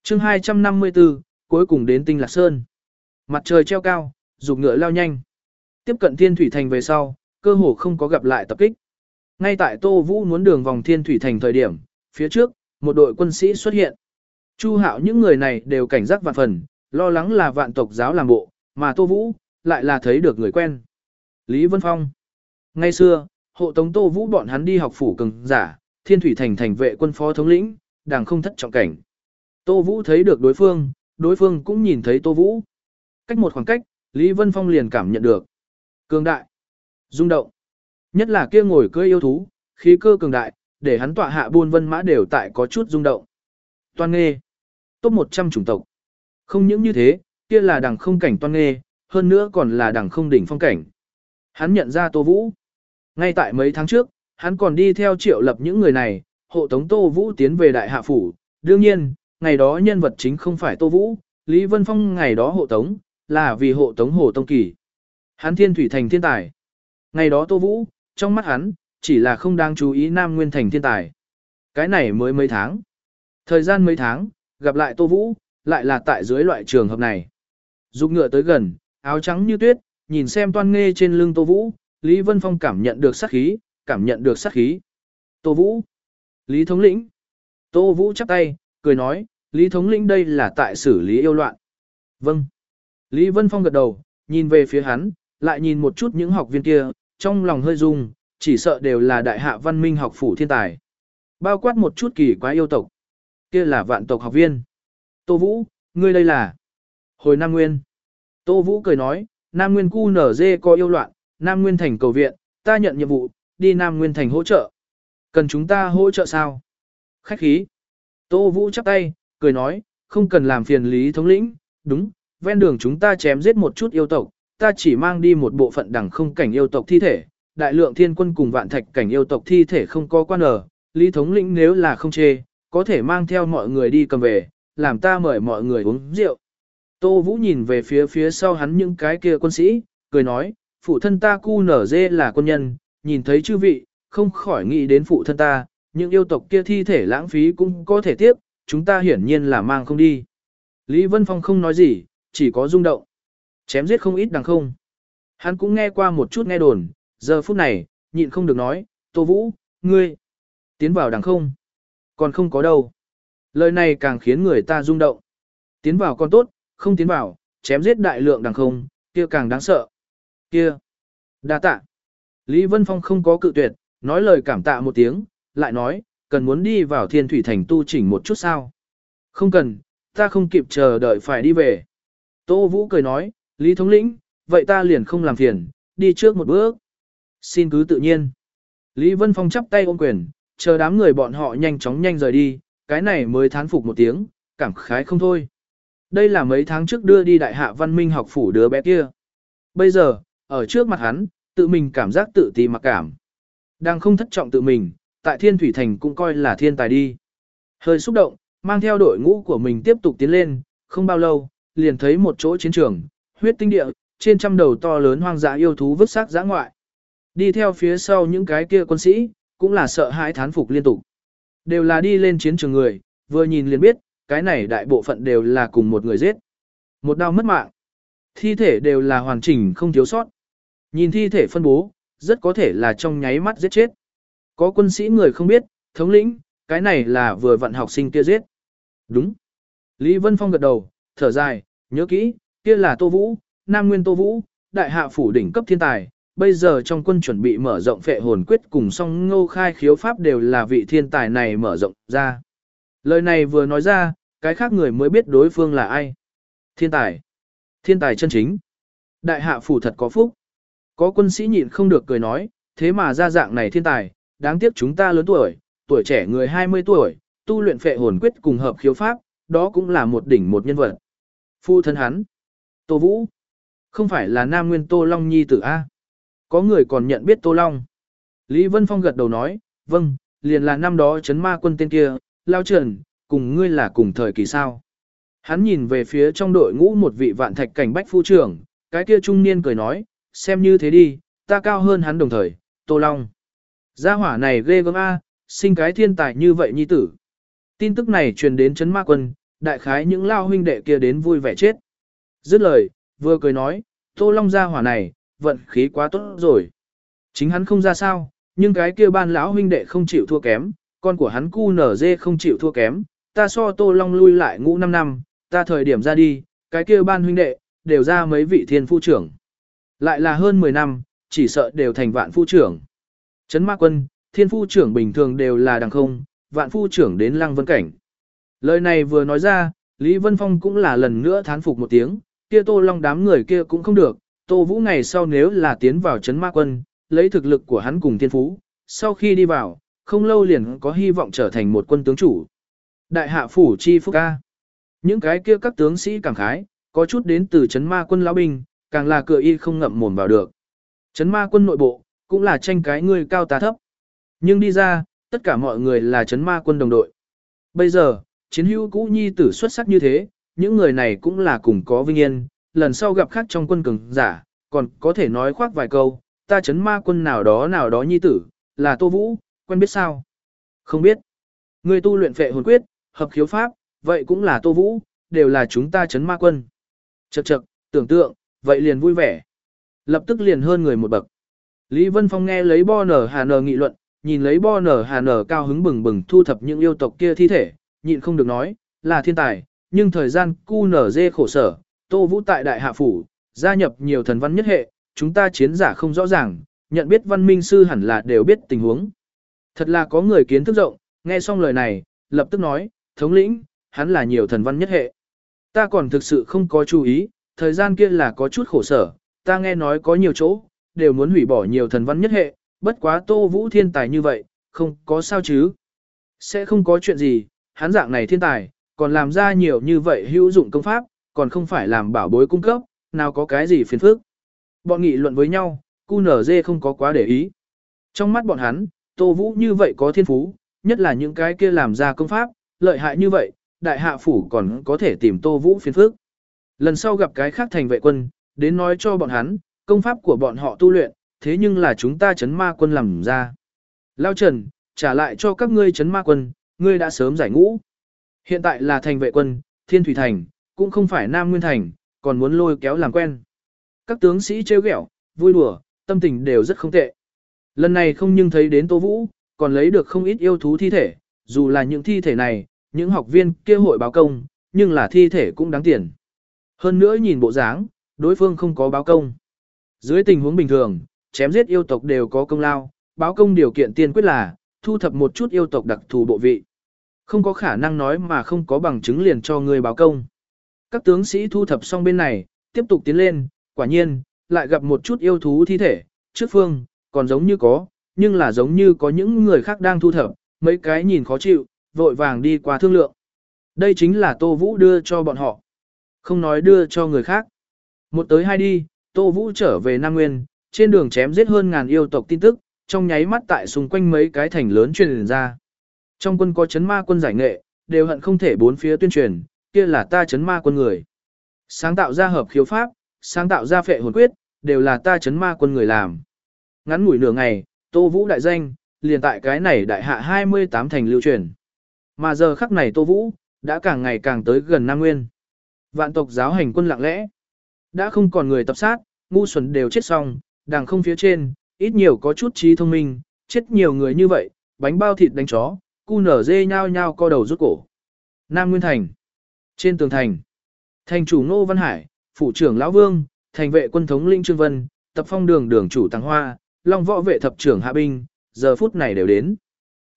chương 254, cuối cùng đến tinh lạc sơn. Mặt trời treo cao, dục ngựa lao nhanh. Tiếp cận thiên thủy thành về sau, cơ hồ không có gặp lại tập kích. Ngay tại Tô Vũ muốn đường vòng thiên thủy thành thời điểm, phía trước, một đội quân sĩ xuất hiện. Chu hạo những người này đều cảnh giác vạn phần, lo lắng là vạn tộc giáo làm bộ, mà Tô Vũ, lại là thấy được người quen. Lý Vân Phong. Ngay xưa, hộ tống Tô Vũ bọn hắn đi học phủ cường giả, thiên thủy thành thành vệ quân phó thống lĩnh, đàng không thất trọng cảnh. Tô Vũ thấy được đối phương, đối phương cũng nhìn thấy Tô Vũ. Cách một khoảng cách, Lý Vân Phong liền cảm nhận được. Cường đại, rung động. Nhất là kia ngồi cưỡi yêu thú, khí cơ cường đại, để hắn tọa hạ buôn vân mã đều tại có chút rung động. Toan nghê, top 100 chủng tộc. Không những như thế, kia là đằng không cảnh toan nghê, hơn nữa còn là đẳng không đỉnh phong cảnh. Hắn nhận ra Tô Vũ. Ngay tại mấy tháng trước, hắn còn đi theo triệu lập những người này, hộ tống Tô Vũ tiến về đại hạ phủ. Đương nhiên, ngày đó nhân vật chính không phải Tô Vũ, Lý Vân Phong ngày đó hộ tống, là vì hộ tống Hồ Tông Kỳ. Hắn thiên thủy thành thiên tài. Ngày đó Tô Vũ, trong mắt hắn, chỉ là không đang chú ý Nam Nguyên thành thiên tài. Cái này mới mấy tháng. Thời gian mấy tháng, gặp lại Tô Vũ, lại là tại dưới loại trường hợp này. Dục ngựa tới gần, áo trắng như tuyết, nhìn xem toan nghe trên lưng Tô Vũ, Lý Vân Phong cảm nhận được sát khí, cảm nhận được sát khí. Tô Vũ. Lý thống lĩnh. Tô Vũ chắp tay, cười nói, Lý thống lĩnh đây là tại xử lý yêu loạn. Vâng. Lý Vân Phong gật đầu, nhìn về phía hắn, lại nhìn một chút những học viên kia, trong lòng hơi rung, chỉ sợ đều là đại hạ văn minh học phủ thiên tài. Bao quát một chút kỳ quái yêu tộc. Kia là vạn tộc học viên. Tô Vũ, ngươi đây là. Hồi Nam Nguyên. Tô Vũ cười nói, Nam Nguyên cu nở dê có yêu loạn, Nam Nguyên thành cầu viện, ta nhận nhiệm vụ, đi Nam Nguyên thành hỗ trợ. Cần chúng ta hỗ trợ sao? Khách khí. Tô Vũ chắp tay, cười nói, không cần làm phiền lý thống lĩnh, đúng, ven đường chúng ta chém giết một chút yêu tộc, ta chỉ mang đi một bộ phận đẳng không cảnh yêu tộc thi thể, đại lượng thiên quân cùng vạn thạch cảnh yêu tộc thi thể không có quan ở, lý thống lĩnh nếu là không chê, có thể mang theo mọi người đi cầm về, làm ta mời mọi người uống rượu. Tô Vũ nhìn về phía phía sau hắn những cái kia quân sĩ, cười nói, phụ thân ta cu nở dê là quân nhân, nhìn thấy chư vị, không khỏi nghĩ đến phụ thân ta, những yêu tộc kia thi thể lãng phí cũng có thể tiếp, chúng ta hiển nhiên là mang không đi. Lý Vân Phong không nói gì, chỉ có rung động. Chém giết không ít đằng không. Hắn cũng nghe qua một chút nghe đồn, giờ phút này, nhịn không được nói, Tô Vũ, ngươi, tiến vào đằng không. Còn không có đâu. Lời này càng khiến người ta rung động. Tiến vào còn tốt, không tiến vào, chém giết đại lượng đằng không, kia càng đáng sợ. Kia, đa tạ. Lý Vân Phong không có cự tuyệt, nói lời cảm tạ một tiếng, lại nói, cần muốn đi vào thiên thủy thành tu chỉnh một chút sao. Không cần, ta không kịp chờ đợi phải đi về. Tô Vũ cười nói, Lý Thống lĩnh, vậy ta liền không làm phiền, đi trước một bước. Xin cứ tự nhiên. Lý Vân Phong chắp tay ôm quyền, chờ đám người bọn họ nhanh chóng nhanh rời đi, cái này mới thán phục một tiếng, cảm khái không thôi. Đây là mấy tháng trước đưa đi đại hạ văn minh học phủ đứa bé kia. Bây giờ, ở trước mặt hắn, tự mình cảm giác tự ti mặc cảm. Đang không thất trọng tự mình, tại thiên thủy thành cũng coi là thiên tài đi. Hơi xúc động, mang theo đội ngũ của mình tiếp tục tiến lên, không bao lâu, liền thấy một chỗ chiến trường, huyết tinh địa, trên trăm đầu to lớn hoang dã yêu thú vứt xác giã ngoại. Đi theo phía sau những cái kia quân sĩ, cũng là sợ hãi thán phục liên tục. Đều là đi lên chiến trường người, vừa nhìn liền biết, cái này đại bộ phận đều là cùng một người giết. Một đau mất mạng. Thi thể đều là hoàn chỉnh không thiếu sót. Nhìn thi thể phân bố, rất có thể là trong nháy mắt giết chết. Có quân sĩ người không biết, thống lĩnh, cái này là vừa vận học sinh kia giết. Đúng. Lý Vân Phong gật đầu, thở dài, nhớ kỹ, kia là Tô Vũ, Nam Nguyên Tô Vũ, đại hạ phủ đỉnh cấp thiên tài, bây giờ trong quân chuẩn bị mở rộng phệ hồn quyết cùng song ngô khai khiếu pháp đều là vị thiên tài này mở rộng ra. Lời này vừa nói ra, cái khác người mới biết đối phương là ai. Thiên tài. Thiên tài chân chính. Đại hạ phủ thật có phúc. Có quân sĩ nhịn không được cười nói, thế mà ra dạng này thiên tài, đáng tiếc chúng ta lớn tuổi, tuổi trẻ người 20 tuổi, tu luyện phệ hồn quyết cùng hợp khiếu pháp, đó cũng là một đỉnh một nhân vật. Phu thân hắn. Tô Vũ. Không phải là Nam Nguyên Tô Long Nhi tử A. Có người còn nhận biết Tô Long. Lý Vân Phong gật đầu nói, vâng, liền là năm đó chấn ma quân tên kia, lao trần, cùng ngươi là cùng thời kỳ sao. Hắn nhìn về phía trong đội ngũ một vị vạn thạch cảnh bách phu trưởng, cái kia trung niên cười nói, xem như thế đi, ta cao hơn hắn đồng thời, Tô Long. Gia hỏa này ghê gớm A, sinh cái thiên tài như vậy nhi tử. Tin tức này truyền đến chấn ma quân, đại khái những lao huynh đệ kia đến vui vẻ chết. Dứt lời, vừa cười nói, Tô Long gia hỏa này, vận khí quá tốt rồi. Chính hắn không ra sao, nhưng cái kia ban lão huynh đệ không chịu thua kém, con của hắn cu nở dê không chịu thua kém, ta so Tô Long lui lại ngũ 5 năm, ta thời điểm ra đi, cái kia ban huynh đệ, đều ra mấy vị thiên phu trưởng. Lại là hơn 10 năm, chỉ sợ đều thành vạn phu trưởng. Trấn Ma Quân, thiên phu trưởng bình thường đều là đằng không, vạn phu trưởng đến lăng vân cảnh. Lời này vừa nói ra, Lý Vân Phong cũng là lần nữa thán phục một tiếng, kia Tô Long đám người kia cũng không được, Tô Vũ ngày sau nếu là tiến vào Trấn Ma Quân, lấy thực lực của hắn cùng thiên phú, sau khi đi vào, không lâu liền có hy vọng trở thành một quân tướng chủ. Đại hạ phủ chi phúc ca. Những cái kia các tướng sĩ cảm khái, có chút đến từ chấn Ma Quân lão binh, càng là cửa y không ngậm mồm vào được. Chấn Ma Quân nội bộ, cũng là tranh cái người cao tá thấp. Nhưng đi ra, tất cả mọi người là chấn Ma Quân đồng đội. Bây giờ, chiến hữu cũ nhi tử xuất sắc như thế, những người này cũng là cùng có vinh yên, lần sau gặp khác trong quân cường giả, còn có thể nói khoác vài câu, ta chấn ma quân nào đó nào đó nhi tử, là Tô Vũ, quen biết sao? Không biết. Người tu luyện phệ hồn quyết, hợp khiếu pháp, vậy cũng là Tô Vũ, đều là chúng ta chấn ma quân. Chậc chậc, tưởng tượng, vậy liền vui vẻ. Lập tức liền hơn người một bậc. Lý Vân Phong nghe lấy bo nở hà nở nghị luận, nhìn lấy bo nở hà nở cao hứng bừng bừng thu thập những yêu tộc kia thi thể, nhịn không được nói, là thiên tài, nhưng thời gian cu nở dê khổ sở, Tô Vũ tại đại hạ phủ, gia nhập nhiều thần văn nhất hệ, chúng ta chiến giả không rõ ràng, nhận biết văn minh sư hẳn là đều biết tình huống. Thật là có người kiến thức rộng, nghe xong lời này, lập tức nói, thống lĩnh, hắn là nhiều thần văn nhất hệ. Ta còn thực sự không có chú ý, thời gian kia là có chút khổ sở, ta nghe nói có nhiều chỗ, đều muốn hủy bỏ nhiều thần văn nhất hệ, bất quá Tô Vũ thiên tài như vậy, không có sao chứ. Sẽ không có chuyện gì, hắn dạng này thiên tài, còn làm ra nhiều như vậy hữu dụng công pháp, còn không phải làm bảo bối cung cấp, nào có cái gì phiền phức. Bọn nghị luận với nhau, cu nở dê không có quá để ý. Trong mắt bọn hắn, Tô Vũ như vậy có thiên phú, nhất là những cái kia làm ra công pháp, lợi hại như vậy, đại hạ phủ còn có thể tìm Tô Vũ phiền phức. Lần sau gặp cái khác thành vệ quân, đến nói cho bọn hắn, công pháp của bọn họ tu luyện, thế nhưng là chúng ta chấn ma quân làm ra. Lao Trần, trả lại cho các ngươi chấn ma quân, ngươi đã sớm giải ngũ. Hiện tại là thành vệ quân, thiên thủy thành, cũng không phải nam nguyên thành, còn muốn lôi kéo làm quen. Các tướng sĩ trêu ghẹo, vui đùa, tâm tình đều rất không tệ. Lần này không nhưng thấy đến Tô Vũ, còn lấy được không ít yêu thú thi thể, dù là những thi thể này, những học viên kia hội báo công, nhưng là thi thể cũng đáng tiền. Hơn nữa nhìn bộ dáng, đối phương không có báo công. Dưới tình huống bình thường, chém giết yêu tộc đều có công lao, báo công điều kiện tiên quyết là thu thập một chút yêu tộc đặc thù bộ vị. Không có khả năng nói mà không có bằng chứng liền cho người báo công. Các tướng sĩ thu thập xong bên này, tiếp tục tiến lên, quả nhiên, lại gặp một chút yêu thú thi thể, trước phương, còn giống như có, nhưng là giống như có những người khác đang thu thập, mấy cái nhìn khó chịu, vội vàng đi qua thương lượng. Đây chính là Tô Vũ đưa cho bọn họ. Không nói đưa cho người khác. Một tới hai đi, Tô Vũ trở về Nam Nguyên, trên đường chém giết hơn ngàn yêu tộc tin tức, trong nháy mắt tại xung quanh mấy cái thành lớn truyền ra. Trong quân có chấn ma quân giải nghệ, đều hận không thể bốn phía tuyên truyền, kia là ta chấn ma quân người. Sáng tạo ra hợp khiếu pháp, sáng tạo ra phệ hồn quyết, đều là ta chấn ma quân người làm. Ngắn ngủi nửa ngày, Tô Vũ đại danh, liền tại cái này đại hạ 28 thành lưu truyền. Mà giờ khắc này Tô Vũ, đã càng ngày càng tới gần Nam Nguyên. Vạn tộc giáo hành quân lặng lẽ. Đã không còn người tập sát, ngu xuẩn đều chết xong, đàng không phía trên, ít nhiều có chút trí thông minh, chết nhiều người như vậy, bánh bao thịt đánh chó, cu nở dê nhao nhao co đầu rút cổ. Nam Nguyên Thành. Trên tường thành. Thành chủ Ngô Văn Hải, phủ trưởng Lão Vương, thành vệ quân thống Linh Trương Vân, tập phong đường đường chủ Tăng Hoa, long võ vệ thập trưởng Hạ Binh, giờ phút này đều đến.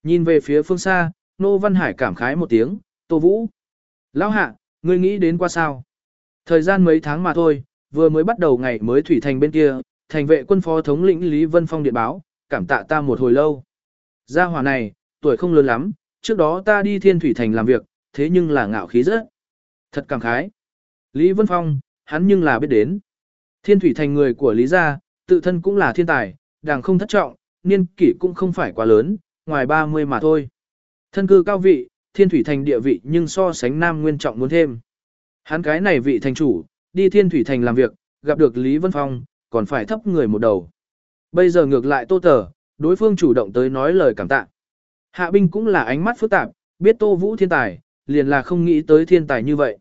Nhìn về phía phương xa, Nô Văn Hải cảm khái một tiếng, Tô Vũ. Lão Hạ, ngươi nghĩ đến qua sao? Thời gian mấy tháng mà thôi, vừa mới bắt đầu ngày mới thủy thành bên kia, thành vệ quân phó thống lĩnh Lý Vân Phong điện báo, cảm tạ ta một hồi lâu. Gia hỏa này, tuổi không lớn lắm, trước đó ta đi thiên thủy thành làm việc, thế nhưng là ngạo khí rất. Thật cảm khái. Lý Vân Phong, hắn nhưng là biết đến. Thiên thủy thành người của Lý gia, tự thân cũng là thiên tài, đàng không thất trọng, niên kỷ cũng không phải quá lớn, ngoài 30 mà thôi. Thân cư cao vị, thiên thủy thành địa vị nhưng so sánh nam nguyên trọng muốn thêm. Hắn cái này vị thành chủ, đi thiên thủy thành làm việc, gặp được Lý Vân Phong, còn phải thấp người một đầu. Bây giờ ngược lại tô tờ, đối phương chủ động tới nói lời cảm tạ. Hạ binh cũng là ánh mắt phức tạp, biết tô vũ thiên tài, liền là không nghĩ tới thiên tài như vậy.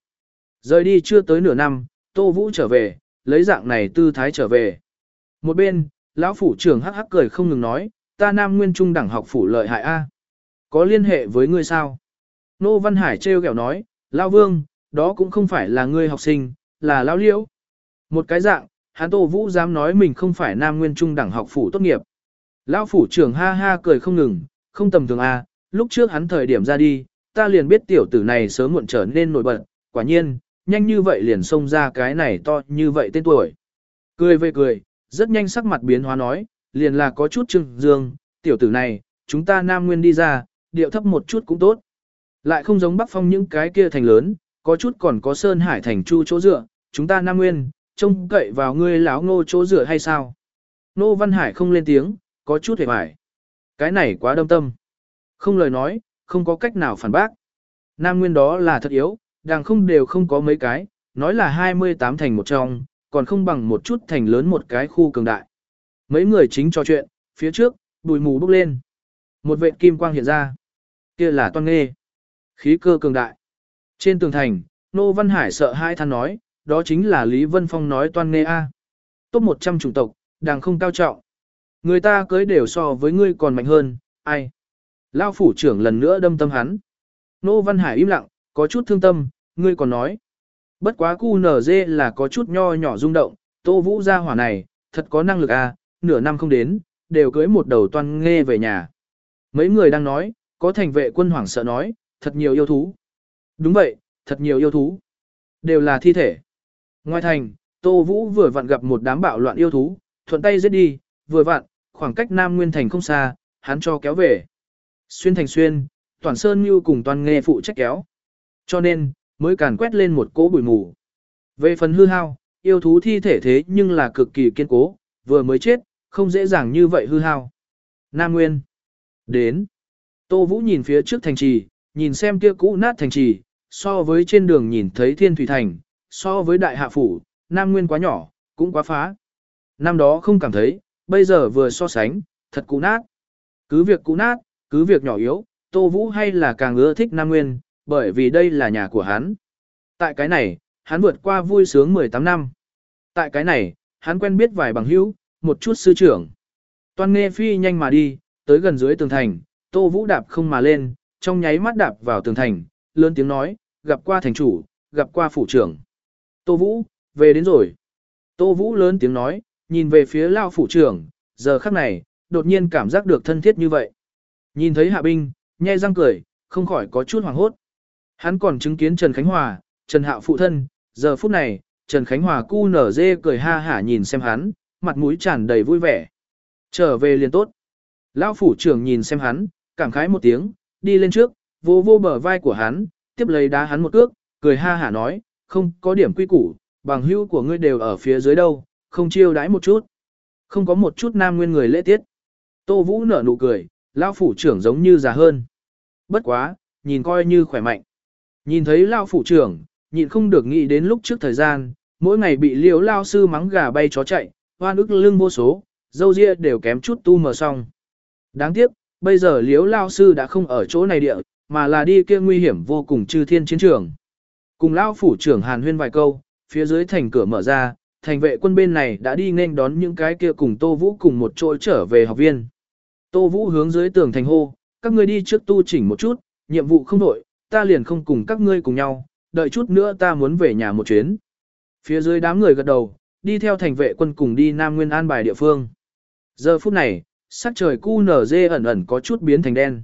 Rời đi chưa tới nửa năm, tô vũ trở về, lấy dạng này tư thái trở về. Một bên, lão phủ trưởng hắc hắc cười không ngừng nói, ta nam nguyên trung đẳng học phủ lợi hại A. Có liên hệ với ngươi sao? Nô Văn Hải trêu ghẹo nói, Lão Vương, đó cũng không phải là ngươi học sinh, là Lão Liễu. Một cái dạng, hắn Tô Vũ dám nói mình không phải Nam Nguyên Trung đẳng học phủ tốt nghiệp. Lão phủ trưởng ha ha cười không ngừng, không tầm thường à, lúc trước hắn thời điểm ra đi, ta liền biết tiểu tử này sớm muộn trở nên nổi bật, quả nhiên, nhanh như vậy liền xông ra cái này to như vậy tên tuổi. Cười về cười, rất nhanh sắc mặt biến hóa nói, liền là có chút trưng dương, tiểu tử này, chúng ta Nam Nguyên đi ra, điệu thấp một chút cũng tốt. Lại không giống Bắc Phong những cái kia thành lớn, có chút còn có Sơn Hải thành chu chỗ dựa, chúng ta Nam Nguyên, trông cậy vào ngươi lão ngô chỗ dựa hay sao? Nô Văn Hải không lên tiếng, có chút hề bại. Cái này quá đâm tâm. Không lời nói, không có cách nào phản bác. Nam Nguyên đó là thật yếu, đàng không đều không có mấy cái, nói là 28 thành một trong, còn không bằng một chút thành lớn một cái khu cường đại. Mấy người chính trò chuyện, phía trước, bùi mù bốc lên. Một vệt kim quang hiện ra kia là toan nghê. Khí cơ cường đại. Trên tường thành, Nô Văn Hải sợ hai than nói, đó chính là Lý Vân Phong nói toan nghê A. Top 100 chủng tộc, đang không cao trọng. Người ta cưới đều so với ngươi còn mạnh hơn, ai? Lao phủ trưởng lần nữa đâm tâm hắn. Nô Văn Hải im lặng, có chút thương tâm, ngươi còn nói. Bất quá cu nở dê là có chút nho nhỏ rung động, tô vũ gia hỏa này, thật có năng lực a, nửa năm không đến, đều cưới một đầu toan nghe về nhà. Mấy người đang nói, có thành vệ quân hoảng sợ nói, thật nhiều yêu thú. Đúng vậy, thật nhiều yêu thú. Đều là thi thể. Ngoài thành, Tô Vũ vừa vặn gặp một đám bạo loạn yêu thú, thuận tay giết đi, vừa vặn, khoảng cách Nam Nguyên Thành không xa, hắn cho kéo về. Xuyên thành xuyên, toàn sơn như cùng toàn nghe phụ trách kéo. Cho nên, mới càn quét lên một cỗ bụi mù. Về phần hư hao, yêu thú thi thể thế nhưng là cực kỳ kiên cố, vừa mới chết, không dễ dàng như vậy hư hao. Nam Nguyên. Đến. Tô Vũ nhìn phía trước thành trì, nhìn xem kia cũ nát thành trì, so với trên đường nhìn thấy thiên thủy thành, so với đại hạ phủ, Nam Nguyên quá nhỏ, cũng quá phá. Năm đó không cảm thấy, bây giờ vừa so sánh, thật cũ nát. Cứ việc cũ nát, cứ việc nhỏ yếu, Tô Vũ hay là càng ưa thích Nam Nguyên, bởi vì đây là nhà của hắn. Tại cái này, hắn vượt qua vui sướng 18 năm. Tại cái này, hắn quen biết vài bằng hữu, một chút sư trưởng. Toàn nghe phi nhanh mà đi, tới gần dưới tường thành, Tô Vũ đạp không mà lên, trong nháy mắt đạp vào tường thành, lớn tiếng nói, gặp qua thành chủ, gặp qua phủ trưởng. Tô Vũ, về đến rồi. Tô Vũ lớn tiếng nói, nhìn về phía lao phủ trưởng, giờ khắc này, đột nhiên cảm giác được thân thiết như vậy. Nhìn thấy hạ binh, nhe răng cười, không khỏi có chút hoảng hốt. Hắn còn chứng kiến Trần Khánh Hòa, Trần Hạo phụ thân, giờ phút này, Trần Khánh Hòa cu nở dê cười ha hả nhìn xem hắn, mặt mũi tràn đầy vui vẻ. Trở về liền tốt. Lão phủ trưởng nhìn xem hắn, cảm khái một tiếng, đi lên trước, vô vô bờ vai của hắn, tiếp lấy đá hắn một cước, cười ha hả nói, không có điểm quy củ, bằng hữu của ngươi đều ở phía dưới đâu, không chiêu đãi một chút. Không có một chút nam nguyên người lễ tiết. Tô Vũ nở nụ cười, lão phủ trưởng giống như già hơn. Bất quá, nhìn coi như khỏe mạnh. Nhìn thấy lão phủ trưởng, nhịn không được nghĩ đến lúc trước thời gian, mỗi ngày bị liễu lao sư mắng gà bay chó chạy, hoan ức lưng vô số, dâu ria đều kém chút tu mờ xong. Đáng tiếc, bây giờ liếu lao sư đã không ở chỗ này địa, mà là đi kia nguy hiểm vô cùng chư thiên chiến trường. Cùng lao phủ trưởng hàn huyên vài câu, phía dưới thành cửa mở ra, thành vệ quân bên này đã đi nên đón những cái kia cùng Tô Vũ cùng một chỗ trở về học viên. Tô Vũ hướng dưới tường thành hô, các ngươi đi trước tu chỉnh một chút, nhiệm vụ không đổi, ta liền không cùng các ngươi cùng nhau, đợi chút nữa ta muốn về nhà một chuyến. Phía dưới đám người gật đầu, đi theo thành vệ quân cùng đi Nam Nguyên An bài địa phương. Giờ phút này, sắc trời cu nở dê ẩn ẩn có chút biến thành đen.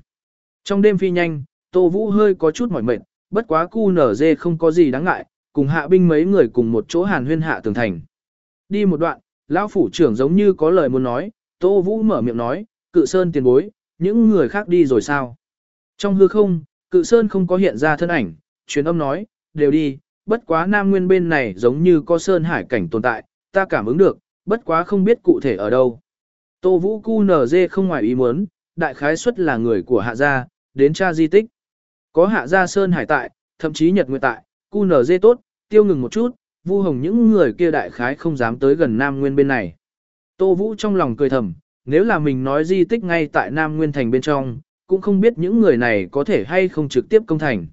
Trong đêm phi nhanh, Tô Vũ hơi có chút mỏi mệt, bất quá cu nở dê không có gì đáng ngại, cùng hạ binh mấy người cùng một chỗ hàn huyên hạ tường thành. Đi một đoạn, lão phủ trưởng giống như có lời muốn nói, Tô Vũ mở miệng nói, cự sơn tiền bối, những người khác đi rồi sao? Trong hư không, cự sơn không có hiện ra thân ảnh, truyền âm nói, đều đi, bất quá Nam Nguyên bên này giống như có sơn hải cảnh tồn tại, ta cảm ứng được, bất quá không biết cụ thể ở đâu. Tô Vũ Cu dê không ngoài ý muốn, đại khái suất là người của hạ gia, đến tra di tích. Có hạ gia sơn hải tại, thậm chí nhật nguyệt tại, Cu dê tốt, tiêu ngừng một chút, vu hồng những người kia đại khái không dám tới gần Nam Nguyên bên này. Tô Vũ trong lòng cười thầm, nếu là mình nói di tích ngay tại Nam Nguyên thành bên trong, cũng không biết những người này có thể hay không trực tiếp công thành.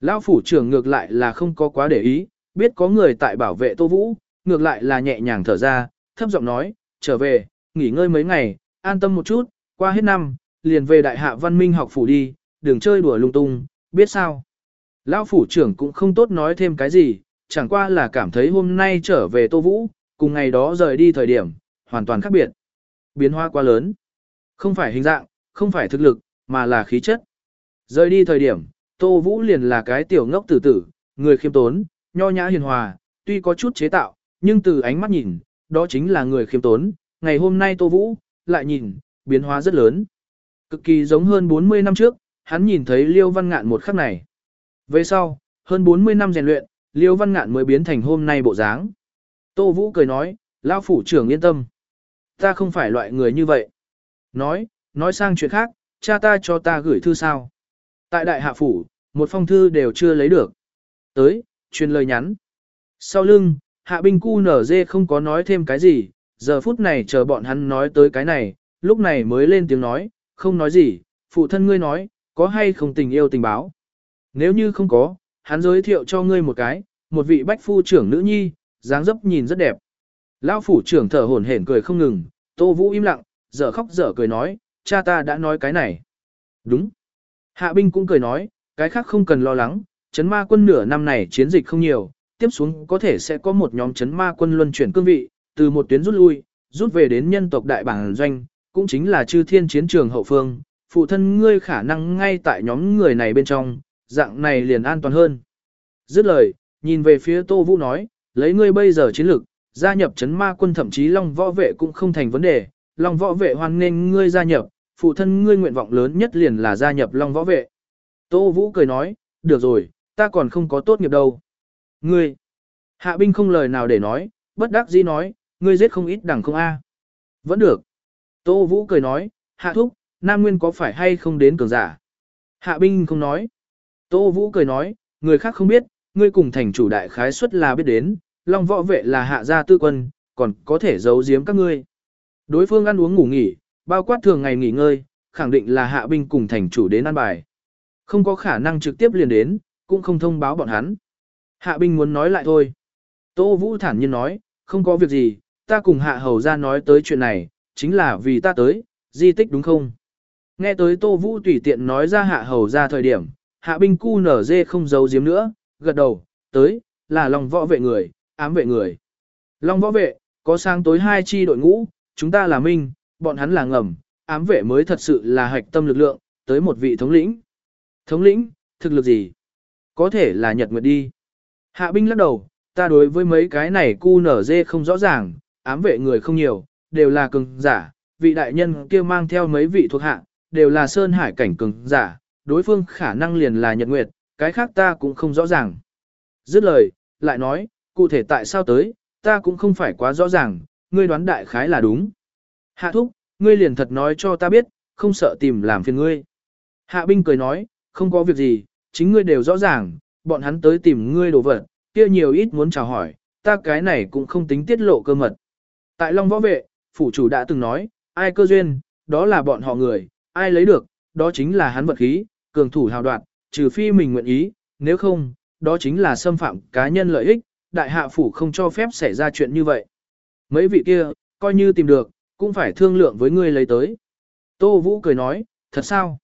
Lão phủ trưởng ngược lại là không có quá để ý, biết có người tại bảo vệ Tô Vũ, ngược lại là nhẹ nhàng thở ra, thấp giọng nói, trở về, nghỉ ngơi mấy ngày, an tâm một chút, qua hết năm, liền về đại hạ văn minh học phủ đi, đừng chơi đùa lung tung, biết sao. Lão phủ trưởng cũng không tốt nói thêm cái gì, chẳng qua là cảm thấy hôm nay trở về Tô Vũ, cùng ngày đó rời đi thời điểm, hoàn toàn khác biệt. Biến hóa quá lớn. Không phải hình dạng, không phải thực lực, mà là khí chất. Rời đi thời điểm, Tô Vũ liền là cái tiểu ngốc tử tử, người khiêm tốn, nho nhã hiền hòa, tuy có chút chế tạo, nhưng từ ánh mắt nhìn, đó chính là người khiêm tốn. Ngày hôm nay Tô Vũ, lại nhìn, biến hóa rất lớn. Cực kỳ giống hơn 40 năm trước, hắn nhìn thấy Liêu Văn Ngạn một khắc này. Về sau, hơn 40 năm rèn luyện, Liêu Văn Ngạn mới biến thành hôm nay bộ dáng. Tô Vũ cười nói, Lao phủ trưởng yên tâm. Ta không phải loại người như vậy. Nói, nói sang chuyện khác, cha ta cho ta gửi thư sao. Tại đại hạ phủ, một phong thư đều chưa lấy được. Tới, truyền lời nhắn. Sau lưng, hạ binh cu nở dê không có nói thêm cái gì, giờ phút này chờ bọn hắn nói tới cái này, lúc này mới lên tiếng nói, không nói gì, phụ thân ngươi nói, có hay không tình yêu tình báo. Nếu như không có, hắn giới thiệu cho ngươi một cái, một vị bách phu trưởng nữ nhi, dáng dấp nhìn rất đẹp. Lão phủ trưởng thở hổn hển cười không ngừng, Tô Vũ im lặng, dở khóc dở cười nói, cha ta đã nói cái này. Đúng. Hạ binh cũng cười nói, cái khác không cần lo lắng, chấn ma quân nửa năm này chiến dịch không nhiều, tiếp xuống có thể sẽ có một nhóm chấn ma quân luân chuyển cương vị, từ một tuyến rút lui, rút về đến nhân tộc đại bản doanh, cũng chính là chư thiên chiến trường hậu phương, phụ thân ngươi khả năng ngay tại nhóm người này bên trong, dạng này liền an toàn hơn. Dứt lời, nhìn về phía Tô Vũ nói, lấy ngươi bây giờ chiến lược, gia nhập chấn ma quân thậm chí Long võ vệ cũng không thành vấn đề, Long võ vệ hoan nghênh ngươi gia nhập, phụ thân ngươi nguyện vọng lớn nhất liền là gia nhập Long võ vệ. Tô Vũ cười nói, được rồi, ta còn không có tốt nghiệp đâu. Ngươi, hạ binh không lời nào để nói, bất đắc dĩ nói, ngươi giết không ít đẳng không a Vẫn được. Tô Vũ cười nói, hạ thúc, Nam Nguyên có phải hay không đến cường giả? Hạ binh không nói. Tô Vũ cười nói, người khác không biết, ngươi cùng thành chủ đại khái suất là biết đến, Long võ vệ là hạ gia tư quân, còn có thể giấu giếm các ngươi. Đối phương ăn uống ngủ nghỉ, bao quát thường ngày nghỉ ngơi, khẳng định là hạ binh cùng thành chủ đến ăn bài. Không có khả năng trực tiếp liền đến, cũng không thông báo bọn hắn. Hạ binh muốn nói lại thôi. Tô Vũ thản nhiên nói, không có việc gì, ta cùng hạ hầu ra nói tới chuyện này, chính là vì ta tới, di tích đúng không? Nghe tới Tô Vũ tùy tiện nói ra hạ hầu ra thời điểm, hạ binh cu nở dê không giấu giếm nữa, gật đầu, tới, là lòng võ vệ người, ám vệ người. Long võ vệ, có sang tối hai chi đội ngũ, chúng ta là minh, bọn hắn là ngầm, ám vệ mới thật sự là hạch tâm lực lượng, tới một vị thống lĩnh. Thống lĩnh, thực lực gì? Có thể là Nhật Nguyệt đi. Hạ binh lắc đầu, ta đối với mấy cái này cu nở dê không rõ ràng, ám vệ người không nhiều, đều là cường giả, vị đại nhân kia mang theo mấy vị thuộc hạ, đều là sơn hải cảnh cường giả, đối phương khả năng liền là Nhật Nguyệt, cái khác ta cũng không rõ ràng. Dứt lời, lại nói, cụ thể tại sao tới, ta cũng không phải quá rõ ràng, ngươi đoán đại khái là đúng. Hạ thúc, ngươi liền thật nói cho ta biết, không sợ tìm làm phiền ngươi. Hạ binh cười nói, không có việc gì, chính ngươi đều rõ ràng, bọn hắn tới tìm ngươi đồ vật, kia nhiều ít muốn chào hỏi, ta cái này cũng không tính tiết lộ cơ mật. Tại Long Võ Vệ, phủ chủ đã từng nói, ai cơ duyên, đó là bọn họ người, ai lấy được, đó chính là hắn vật khí, cường thủ hào đoạt, trừ phi mình nguyện ý, nếu không, đó chính là xâm phạm cá nhân lợi ích, đại hạ phủ không cho phép xảy ra chuyện như vậy. Mấy vị kia, coi như tìm được, cũng phải thương lượng với ngươi lấy tới. Tô Vũ cười nói, thật sao?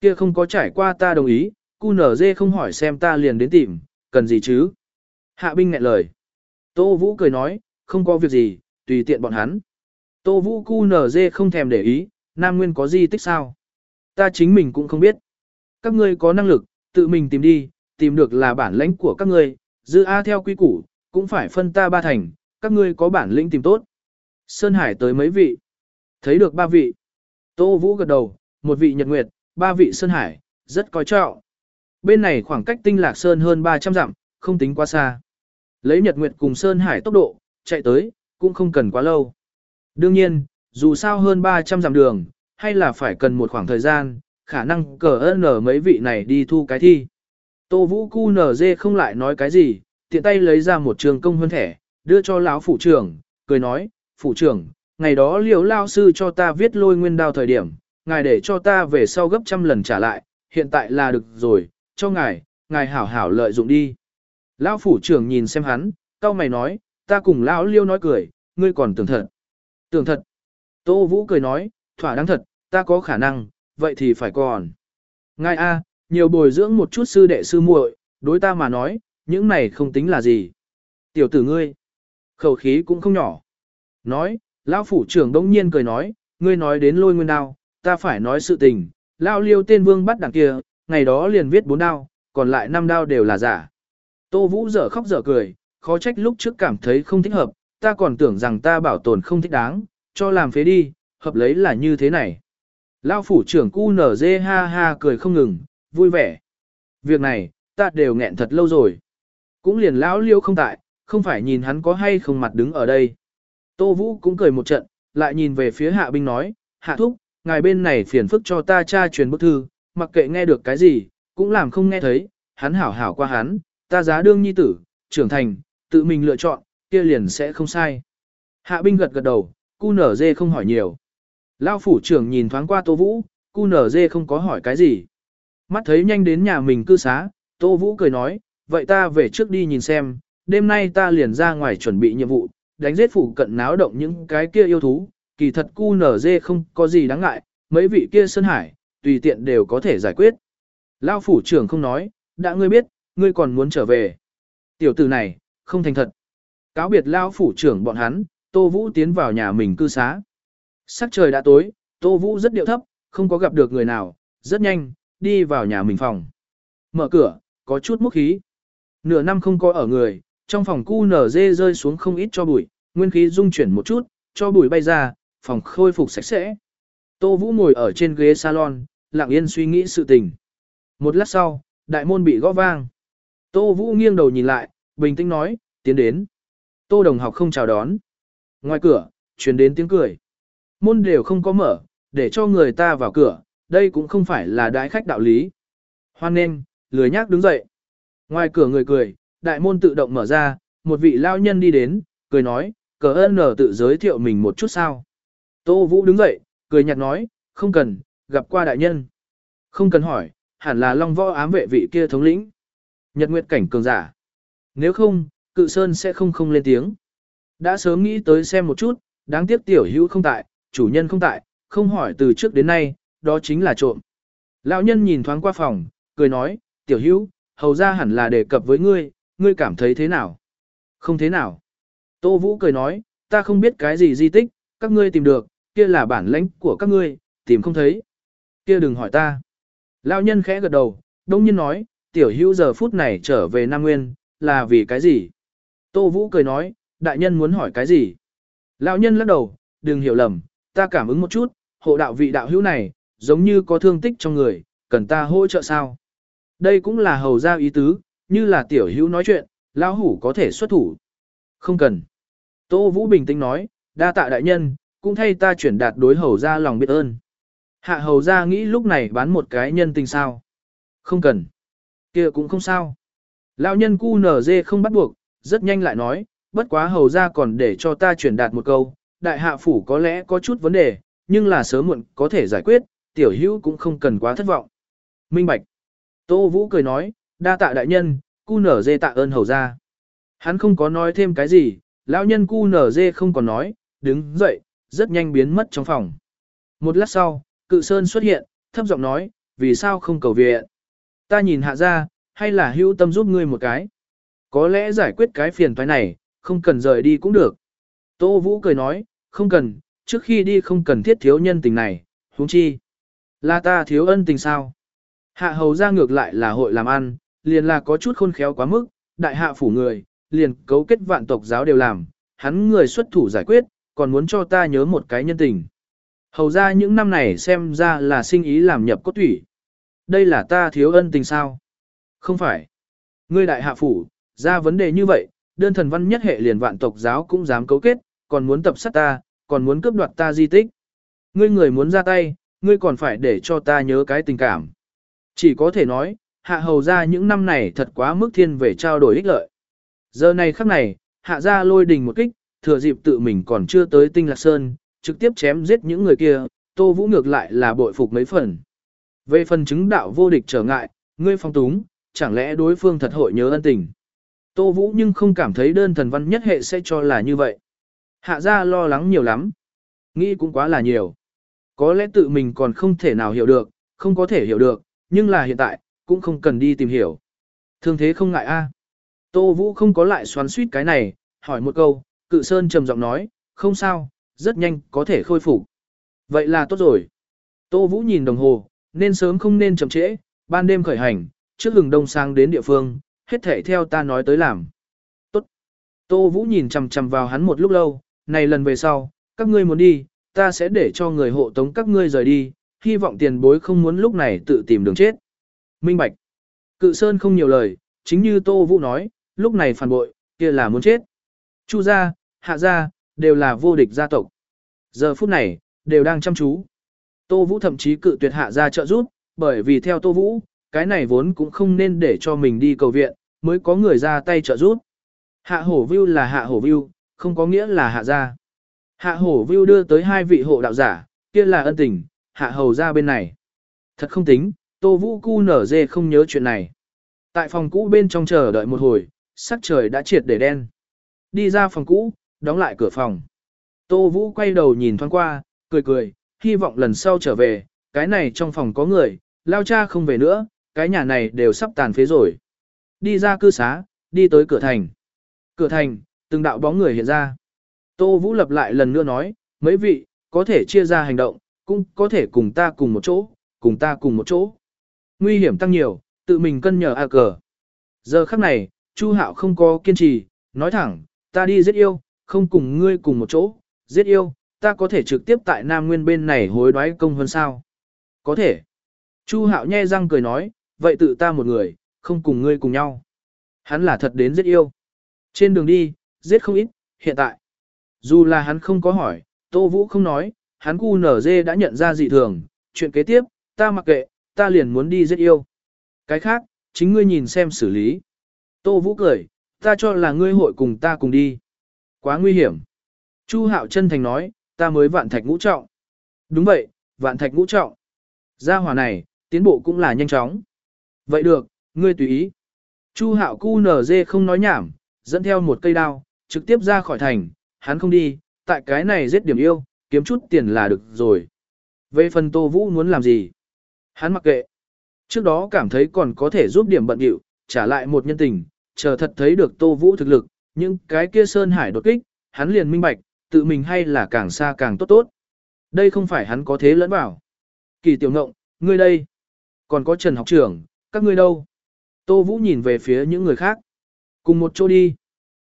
Kia không có trải qua ta đồng ý, cu nở dê không hỏi xem ta liền đến tìm, cần gì chứ? Hạ binh ngại lời. Tô Vũ cười nói, không có việc gì, tùy tiện bọn hắn. Tô Vũ cu nở dê không thèm để ý, Nam Nguyên có gì tích sao? Ta chính mình cũng không biết. Các ngươi có năng lực, tự mình tìm đi, tìm được là bản lãnh của các ngươi, dư A theo quy củ, cũng phải phân ta ba thành, các ngươi có bản lĩnh tìm tốt. Sơn Hải tới mấy vị? Thấy được ba vị. Tô Vũ gật đầu, một vị Nhật Nguyệt, ba vị Sơn Hải, rất coi trọng. Bên này khoảng cách tinh lạc Sơn hơn 300 dặm, không tính quá xa. Lấy Nhật Nguyệt cùng Sơn Hải tốc độ, chạy tới, cũng không cần quá lâu. Đương nhiên, dù sao hơn 300 dặm đường, hay là phải cần một khoảng thời gian, khả năng cờ ơn ở mấy vị này đi thu cái thi. Tô Vũ cu nở dê không lại nói cái gì, tiện tay lấy ra một trường công hơn thẻ, đưa cho lão phủ trưởng, cười nói, phủ trưởng, ngày đó liều lao sư cho ta viết lôi nguyên đao thời điểm, ngài để cho ta về sau gấp trăm lần trả lại, hiện tại là được rồi, cho ngài, ngài hảo hảo lợi dụng đi. Lão phủ trưởng nhìn xem hắn, cao mày nói, ta cùng lão liêu nói cười, ngươi còn tưởng thật. Tưởng thật. Tô Vũ cười nói, thỏa đáng thật, ta có khả năng, vậy thì phải còn. Ngài A, nhiều bồi dưỡng một chút sư đệ sư muội, đối ta mà nói, những này không tính là gì. Tiểu tử ngươi, khẩu khí cũng không nhỏ. Nói, lão phủ trưởng đống nhiên cười nói, ngươi nói đến lôi nguyên đao, ta phải nói sự tình, lão liêu tên vương bắt đằng kia, ngày đó liền viết bốn đao, còn lại năm đao đều là giả. Tô Vũ dở khóc dở cười, khó trách lúc trước cảm thấy không thích hợp, ta còn tưởng rằng ta bảo tồn không thích đáng, cho làm phế đi, hợp lấy là như thế này. Lão phủ trưởng cu nở dê ha ha cười không ngừng, vui vẻ. Việc này, ta đều nghẹn thật lâu rồi. Cũng liền lão liêu không tại, không phải nhìn hắn có hay không mặt đứng ở đây. Tô Vũ cũng cười một trận, lại nhìn về phía hạ binh nói, hạ thúc, ngài bên này phiền phức cho ta tra truyền bức thư, mặc kệ nghe được cái gì, cũng làm không nghe thấy, hắn hảo hảo qua hắn, ta giá đương nhi tử, trưởng thành, tự mình lựa chọn, kia liền sẽ không sai. Hạ binh gật gật đầu, cu nở dê không hỏi nhiều. Lao phủ trưởng nhìn thoáng qua Tô Vũ, cu nở dê không có hỏi cái gì. Mắt thấy nhanh đến nhà mình cư xá, Tô Vũ cười nói, vậy ta về trước đi nhìn xem, đêm nay ta liền ra ngoài chuẩn bị nhiệm vụ, đánh giết phủ cận náo động những cái kia yêu thú, kỳ thật cu nở dê không có gì đáng ngại, mấy vị kia sơn hải, tùy tiện đều có thể giải quyết. Lao phủ trưởng không nói, đã ngươi biết, ngươi còn muốn trở về. Tiểu tử này, không thành thật. Cáo biệt Lao phủ trưởng bọn hắn, Tô Vũ tiến vào nhà mình cư xá. Sắc trời đã tối, Tô Vũ rất điệu thấp, không có gặp được người nào, rất nhanh, đi vào nhà mình phòng. Mở cửa, có chút múc khí. Nửa năm không có ở người, trong phòng cu nở dê rơi xuống không ít cho bụi, nguyên khí dung chuyển một chút, cho bụi bay ra, phòng khôi phục sạch sẽ. Tô Vũ ngồi ở trên ghế salon, lặng yên suy nghĩ sự tình. Một lát sau, đại môn bị gõ vang. Tô Vũ nghiêng đầu nhìn lại, bình tĩnh nói, tiến đến. Tô đồng học không chào đón. Ngoài cửa, truyền đến tiếng cười. Môn đều không có mở, để cho người ta vào cửa, đây cũng không phải là đại khách đạo lý. Hoan nên, lười nhác đứng dậy. Ngoài cửa người cười, đại môn tự động mở ra, một vị lao nhân đi đến, cười nói, cờ ơn nở tự giới thiệu mình một chút sao. Tô Vũ đứng dậy, cười nhạt nói, không cần, gặp qua đại nhân. Không cần hỏi, hẳn là long võ ám vệ vị kia thống lĩnh. Nhật nguyệt cảnh cường giả. Nếu không, cự sơn sẽ không không lên tiếng. Đã sớm nghĩ tới xem một chút, đáng tiếc tiểu hữu không tại, chủ nhân không tại, không hỏi từ trước đến nay, đó chính là trộm. Lão nhân nhìn thoáng qua phòng, cười nói, tiểu hữu, hầu ra hẳn là đề cập với ngươi, ngươi cảm thấy thế nào? Không thế nào. Tô Vũ cười nói, ta không biết cái gì di tích, các ngươi tìm được, kia là bản lãnh của các ngươi, tìm không thấy. Kia đừng hỏi ta. Lão nhân khẽ gật đầu, đông nhiên nói, tiểu hữu giờ phút này trở về Nam Nguyên, là vì cái gì? Tô Vũ cười nói, đại nhân muốn hỏi cái gì? Lão nhân lắc đầu, đừng hiểu lầm, ta cảm ứng một chút, hộ đạo vị đạo hữu này, giống như có thương tích trong người, cần ta hỗ trợ sao? Đây cũng là hầu ra ý tứ, như là tiểu hữu nói chuyện, lão hủ có thể xuất thủ. Không cần. Tô Vũ bình tĩnh nói, đa tạ đại nhân, cũng thay ta chuyển đạt đối hầu ra lòng biết ơn. Hạ hầu ra nghĩ lúc này bán một cái nhân tình sao. Không cần. kia cũng không sao. Lão nhân cu nở dê không bắt buộc, rất nhanh lại nói, bất quá hầu ra còn để cho ta truyền đạt một câu, đại hạ phủ có lẽ có chút vấn đề, nhưng là sớm muộn có thể giải quyết, tiểu hữu cũng không cần quá thất vọng. Minh Bạch. Tô Vũ cười nói, đa tạ đại nhân, cu nở dê tạ ơn hầu ra. Hắn không có nói thêm cái gì, lão nhân cu nở dê không còn nói, đứng dậy, rất nhanh biến mất trong phòng. Một lát sau, cự sơn xuất hiện, thấp giọng nói, vì sao không cầu viện? Ta nhìn hạ ra, hay là hữu tâm giúp ngươi một cái? Có lẽ giải quyết cái phiền toái này, không cần rời đi cũng được. Tô Vũ cười nói, không cần, trước khi đi không cần thiết thiếu nhân tình này, huống chi. Là ta thiếu ân tình sao? Hạ hầu ra ngược lại là hội làm ăn, liền là có chút khôn khéo quá mức, đại hạ phủ người, liền cấu kết vạn tộc giáo đều làm, hắn người xuất thủ giải quyết, còn muốn cho ta nhớ một cái nhân tình. Hầu ra những năm này xem ra là sinh ý làm nhập cốt thủy. Đây là ta thiếu ân tình sao? Không phải. Ngươi đại hạ phủ, ra vấn đề như vậy, đơn thần văn nhất hệ liền vạn tộc giáo cũng dám cấu kết, còn muốn tập sát ta, còn muốn cướp đoạt ta di tích. Ngươi người muốn ra tay, ngươi còn phải để cho ta nhớ cái tình cảm. Chỉ có thể nói, hạ hầu ra những năm này thật quá mức thiên về trao đổi ích lợi. Giờ này khắc này, hạ ra lôi đình một kích, thừa dịp tự mình còn chưa tới tinh lạc sơn, trực tiếp chém giết những người kia, tô vũ ngược lại là bội phục mấy phần. Về phần chứng đạo vô địch trở ngại, ngươi phong túng, chẳng lẽ đối phương thật hội nhớ ân tình. Tô Vũ nhưng không cảm thấy đơn thần văn nhất hệ sẽ cho là như vậy. Hạ gia lo lắng nhiều lắm. Nghĩ cũng quá là nhiều. Có lẽ tự mình còn không thể nào hiểu được, không có thể hiểu được, nhưng là hiện tại, cũng không cần đi tìm hiểu. Thương thế không ngại a. Tô Vũ không có lại xoắn suýt cái này, hỏi một câu, cự sơn trầm giọng nói, không sao, rất nhanh có thể khôi phục. Vậy là tốt rồi. Tô Vũ nhìn đồng hồ, nên sớm không nên chậm trễ, ban đêm khởi hành, trước hừng đông sang đến địa phương, hết thể theo ta nói tới làm. Tốt. Tô Vũ nhìn chằm chằm vào hắn một lúc lâu, này lần về sau, các ngươi muốn đi, ta sẽ để cho người hộ tống các ngươi rời đi, hy vọng tiền bối không muốn lúc này tự tìm đường chết. Minh Bạch. Cự Sơn không nhiều lời, chính như Tô Vũ nói, lúc này phản bội, kia là muốn chết. Chu gia, hạ gia, đều là vô địch gia tộc. Giờ phút này, đều đang chăm chú. Tô Vũ thậm chí cự tuyệt hạ gia trợ giúp, bởi vì theo Tô Vũ, cái này vốn cũng không nên để cho mình đi cầu viện, mới có người ra tay trợ giúp. Hạ hổ view là hạ hổ view, không có nghĩa là hạ gia. Hạ hổ view đưa tới hai vị hộ đạo giả, kia là ân tình, hạ hầu ra bên này. Thật không tính, tô vũ cu nở dê không nhớ chuyện này. Tại phòng cũ bên trong chờ đợi một hồi, sắc trời đã triệt để đen. Đi ra phòng cũ, đóng lại cửa phòng. Tô vũ quay đầu nhìn thoáng qua, cười cười, hy vọng lần sau trở về, cái này trong phòng có người, lao cha không về nữa, cái nhà này đều sắp tàn phế rồi. Đi ra cư xá, đi tới cửa thành. Cửa thành, từng đạo bóng người hiện ra. Tô Vũ lập lại lần nữa nói, mấy vị, có thể chia ra hành động, cũng có thể cùng ta cùng một chỗ, cùng ta cùng một chỗ. Nguy hiểm tăng nhiều, tự mình cân nhờ a cờ. Giờ khắc này, Chu Hạo không có kiên trì, nói thẳng, ta đi giết yêu, không cùng ngươi cùng một chỗ, giết yêu, ta có thể trực tiếp tại Nam Nguyên bên này hối đoái công hơn sao? Có thể. Chu Hạo nhe răng cười nói, vậy tự ta một người, không cùng ngươi cùng nhau. Hắn là thật đến giết yêu. Trên đường đi, giết không ít, hiện tại. Dù là hắn không có hỏi, Tô Vũ không nói, hắn cu nở dê đã nhận ra dị thường, chuyện kế tiếp, ta mặc kệ, ta liền muốn đi giết yêu. Cái khác, chính ngươi nhìn xem xử lý. Tô Vũ cười, ta cho là ngươi hội cùng ta cùng đi. Quá nguy hiểm. Chu Hạo chân thành nói, ta mới vạn thạch ngũ trọng. Đúng vậy, vạn thạch ngũ trọng. Gia hỏa này, tiến bộ cũng là nhanh chóng. Vậy được, ngươi tùy ý. Chu Hạo cu nở dê không nói nhảm, dẫn theo một cây đao, trực tiếp ra khỏi thành, hắn không đi, tại cái này giết điểm yêu, kiếm chút tiền là được rồi. Về phần Tô Vũ muốn làm gì? Hắn mặc kệ. Trước đó cảm thấy còn có thể giúp điểm bận điệu, trả lại một nhân tình, chờ thật thấy được Tô Vũ thực lực, nhưng cái kia Sơn Hải đột kích, hắn liền minh bạch, tự mình hay là càng xa càng tốt tốt. Đây không phải hắn có thế lẫn bảo. Kỳ tiểu ngộng, ngươi đây. Còn có Trần học trưởng, các ngươi đâu? Tô Vũ nhìn về phía những người khác. Cùng một chỗ đi.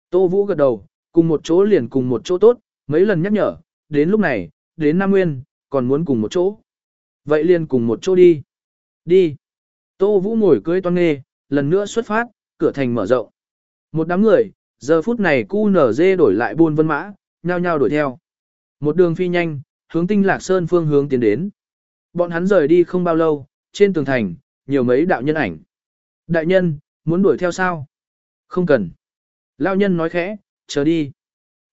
Tô Vũ gật đầu, cùng một chỗ liền cùng một chỗ tốt, mấy lần nhắc nhở, đến lúc này, đến Nam Nguyên, còn muốn cùng một chỗ. Vậy liền cùng một chỗ đi. Đi. Tô Vũ ngồi cưới toan nghề, lần nữa xuất phát, cửa thành mở rộng. Một đám người, giờ phút này cu nở dê đổi lại buôn vân mã, nhao nhao đuổi theo. Một đường phi nhanh, hướng tinh lạc sơn phương hướng tiến đến. Bọn hắn rời đi không bao lâu, trên tường thành, nhiều mấy đạo nhân ảnh. Đại nhân, muốn đuổi theo sao? Không cần. Lao nhân nói khẽ, chờ đi.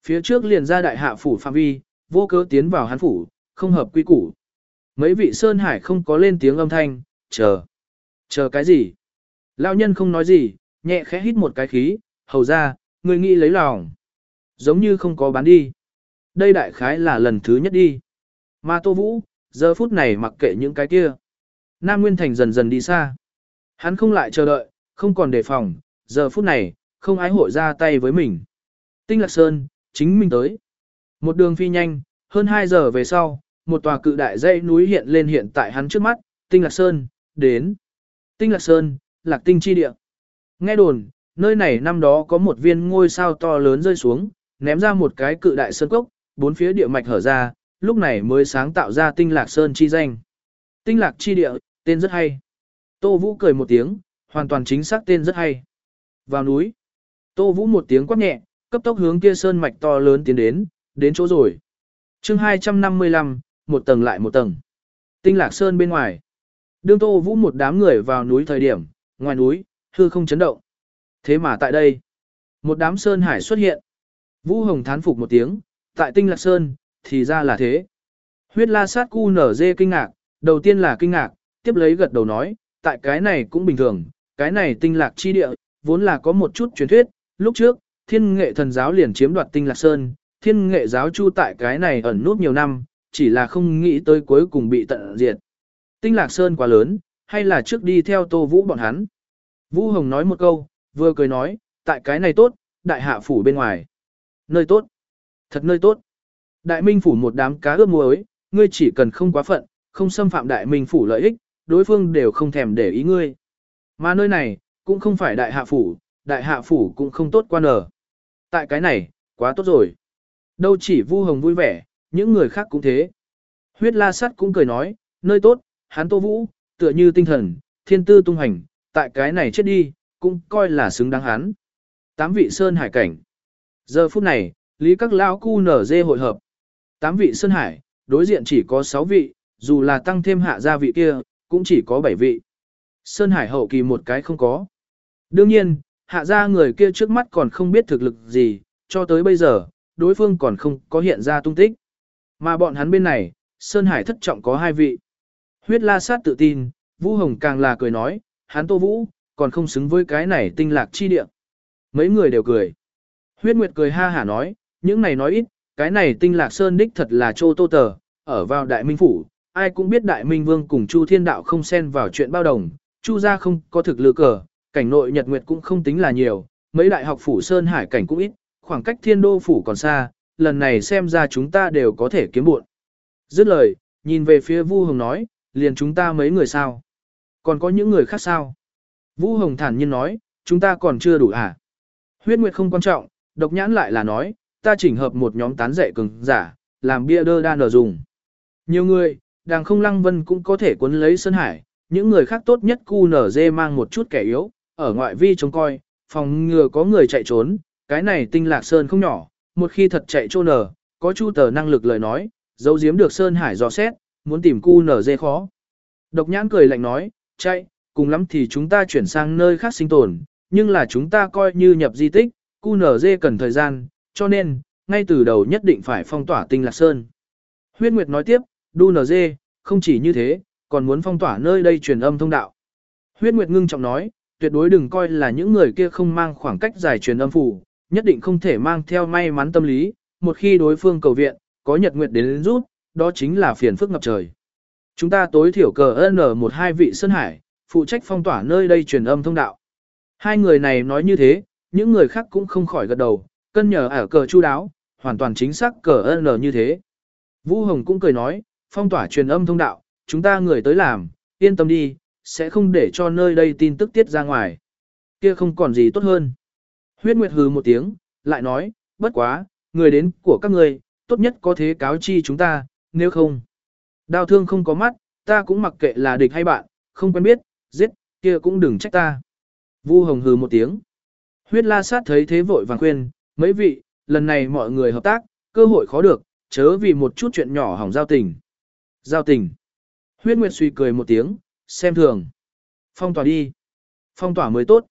Phía trước liền ra đại hạ phủ phạm vi, vô cớ tiến vào hắn phủ, không hợp quy củ. Mấy vị Sơn Hải không có lên tiếng âm thanh, chờ. Chờ cái gì? Lao nhân không nói gì, nhẹ khẽ hít một cái khí, hầu ra, người nghĩ lấy lòng. Giống như không có bán đi. Đây đại khái là lần thứ nhất đi. Mà Tô Vũ, giờ phút này mặc kệ những cái kia. Nam Nguyên Thành dần dần đi xa. Hắn không lại chờ đợi, không còn đề phòng, giờ phút này, không ai hội ra tay với mình. Tinh Lạc Sơn, chính mình tới. Một đường phi nhanh, hơn 2 giờ về sau, một tòa cự đại dãy núi hiện lên hiện tại hắn trước mắt, Tinh Lạc Sơn, đến. Tinh Lạc Sơn, Lạc Tinh chi địa. Nghe đồn, nơi này năm đó có một viên ngôi sao to lớn rơi xuống, ném ra một cái cự đại sơn cốc, bốn phía địa mạch hở ra, lúc này mới sáng tạo ra Tinh Lạc Sơn chi danh. Tinh Lạc chi địa, tên rất hay. Tô Vũ cười một tiếng, hoàn toàn chính xác tên rất hay. Vào núi. Tô Vũ một tiếng quát nhẹ, cấp tốc hướng kia sơn mạch to lớn tiến đến, đến chỗ rồi. chương 255, một tầng lại một tầng. Tinh lạc sơn bên ngoài. Đương Tô Vũ một đám người vào núi thời điểm, ngoài núi, hư không chấn động. Thế mà tại đây, một đám sơn hải xuất hiện. Vũ Hồng thán phục một tiếng, tại tinh lạc sơn, thì ra là thế. Huyết la sát cu nở dê kinh ngạc, đầu tiên là kinh ngạc, tiếp lấy gật đầu nói, tại cái này cũng bình thường, cái này tinh lạc chi địa, vốn là có một chút truyền thuyết, lúc trước, thiên nghệ thần giáo liền chiếm đoạt tinh lạc sơn, thiên nghệ giáo chu tại cái này ẩn nút nhiều năm, chỉ là không nghĩ tới cuối cùng bị tận diệt. Tinh lạc sơn quá lớn, hay là trước đi theo tô vũ bọn hắn. Vũ Hồng nói một câu, vừa cười nói, tại cái này tốt, đại hạ phủ bên ngoài. Nơi tốt. Thật nơi tốt. Đại minh phủ một đám cá ướp muối, ngươi chỉ cần không quá phận, không xâm phạm đại minh phủ lợi ích, đối phương đều không thèm để ý ngươi. Mà nơi này, cũng không phải đại hạ phủ, đại hạ phủ cũng không tốt quan ở. Tại cái này, quá tốt rồi. Đâu chỉ Vu Hồng vui vẻ, những người khác cũng thế. Huyết la sắt cũng cười nói, nơi tốt, hắn tô vũ, tựa như tinh thần, thiên tư tung hành, tại cái này chết đi, cũng coi là xứng đáng hắn. Tám vị sơn hải cảnh. Giờ phút này, lý các lão cu nở dê hội hợp. Tám vị sơn hải, đối diện chỉ có sáu vị, dù là tăng thêm hạ gia vị kia, cũng chỉ có bảy vị. Sơn hải hậu kỳ một cái không có. Đương nhiên, hạ ra người kia trước mắt còn không biết thực lực gì, cho tới bây giờ, đối phương còn không có hiện ra tung tích. Mà bọn hắn bên này, Sơn Hải thất trọng có hai vị. Huyết la sát tự tin, Vũ Hồng càng là cười nói, hắn tô vũ, còn không xứng với cái này tinh lạc chi địa. Mấy người đều cười. Huyết Nguyệt cười ha hả nói, những này nói ít, cái này tinh lạc sơn đích thật là trô tô tờ, ở vào đại minh phủ, ai cũng biết đại minh vương cùng Chu Thiên Đạo không xen vào chuyện bao đồng, Chu gia không có thực lực cờ, cảnh nội nhật nguyệt cũng không tính là nhiều, mấy đại học phủ Sơn Hải cảnh cũng ít, khoảng cách thiên đô phủ còn xa, lần này xem ra chúng ta đều có thể kiếm buộn. Dứt lời, nhìn về phía Vu Hồng nói, liền chúng ta mấy người sao? Còn có những người khác sao? Vu Hồng thản nhiên nói, chúng ta còn chưa đủ à? Huyết Nguyệt không quan trọng, độc nhãn lại là nói, ta chỉnh hợp một nhóm tán dạy cường giả, làm bia đơ đa nở dùng. Nhiều người, đàng không lăng vân cũng có thể cuốn lấy Sơn Hải, những người khác tốt nhất cu nở dê mang một chút kẻ yếu, ở ngoại vi trông coi, phòng ngừa có người chạy trốn, cái này tinh lạc Sơn không nhỏ, một khi thật chạy trô nở, có chu tờ năng lực lời nói, dấu giếm được Sơn Hải dò xét, muốn tìm cu nở dê khó. Độc nhãn cười lạnh nói, chạy, cùng lắm thì chúng ta chuyển sang nơi khác sinh tồn, nhưng là chúng ta coi như nhập di tích, cu nở dê cần thời gian, cho nên, ngay từ đầu nhất định phải phong tỏa tinh lạc sơn. Huyết Nguyệt nói tiếp, đu không chỉ như thế, còn muốn phong tỏa nơi đây truyền âm thông đạo. Huyết Nguyệt ngưng trọng nói, tuyệt đối đừng coi là những người kia không mang khoảng cách dài truyền âm phủ, nhất định không thể mang theo may mắn tâm lý, một khi đối phương cầu viện, có nhật nguyệt đến rút, đó chính là phiền phức ngập trời. Chúng ta tối thiểu cờ N một hai vị Sơn Hải, phụ trách phong tỏa nơi đây truyền âm thông đạo. Hai người này nói như thế, những người khác cũng không khỏi gật đầu, cân nhờ ở cờ chu đáo, hoàn toàn chính xác cờ N như thế. Vũ Hồng cũng cười nói, phong tỏa truyền âm thông đạo, chúng ta người tới làm, yên tâm đi, sẽ không để cho nơi đây tin tức tiết ra ngoài. Kia không còn gì tốt hơn. Huyết Nguyệt hừ một tiếng, lại nói, bất quá, người đến của các ngươi, tốt nhất có thế cáo chi chúng ta, nếu không. Đao thương không có mắt, ta cũng mặc kệ là địch hay bạn, không quen biết, giết, kia cũng đừng trách ta. Vu Hồng hừ một tiếng. Huyết la sát thấy thế vội vàng khuyên, mấy vị, lần này mọi người hợp tác, cơ hội khó được, chớ vì một chút chuyện nhỏ hỏng giao tình. Giao tình. Huyết Nguyệt suy cười một tiếng, xem thường. Phong tỏa đi. Phong tỏa mới tốt.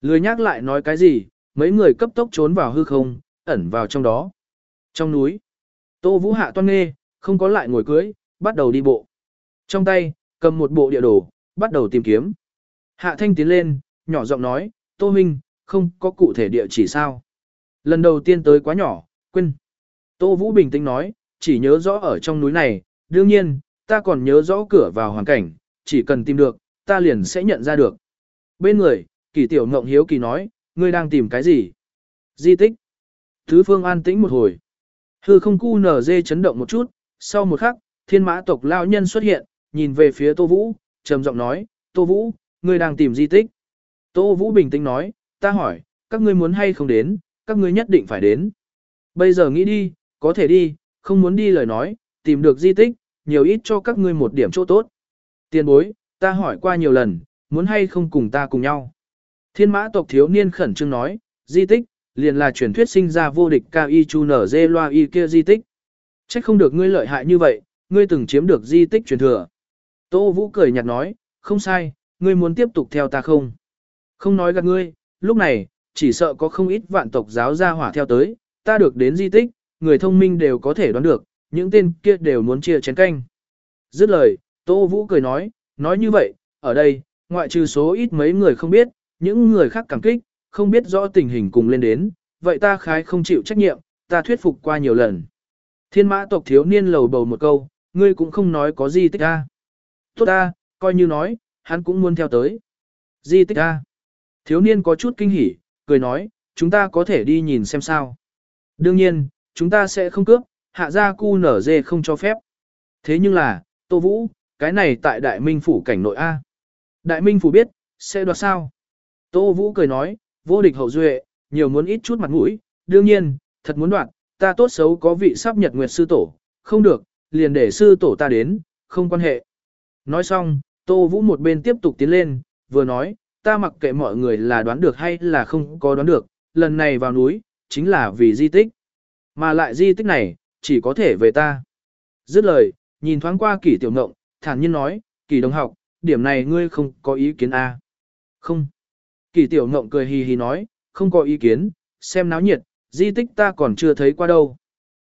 Lười nhắc lại nói cái gì, mấy người cấp tốc trốn vào hư không, ẩn vào trong đó. Trong núi, Tô Vũ hạ toan nghe, không có lại ngồi cưới, bắt đầu đi bộ. Trong tay, cầm một bộ địa đồ, bắt đầu tìm kiếm. Hạ Thanh tiến lên, nhỏ giọng nói, Tô Minh, không có cụ thể địa chỉ sao. Lần đầu tiên tới quá nhỏ, quên. Tô Vũ bình tĩnh nói, chỉ nhớ rõ ở trong núi này, đương nhiên, ta còn nhớ rõ cửa vào hoàn cảnh, chỉ cần tìm được, ta liền sẽ nhận ra được. Bên người, kỳ tiểu ngộng hiếu kỳ nói, ngươi đang tìm cái gì? Di tích. Thứ phương an tĩnh một hồi. Hư không cu nở dê chấn động một chút, sau một khắc, thiên mã tộc lao nhân xuất hiện, nhìn về phía Tô Vũ, trầm giọng nói, Tô Vũ, ngươi đang tìm di tích. Tô Vũ bình tĩnh nói, ta hỏi, các ngươi muốn hay không đến, các ngươi nhất định phải đến. Bây giờ nghĩ đi, có thể đi, không muốn đi lời nói, tìm được di tích, nhiều ít cho các ngươi một điểm chỗ tốt. Tiền bối, ta hỏi qua nhiều lần, muốn hay không cùng ta cùng nhau. Thiên mã tộc thiếu niên khẩn trương nói, di tích, liền là truyền thuyết sinh ra vô địch cao y chu nở dê loa y kia di tích. Chắc không được ngươi lợi hại như vậy, ngươi từng chiếm được di tích truyền thừa. Tô Vũ cười nhạt nói, không sai, ngươi muốn tiếp tục theo ta không? Không nói gạt ngươi, lúc này, chỉ sợ có không ít vạn tộc giáo gia hỏa theo tới, ta được đến di tích, người thông minh đều có thể đoán được, những tên kia đều muốn chia chén canh. Dứt lời, Tô Vũ cười nói, nói như vậy, ở đây, ngoại trừ số ít mấy người không biết, những người khác cảm kích, không biết rõ tình hình cùng lên đến, vậy ta khái không chịu trách nhiệm, ta thuyết phục qua nhiều lần. Thiên mã tộc thiếu niên lầu bầu một câu, ngươi cũng không nói có gì tích a. Tốt ta, coi như nói, hắn cũng muốn theo tới. Di tích a. Thiếu niên có chút kinh hỉ, cười nói, chúng ta có thể đi nhìn xem sao. Đương nhiên, chúng ta sẽ không cướp, hạ gia cu nở dê không cho phép. Thế nhưng là, Tô Vũ, cái này tại Đại Minh Phủ cảnh nội A. Đại Minh Phủ biết, sẽ đoạt sao? Tô Vũ cười nói, vô địch hậu duệ, nhiều muốn ít chút mặt mũi, đương nhiên, thật muốn đoạt, ta tốt xấu có vị sắp nhật nguyệt sư tổ, không được, liền để sư tổ ta đến, không quan hệ. Nói xong, Tô Vũ một bên tiếp tục tiến lên, vừa nói, ta mặc kệ mọi người là đoán được hay là không có đoán được, lần này vào núi, chính là vì di tích. Mà lại di tích này, chỉ có thể về ta. Dứt lời, nhìn thoáng qua kỷ tiểu ngộng, thản nhiên nói, kỷ đồng học, điểm này ngươi không có ý kiến A. À? Không. Kỷ tiểu ngộng cười hì hì nói, không có ý kiến, xem náo nhiệt, di tích ta còn chưa thấy qua đâu.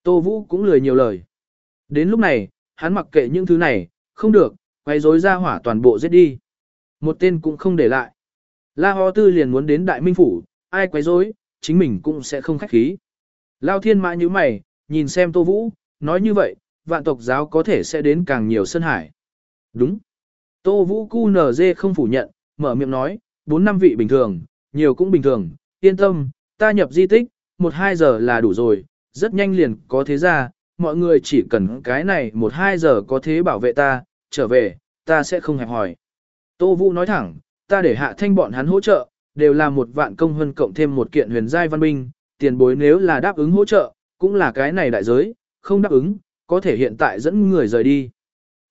Tô Vũ cũng lười nhiều lời. Đến lúc này, hắn mặc kệ những thứ này, không được, quay rối ra hỏa toàn bộ giết đi. Một tên cũng không để lại. La Ho Tư liền muốn đến Đại Minh Phủ, ai quấy rối, chính mình cũng sẽ không khách khí. Lao Thiên Mã như mày, nhìn xem Tô Vũ, nói như vậy, vạn tộc giáo có thể sẽ đến càng nhiều sân hải. Đúng. Tô Vũ cu nở dê không phủ nhận, mở miệng nói, 4 năm vị bình thường, nhiều cũng bình thường, yên tâm, ta nhập di tích, 1-2 giờ là đủ rồi, rất nhanh liền có thế ra, mọi người chỉ cần cái này một hai giờ có thế bảo vệ ta, trở về, ta sẽ không hẹp hỏi. Tô Vũ nói thẳng, ta để hạ thanh bọn hắn hỗ trợ, đều là một vạn công hơn cộng thêm một kiện huyền giai văn binh, tiền bối nếu là đáp ứng hỗ trợ, cũng là cái này đại giới, không đáp ứng, có thể hiện tại dẫn người rời đi.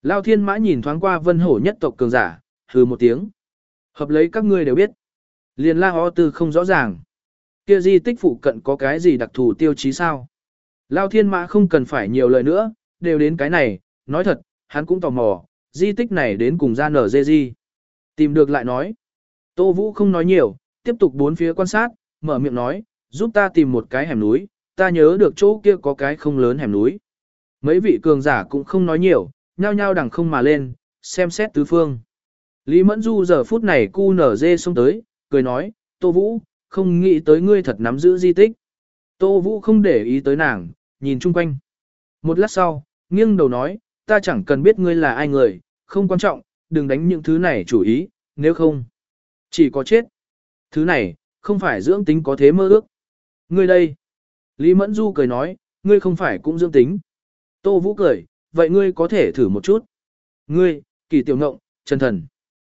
Lao thiên mã nhìn thoáng qua vân hổ nhất tộc cường giả, hừ một tiếng. Hợp lấy các ngươi đều biết. Liền la ho tư không rõ ràng. Kia di tích phụ cận có cái gì đặc thù tiêu chí sao? Lao thiên mã không cần phải nhiều lời nữa, đều đến cái này, nói thật, hắn cũng tò mò, di tích này đến cùng ra nở dê di. Tìm được lại nói. Tô Vũ không nói nhiều, tiếp tục bốn phía quan sát, mở miệng nói, giúp ta tìm một cái hẻm núi, ta nhớ được chỗ kia có cái không lớn hẻm núi. Mấy vị cường giả cũng không nói nhiều, nhao nhao đằng không mà lên, xem xét tứ phương. Lý Mẫn Du giờ phút này cu nở dê xông tới, cười nói, Tô Vũ, không nghĩ tới ngươi thật nắm giữ di tích. Tô Vũ không để ý tới nàng, nhìn chung quanh. Một lát sau, nghiêng đầu nói, ta chẳng cần biết ngươi là ai người, không quan trọng, đừng đánh những thứ này chủ ý, nếu không, chỉ có chết. Thứ này, không phải dưỡng tính có thế mơ ước. Ngươi đây. Lý Mẫn Du cười nói, ngươi không phải cũng dương tính. Tô Vũ cười, vậy ngươi có thể thử một chút. Ngươi, kỳ tiểu ngộng, chân thần.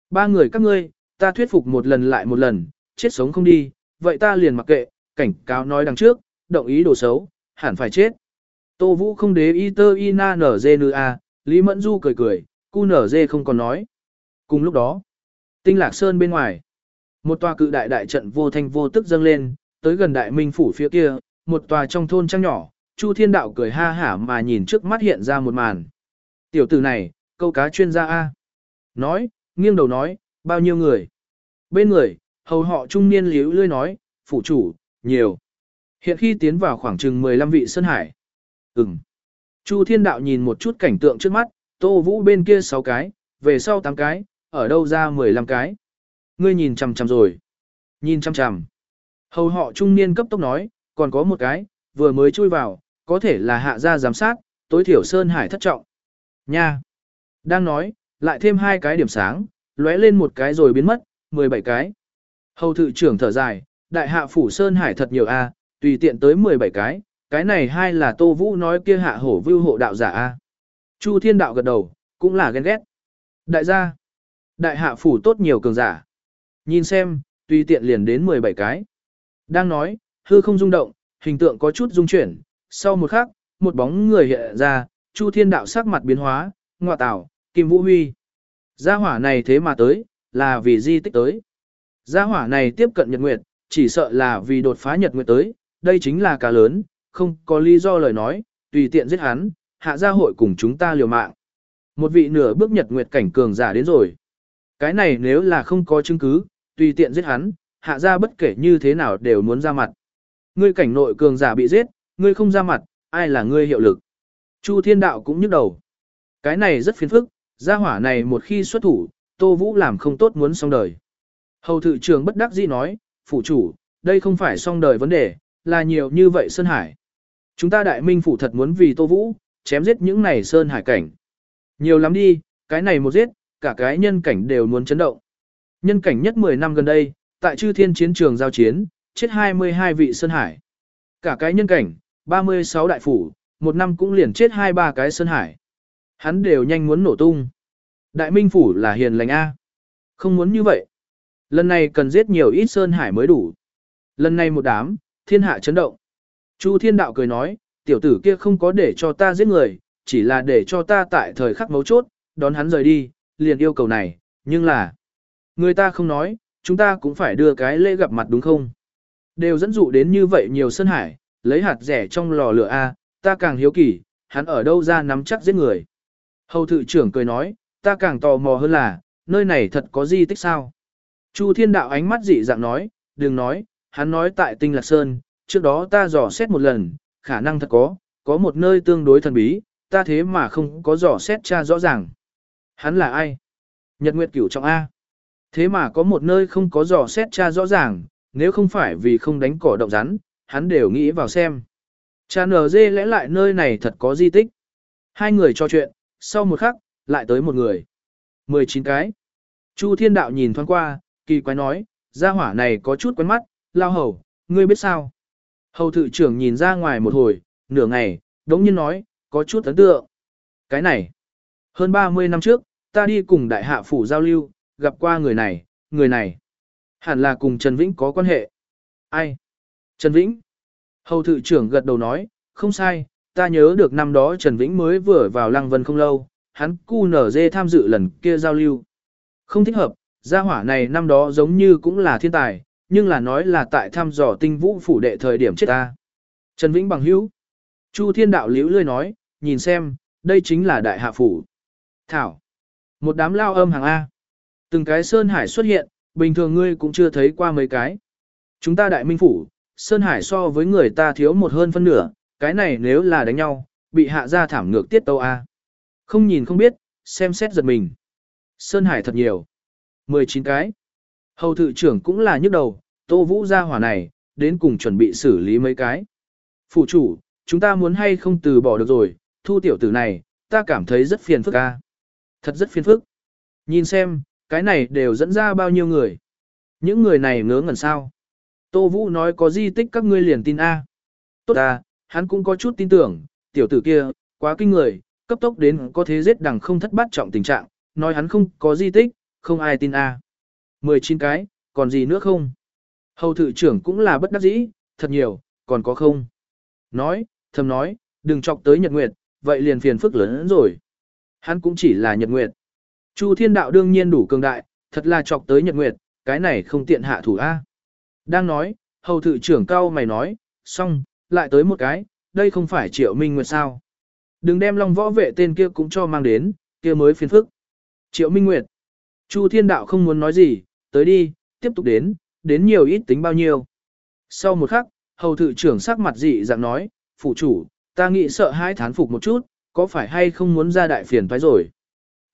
Ba người các ngươi, ta thuyết phục một lần lại một lần, chết sống không đi, vậy ta liền mặc kệ, cảnh cáo nói đằng trước, động ý đồ xấu, hẳn phải chết. Tô Vũ không đế y tơ y na nở dê nữ a, Lý Mẫn Du cười cười, cu nở dê không còn nói. Cùng lúc đó, tinh lạc sơn bên ngoài, một tòa cự đại đại trận vô thanh vô tức dâng lên, tới gần đại minh phủ phía kia, một tòa trong thôn trang nhỏ, Chu Thiên Đạo cười ha hả mà nhìn trước mắt hiện ra một màn. Tiểu tử này, câu cá chuyên gia A. Nói, nghiêng đầu nói, bao nhiêu người? Bên người, hầu họ trung niên liếu lươi nói, phủ chủ, nhiều. Hiện khi tiến vào khoảng chừng 15 vị Sơn Hải. Ừm. Chu Thiên Đạo nhìn một chút cảnh tượng trước mắt, Tô Vũ bên kia 6 cái, về sau 8 cái, ở đâu ra 15 cái. Ngươi nhìn chằm chằm rồi. Nhìn chằm chằm. Hầu họ trung niên cấp tốc nói, còn có một cái, vừa mới chui vào, có thể là hạ gia giám sát, tối thiểu Sơn Hải thất trọng. Nha. Đang nói, lại thêm hai cái điểm sáng, lóe lên một cái rồi biến mất, 17 cái. Hầu thự trưởng thở dài, đại hạ phủ Sơn Hải thật nhiều a, tùy tiện tới 17 cái, cái này hai là Tô Vũ nói kia hạ hổ vưu hộ đạo giả a. Chu Thiên Đạo gật đầu, cũng là ghen ghét. Đại gia, đại hạ phủ tốt nhiều cường giả. Nhìn xem, tùy tiện liền đến 17 cái. Đang nói, hư không rung động, hình tượng có chút rung chuyển, sau một khắc, một bóng người hiện ra, Chu Thiên Đạo sắc mặt biến hóa, ngọa tảo, Kim Vũ Huy. Gia hỏa này thế mà tới, là vì di tích tới. Gia hỏa này tiếp cận Nhật Nguyệt, chỉ sợ là vì đột phá Nhật Nguyệt tới, đây chính là cá lớn, không có lý do lời nói, tùy tiện giết hắn, hạ gia hội cùng chúng ta liều mạng. Một vị nửa bước Nhật Nguyệt cảnh cường giả đến rồi. Cái này nếu là không có chứng cứ, tùy tiện giết hắn, hạ gia bất kể như thế nào đều muốn ra mặt. Ngươi cảnh nội cường giả bị giết, ngươi không ra mặt, ai là ngươi hiệu lực. Chu Thiên Đạo cũng nhức đầu. Cái này rất phiền phức, gia hỏa này một khi xuất thủ, Tô Vũ làm không tốt muốn xong đời. Hầu thự trường bất đắc dĩ nói, phủ chủ, đây không phải xong đời vấn đề, là nhiều như vậy Sơn Hải. Chúng ta đại minh phủ thật muốn vì Tô Vũ, chém giết những này Sơn Hải cảnh. Nhiều lắm đi, cái này một giết, cả cái nhân cảnh đều muốn chấn động. Nhân cảnh nhất 10 năm gần đây, tại chư thiên chiến trường giao chiến, chết 22 vị Sơn Hải. Cả cái nhân cảnh, 36 đại phủ, một năm cũng liền chết hai ba cái Sơn Hải. Hắn đều nhanh muốn nổ tung. Đại Minh Phủ là hiền lành A. Không muốn như vậy. Lần này cần giết nhiều ít Sơn Hải mới đủ. Lần này một đám, thiên hạ chấn động. Chu Thiên Đạo cười nói, tiểu tử kia không có để cho ta giết người, chỉ là để cho ta tại thời khắc mấu chốt, đón hắn rời đi, liền yêu cầu này, nhưng là... Người ta không nói, chúng ta cũng phải đưa cái lễ gặp mặt đúng không? Đều dẫn dụ đến như vậy nhiều Sơn Hải, lấy hạt rẻ trong lò lửa A, ta càng hiếu kỳ, hắn ở đâu ra nắm chắc giết người. Hầu thự trưởng cười nói, ta càng tò mò hơn là, nơi này thật có di tích sao? Chu thiên đạo ánh mắt dị dạng nói, đừng nói, hắn nói tại tinh lạc sơn, trước đó ta dò xét một lần, khả năng thật có, có một nơi tương đối thần bí, ta thế mà không có dò xét tra rõ ràng. Hắn là ai? Nhật Nguyệt Cửu trọng A. Thế mà có một nơi không có dò xét tra rõ ràng, nếu không phải vì không đánh cỏ động rắn, hắn đều nghĩ vào xem. Cha nở dê lẽ lại nơi này thật có di tích. Hai người trò chuyện, sau một khắc, lại tới một người. 19 cái. Chu thiên đạo nhìn thoáng qua, kỳ quái nói, gia hỏa này có chút quen mắt, lao hầu, ngươi biết sao? Hầu thự trưởng nhìn ra ngoài một hồi, nửa ngày, đống nhiên nói, có chút ấn tượng. Cái này, hơn 30 năm trước, ta đi cùng đại hạ phủ giao lưu, gặp qua người này, người này. Hẳn là cùng Trần Vĩnh có quan hệ. Ai? Trần Vĩnh. Hầu thự trưởng gật đầu nói, không sai, ta nhớ được năm đó Trần Vĩnh mới vừa vào Lăng Vân không lâu, hắn cu nở dê tham dự lần kia giao lưu. Không thích hợp, gia hỏa này năm đó giống như cũng là thiên tài, nhưng là nói là tại thăm dò tinh vũ phủ đệ thời điểm chết ta. Trần Vĩnh bằng hữu. Chu thiên đạo liễu lươi nói, nhìn xem, đây chính là đại hạ phủ. Thảo. Một đám lao âm hàng A. Từng cái Sơn Hải xuất hiện, bình thường ngươi cũng chưa thấy qua mấy cái. Chúng ta đại minh phủ, Sơn Hải so với người ta thiếu một hơn phân nửa, cái này nếu là đánh nhau, bị hạ ra thảm ngược tiết tâu A. Không nhìn không biết, xem xét giật mình. Sơn Hải thật nhiều. 19 cái. Hầu thự trưởng cũng là nhức đầu, tô vũ ra hỏa này, đến cùng chuẩn bị xử lý mấy cái. Phụ chủ, chúng ta muốn hay không từ bỏ được rồi, thu tiểu tử này, ta cảm thấy rất phiền phức ca. Thật rất phiền phức. Nhìn xem, cái này đều dẫn ra bao nhiêu người. Những người này ngớ ngẩn sao. Tô Vũ nói có di tích các ngươi liền tin A. Tốt à, hắn cũng có chút tin tưởng, tiểu tử kia, quá kinh người, cấp tốc đến có thế giết đằng không thất bát trọng tình trạng, nói hắn không có di tích, không ai tin A. 19 cái, còn gì nữa không? Hầu thự trưởng cũng là bất đắc dĩ, thật nhiều, còn có không? Nói, thầm nói, đừng chọc tới nhật nguyệt, vậy liền phiền phức lớn rồi. Hắn cũng chỉ là nhật nguyệt. Chu thiên đạo đương nhiên đủ cường đại, thật là chọc tới nhật nguyệt, cái này không tiện hạ thủ A. Đang nói, hầu thự trưởng cao mày nói, xong, lại tới một cái, đây không phải triệu minh nguyệt sao. Đừng đem long võ vệ tên kia cũng cho mang đến, kia mới phiền phức. Triệu minh nguyệt. Chu thiên đạo không muốn nói gì, tới đi, tiếp tục đến, đến nhiều ít tính bao nhiêu. Sau một khắc, hầu thự trưởng sắc mặt dị dạng nói, phụ chủ, ta nghĩ sợ hai thán phục một chút, có phải hay không muốn ra đại phiền phải rồi.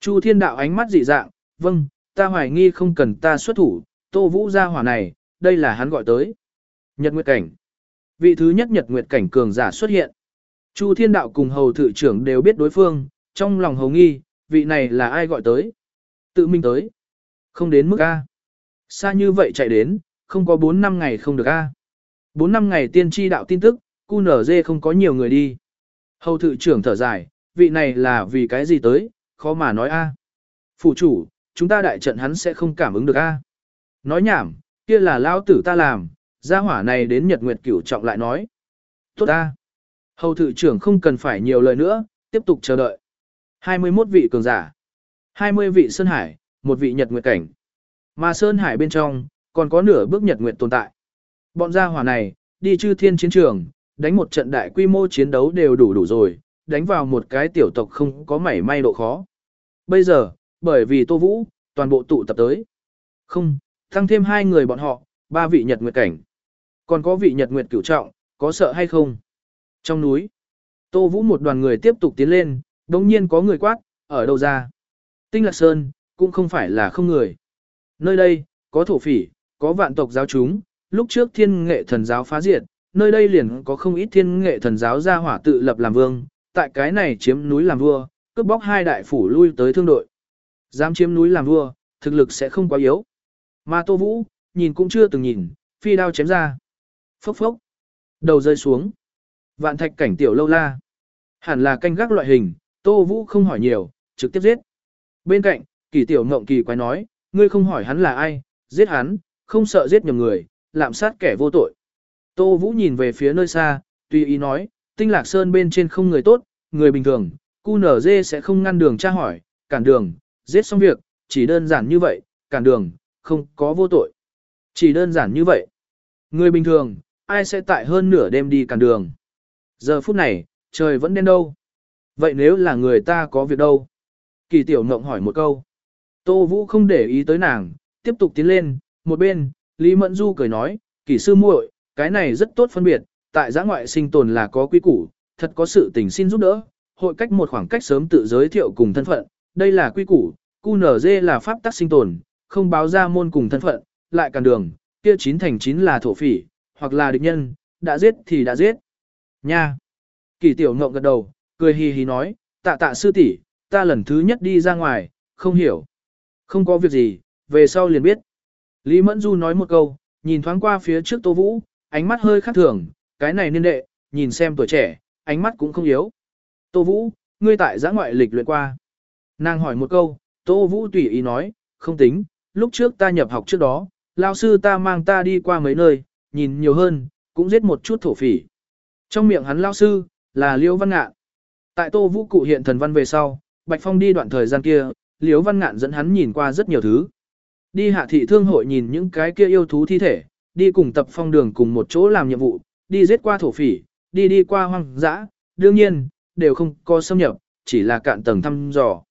Chu thiên đạo ánh mắt dị dạng, vâng, ta hoài nghi không cần ta xuất thủ, tô vũ ra hỏa này, đây là hắn gọi tới. Nhật Nguyệt Cảnh. Vị thứ nhất Nhật Nguyệt Cảnh cường giả xuất hiện. Chu thiên đạo cùng hầu thự trưởng đều biết đối phương, trong lòng hầu nghi, vị này là ai gọi tới. Tự mình tới. Không đến mức A. Xa như vậy chạy đến, không có 4 năm ngày không được A. 4 năm ngày tiên tri đạo tin tức, cu nở dê không có nhiều người đi. Hầu thự trưởng thở dài, vị này là vì cái gì tới, khó mà nói A. Phủ chủ, chúng ta đại trận hắn sẽ không cảm ứng được A. Nói nhảm, kia là lao tử ta làm, gia hỏa này đến nhật nguyệt cửu trọng lại nói. Tốt A. Hầu thự trưởng không cần phải nhiều lời nữa, tiếp tục chờ đợi. 21 vị cường giả. 20 vị Sơn Hải, một vị Nhật Nguyệt Cảnh. Mà Sơn Hải bên trong, còn có nửa bước Nhật Nguyệt tồn tại. Bọn gia hỏa này, đi chư thiên chiến trường, đánh một trận đại quy mô chiến đấu đều đủ đủ rồi, đánh vào một cái tiểu tộc không có mảy may độ khó. Bây giờ, bởi vì Tô Vũ, toàn bộ tụ tập tới. Không, tăng thêm hai người bọn họ, ba vị Nhật Nguyệt Cảnh. Còn có vị Nhật Nguyệt cửu trọng, có sợ hay không? Trong núi, Tô Vũ một đoàn người tiếp tục tiến lên, đồng nhiên có người quát, ở đâu ra? Tinh Lạc Sơn, cũng không phải là không người. Nơi đây, có thổ phỉ, có vạn tộc giáo chúng, lúc trước thiên nghệ thần giáo phá diệt, nơi đây liền có không ít thiên nghệ thần giáo ra hỏa tự lập làm vương, tại cái này chiếm núi làm vua, cướp bóc hai đại phủ lui tới thương đội. Dám chiếm núi làm vua, thực lực sẽ không quá yếu. Mà Tô Vũ, nhìn cũng chưa từng nhìn, phi đao chém ra. Phốc phốc. Đầu rơi xuống. Vạn thạch cảnh tiểu lâu la. Hẳn là canh gác loại hình, Tô Vũ không hỏi nhiều, trực tiếp giết. Bên cạnh, kỳ tiểu ngộng kỳ quái nói, ngươi không hỏi hắn là ai, giết hắn, không sợ giết nhầm người, lạm sát kẻ vô tội. Tô Vũ nhìn về phía nơi xa, tùy ý nói, tinh lạc sơn bên trên không người tốt, người bình thường, QNZ sẽ không ngăn đường tra hỏi, cản đường, giết xong việc, chỉ đơn giản như vậy, cản đường, không có vô tội. Chỉ đơn giản như vậy. Người bình thường, ai sẽ tại hơn nửa đêm đi cản đường. Giờ phút này, trời vẫn đen đâu. Vậy nếu là người ta có việc đâu? Kỳ tiểu ngộng hỏi một câu. Tô Vũ không để ý tới nàng, tiếp tục tiến lên, một bên, Lý Mẫn Du cười nói, kỳ sư muội, cái này rất tốt phân biệt, tại giã ngoại sinh tồn là có quy củ, thật có sự tình xin giúp đỡ, hội cách một khoảng cách sớm tự giới thiệu cùng thân phận, đây là quy củ, QNZ là pháp tắc sinh tồn, không báo ra môn cùng thân phận, lại cản đường, kia chín thành chín là thổ phỉ, hoặc là địch nhân, đã giết thì đã giết. Nha! Kỳ tiểu ngộng gật đầu, cười hì hì nói, tạ tạ sư tỷ, ta lần thứ nhất đi ra ngoài, không hiểu. Không có việc gì, về sau liền biết. Lý Mẫn Du nói một câu, nhìn thoáng qua phía trước Tô Vũ, ánh mắt hơi khác thường, cái này niên đệ, nhìn xem tuổi trẻ, ánh mắt cũng không yếu. Tô Vũ, ngươi tại giã ngoại lịch luyện qua. Nàng hỏi một câu, Tô Vũ tùy ý nói, không tính, lúc trước ta nhập học trước đó, lao sư ta mang ta đi qua mấy nơi, nhìn nhiều hơn, cũng giết một chút thổ phỉ. Trong miệng hắn lao sư, là Liễu Văn Ngạn. Tại Tô Vũ cụ hiện thần văn về sau, Bạch Phong đi đoạn thời gian kia, Liễu Văn Ngạn dẫn hắn nhìn qua rất nhiều thứ. Đi hạ thị thương hội nhìn những cái kia yêu thú thi thể, đi cùng tập phong đường cùng một chỗ làm nhiệm vụ, đi giết qua thổ phỉ, đi đi qua hoang dã, đương nhiên, đều không có xâm nhập, chỉ là cạn tầng thăm dò.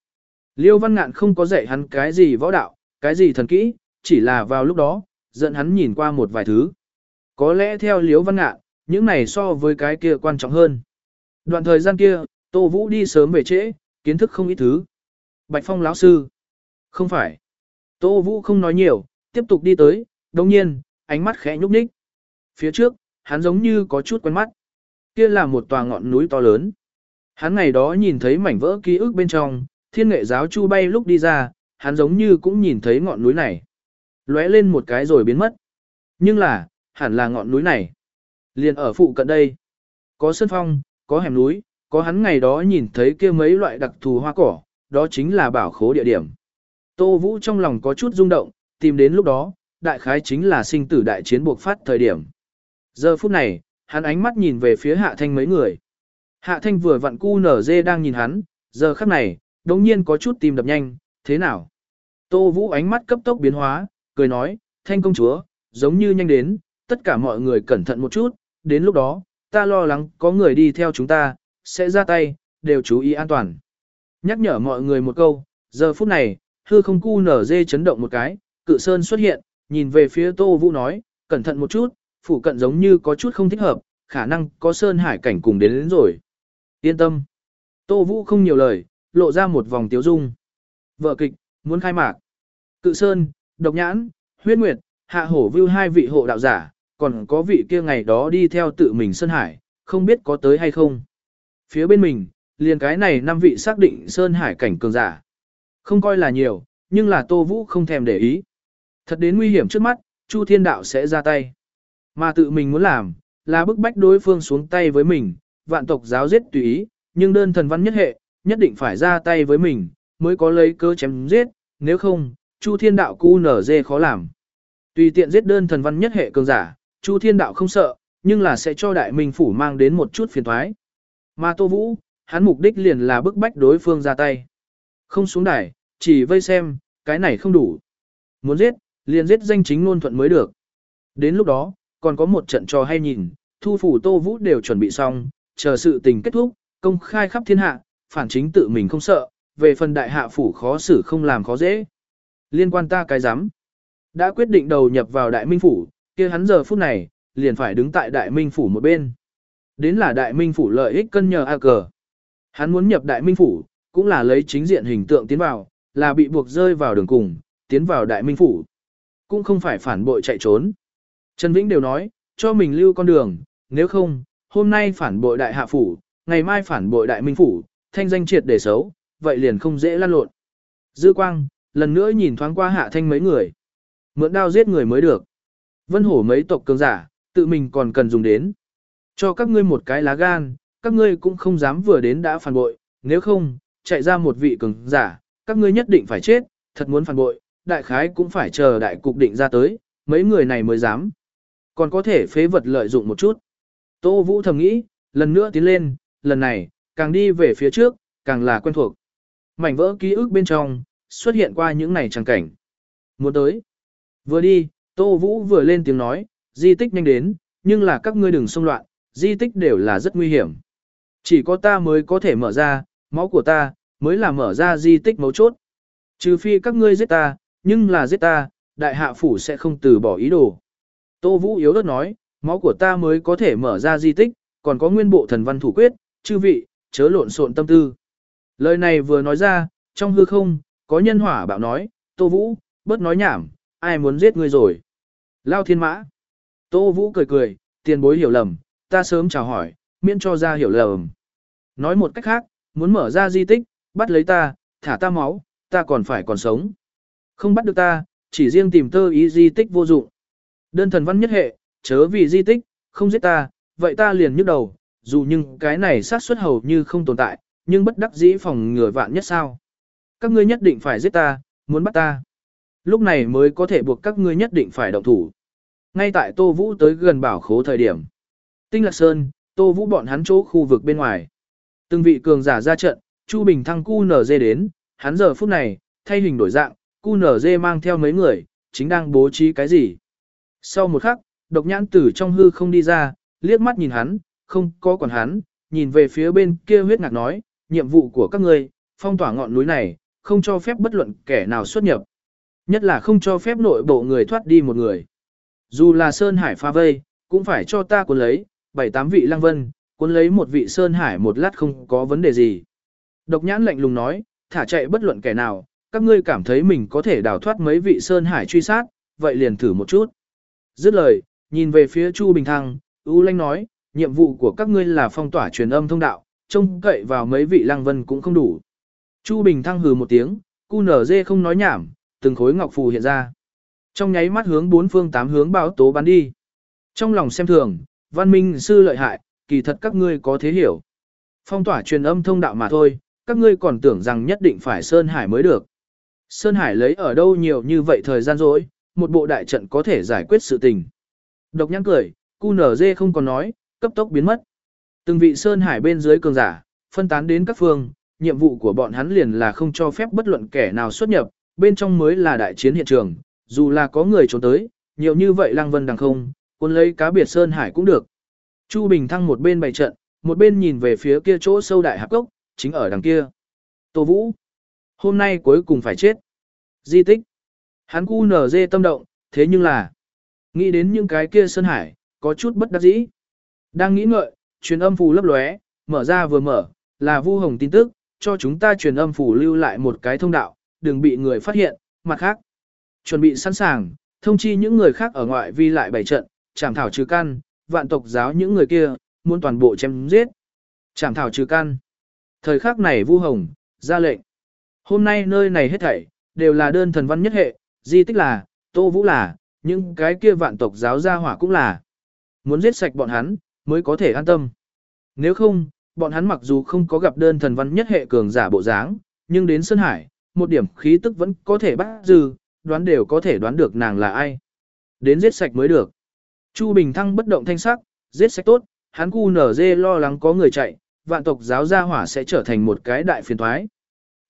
Liêu Văn Ngạn không có dạy hắn cái gì võ đạo, cái gì thần kỹ, chỉ là vào lúc đó, dẫn hắn nhìn qua một vài thứ. Có lẽ theo Liêu Văn Ngạn, những này so với cái kia quan trọng hơn. Đoạn thời gian kia, Tô Vũ đi sớm về trễ, kiến thức không ít thứ. Bạch Phong lão sư. Không phải. Tô Vũ không nói nhiều, tiếp tục đi tới, đồng nhiên, ánh mắt khẽ nhúc nhích. Phía trước, hắn giống như có chút quen mắt. Kia là một tòa ngọn núi to lớn. Hắn ngày đó nhìn thấy mảnh vỡ ký ức bên trong, thiên nghệ giáo chu bay lúc đi ra, hắn giống như cũng nhìn thấy ngọn núi này. lóe lên một cái rồi biến mất. Nhưng là, hẳn là ngọn núi này. Liền ở phụ cận đây. Có sơn phong, có hẻm núi, có hắn ngày đó nhìn thấy kia mấy loại đặc thù hoa cỏ, đó chính là bảo khố địa điểm. Tô Vũ trong lòng có chút rung động, tìm đến lúc đó, đại khái chính là sinh tử đại chiến buộc phát thời điểm. Giờ phút này, hắn ánh mắt nhìn về phía hạ thanh mấy người. Hạ thanh vừa vặn cu nở dê đang nhìn hắn, giờ khắc này, đồng nhiên có chút tìm đập nhanh, thế nào? Tô Vũ ánh mắt cấp tốc biến hóa, cười nói, thanh công chúa, giống như nhanh đến, tất cả mọi người cẩn thận một chút, đến lúc đó, ta lo lắng có người đi theo chúng ta, sẽ ra tay, đều chú ý an toàn. Nhắc nhở mọi người một câu, giờ phút này, hư không cu nở dê chấn động một cái, cự sơn xuất hiện, nhìn về phía Tô Vũ nói, cẩn thận một chút, phủ cận giống như có chút không thích hợp, khả năng có sơn hải cảnh cùng đến, đến rồi. Yên tâm. Tô Vũ không nhiều lời, lộ ra một vòng tiếu dung. Vợ kịch, muốn khai mạc. Cự Sơn, Độc Nhãn, Huyết Nguyệt, Hạ Hổ Vưu hai vị hộ đạo giả, còn có vị kia ngày đó đi theo tự mình Sơn Hải, không biết có tới hay không. Phía bên mình, liền cái này năm vị xác định Sơn Hải cảnh cường giả. Không coi là nhiều, nhưng là Tô Vũ không thèm để ý. Thật đến nguy hiểm trước mắt, Chu Thiên Đạo sẽ ra tay. Mà tự mình muốn làm, là bức bách đối phương xuống tay với mình, vạn tộc giáo giết tùy ý, nhưng đơn thần văn nhất hệ, nhất định phải ra tay với mình, mới có lấy cơ chém giết, nếu không, Chu Thiên Đạo cu nở dê khó làm. Tùy tiện giết đơn thần văn nhất hệ cường giả, Chu Thiên Đạo không sợ, nhưng là sẽ cho Đại Minh Phủ mang đến một chút phiền thoái. Mà Tô Vũ, hắn mục đích liền là bức bách đối phương ra tay. Không xuống đài, chỉ vây xem, cái này không đủ. Muốn giết, liền giết danh chính ngôn thuận mới được. Đến lúc đó, còn có một trận trò hay nhìn, thu phủ Tô Vũ đều chuẩn bị xong, chờ sự tình kết thúc, công khai khắp thiên hạ, phản chính tự mình không sợ, về phần đại hạ phủ khó xử không làm khó dễ. Liên quan ta cái giám, đã quyết định đầu nhập vào đại minh phủ, kia hắn giờ phút này, liền phải đứng tại đại minh phủ một bên. Đến là đại minh phủ lợi ích cân nhờ A cờ. Hắn muốn nhập đại minh phủ, cũng là lấy chính diện hình tượng tiến vào, là bị buộc rơi vào đường cùng, tiến vào đại minh phủ. Cũng không phải phản bội chạy trốn. Trần Vĩnh đều nói, cho mình lưu con đường, nếu không, hôm nay phản bội đại hạ phủ, ngày mai phản bội đại minh phủ, thanh danh triệt để xấu, vậy liền không dễ lăn lộn. Dư quang, lần nữa nhìn thoáng qua hạ thanh mấy người. Mượn đao giết người mới được. Vân hổ mấy tộc cường giả, tự mình còn cần dùng đến. Cho các ngươi một cái lá gan, các ngươi cũng không dám vừa đến đã phản bội, nếu không, chạy ra một vị cường giả, các ngươi nhất định phải chết, thật muốn phản bội, đại khái cũng phải chờ đại cục định ra tới, mấy người này mới dám. Còn có thể phế vật lợi dụng một chút. Tô Vũ thầm nghĩ, lần nữa tiến lên, lần này, càng đi về phía trước, càng là quen thuộc. Mảnh vỡ ký ức bên trong, xuất hiện qua những này trang cảnh. Muốn tới. Vừa đi, Tô Vũ vừa lên tiếng nói, di tích nhanh đến, nhưng là các ngươi đừng xông loạn, di tích đều là rất nguy hiểm. Chỉ có ta mới có thể mở ra, máu của ta, mới là mở ra di tích mấu chốt. Trừ phi các ngươi giết ta, nhưng là giết ta, đại hạ phủ sẽ không từ bỏ ý đồ. Tô Vũ yếu đất nói, máu của ta mới có thể mở ra di tích, còn có nguyên bộ thần văn thủ quyết, chư vị, chớ lộn xộn tâm tư. Lời này vừa nói ra, trong hư không, có nhân hỏa bạo nói, Tô Vũ, bớt nói nhảm, ai muốn giết ngươi rồi. Lao thiên mã. Tô Vũ cười cười, tiền bối hiểu lầm, ta sớm chào hỏi, miễn cho ra hiểu lầm. Nói một cách khác, muốn mở ra di tích, bắt lấy ta, thả ta máu, ta còn phải còn sống. Không bắt được ta, chỉ riêng tìm tơ ý di tích vô dụng. Đơn thần văn nhất hệ, chớ vì di tích, không giết ta, vậy ta liền nhức đầu, dù nhưng cái này sát suất hầu như không tồn tại, nhưng bất đắc dĩ phòng ngừa vạn nhất sao. Các ngươi nhất định phải giết ta, muốn bắt ta. Lúc này mới có thể buộc các ngươi nhất định phải động thủ. Ngay tại Tô Vũ tới gần bảo khố thời điểm. Tinh Lạc Sơn, Tô Vũ bọn hắn chỗ khu vực bên ngoài. Từng vị cường giả ra trận, Chu Bình thăng cu nở dê đến, hắn giờ phút này, thay hình đổi dạng, cu nở dê mang theo mấy người, chính đang bố trí cái gì. Sau một khắc, độc nhãn tử trong hư không đi ra, liếc mắt nhìn hắn, không có quản hắn, nhìn về phía bên kia huyết ngạc nói, nhiệm vụ của các ngươi, phong tỏa ngọn núi này, không cho phép bất luận kẻ nào xuất nhập. Nhất là không cho phép nội bộ người thoát đi một người. Dù là Sơn Hải pha vây, cũng phải cho ta cuốn lấy, bảy tám vị lăng vân, cuốn lấy một vị Sơn Hải một lát không có vấn đề gì. Độc nhãn lạnh lùng nói, thả chạy bất luận kẻ nào, các ngươi cảm thấy mình có thể đào thoát mấy vị Sơn Hải truy sát, vậy liền thử một chút. Dứt lời, nhìn về phía Chu Bình Thăng, U Lanh nói, nhiệm vụ của các ngươi là phong tỏa truyền âm thông đạo, trông cậy vào mấy vị lăng vân cũng không đủ. Chu Bình Thăng hừ một tiếng, cu nở dê không nói nhảm, từng khối ngọc phù hiện ra. Trong nháy mắt hướng bốn phương tám hướng báo tố bắn đi. Trong lòng xem thường, văn minh sư lợi hại, kỳ thật các ngươi có thế hiểu. Phong tỏa truyền âm thông đạo mà thôi, các ngươi còn tưởng rằng nhất định phải Sơn Hải mới được. Sơn Hải lấy ở đâu nhiều như vậy thời gian rồi, một bộ đại trận có thể giải quyết sự tình. Độc nhãn cười, cu nở dê không còn nói, cấp tốc biến mất. Từng vị Sơn Hải bên dưới cường giả, phân tán đến các phương, nhiệm vụ của bọn hắn liền là không cho phép bất luận kẻ nào xuất nhập, bên trong mới là đại chiến hiện trường, dù là có người trốn tới, nhiều như vậy lăng vân đằng không, quân lấy cá biệt Sơn Hải cũng được. Chu Bình Thăng một bên bày trận, một bên nhìn về phía kia chỗ sâu đại hạp cốc, chính ở đằng kia. Tô Vũ, hôm nay cuối cùng phải chết. Di tích. Hắn cu nở dê tâm động, thế nhưng là, nghĩ đến những cái kia Sơn Hải, có chút bất đắc dĩ. Đang nghĩ ngợi, truyền âm phù lấp lóe, mở ra vừa mở, là Vu Hồng tin tức, cho chúng ta truyền âm phù lưu lại một cái thông đạo, đừng bị người phát hiện, mặt khác. Chuẩn bị sẵn sàng, thông chi những người khác ở ngoại vi lại bảy trận, chảm thảo trừ căn, vạn tộc giáo những người kia, muốn toàn bộ chém giết. Chảm thảo trừ căn. Thời khắc này Vu Hồng, ra lệnh. Hôm nay nơi này hết thảy, đều là đơn thần văn nhất hệ, di tích là, tô vũ là, những cái kia vạn tộc giáo gia hỏa cũng là. Muốn giết sạch bọn hắn, mới có thể an tâm. Nếu không, bọn hắn mặc dù không có gặp đơn thần văn nhất hệ cường giả bộ dáng, nhưng đến Sơn Hải, một điểm khí tức vẫn có thể bắt dư, đoán đều có thể đoán được nàng là ai. Đến giết sạch mới được. Chu Bình Thăng bất động thanh sắc, giết sạch tốt, hắn cu nở dê lo lắng có người chạy, vạn tộc giáo gia hỏa sẽ trở thành một cái đại phiền thoái.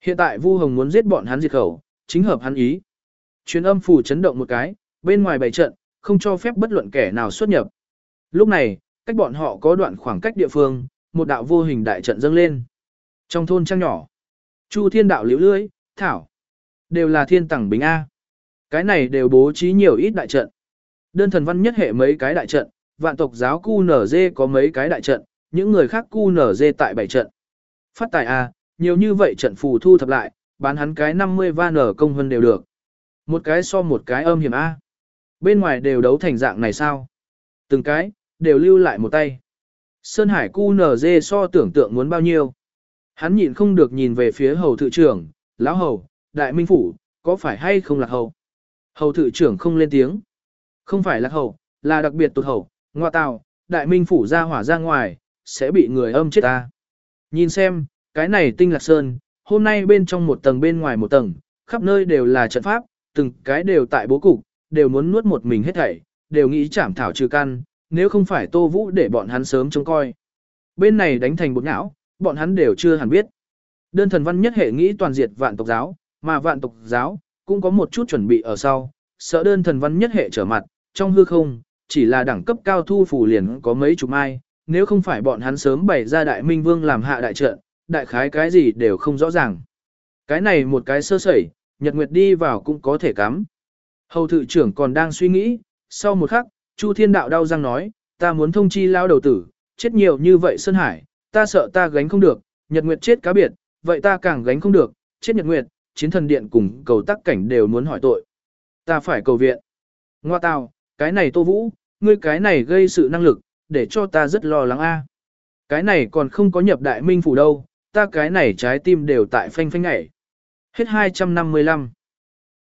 Hiện tại Vu Hồng muốn giết bọn hắn diệt khẩu, chính hợp hắn ý. Truyền âm phủ chấn động một cái, bên ngoài bày trận, không cho phép bất luận kẻ nào xuất nhập. Lúc này, cách bọn họ có đoạn khoảng cách địa phương, một đạo vô hình đại trận dâng lên. Trong thôn trang nhỏ, Chu Thiên đạo liễu lưới, thảo, đều là thiên tẳng bình A. Cái này đều bố trí nhiều ít đại trận. Đơn thần văn nhất hệ mấy cái đại trận, vạn tộc giáo cu nở dê có mấy cái đại trận, những người khác cu nở dê tại bảy trận. Phát tài A, nhiều như vậy trận phù thu thập lại, bán hắn cái 50 van nở công hơn đều được. Một cái so một cái âm hiểm A. Bên ngoài đều đấu thành dạng này sao? Từng cái, đều lưu lại một tay. Sơn Hải cu nở dê so tưởng tượng muốn bao nhiêu. Hắn nhịn không được nhìn về phía hầu thự trưởng, lão hầu, đại minh phủ, có phải hay không là hầu? Hầu thự trưởng không lên tiếng. Không phải là hầu, là đặc biệt tụt hầu, ngoa tào, đại minh phủ ra hỏa ra ngoài, sẽ bị người âm chết ta. Nhìn xem, cái này tinh lạc sơn, hôm nay bên trong một tầng bên ngoài một tầng, khắp nơi đều là trận pháp, từng cái đều tại bố cục, đều muốn nuốt một mình hết thảy, đều nghĩ chảm thảo trừ căn, nếu không phải Tô Vũ để bọn hắn sớm trông coi. Bên này đánh thành bột não, bọn hắn đều chưa hẳn biết. Đơn thần văn nhất hệ nghĩ toàn diệt vạn tộc giáo, mà vạn tộc giáo cũng có một chút chuẩn bị ở sau, sợ đơn thần văn nhất hệ trở mặt, trong hư không, chỉ là đẳng cấp cao thu phủ liền có mấy chục mai, nếu không phải bọn hắn sớm bày ra đại minh vương làm hạ đại trận, đại khái cái gì đều không rõ ràng. Cái này một cái sơ sẩy, Nhật Nguyệt đi vào cũng có thể cắm. Hầu thự trưởng còn đang suy nghĩ, sau một khắc, Chu Thiên Đạo đau răng nói, ta muốn thông chi lao đầu tử, chết nhiều như vậy Sơn Hải, ta sợ ta gánh không được, Nhật Nguyệt chết cá biệt, vậy ta càng gánh không được, chết Nhật Nguyệt, chiến thần điện cùng cầu tắc cảnh đều muốn hỏi tội. Ta phải cầu viện. Ngoa tào, cái này Tô Vũ, ngươi cái này gây sự năng lực, để cho ta rất lo lắng a. Cái này còn không có nhập đại minh phủ đâu, ta cái này trái tim đều tại phanh phanh ngảy. Hết 255.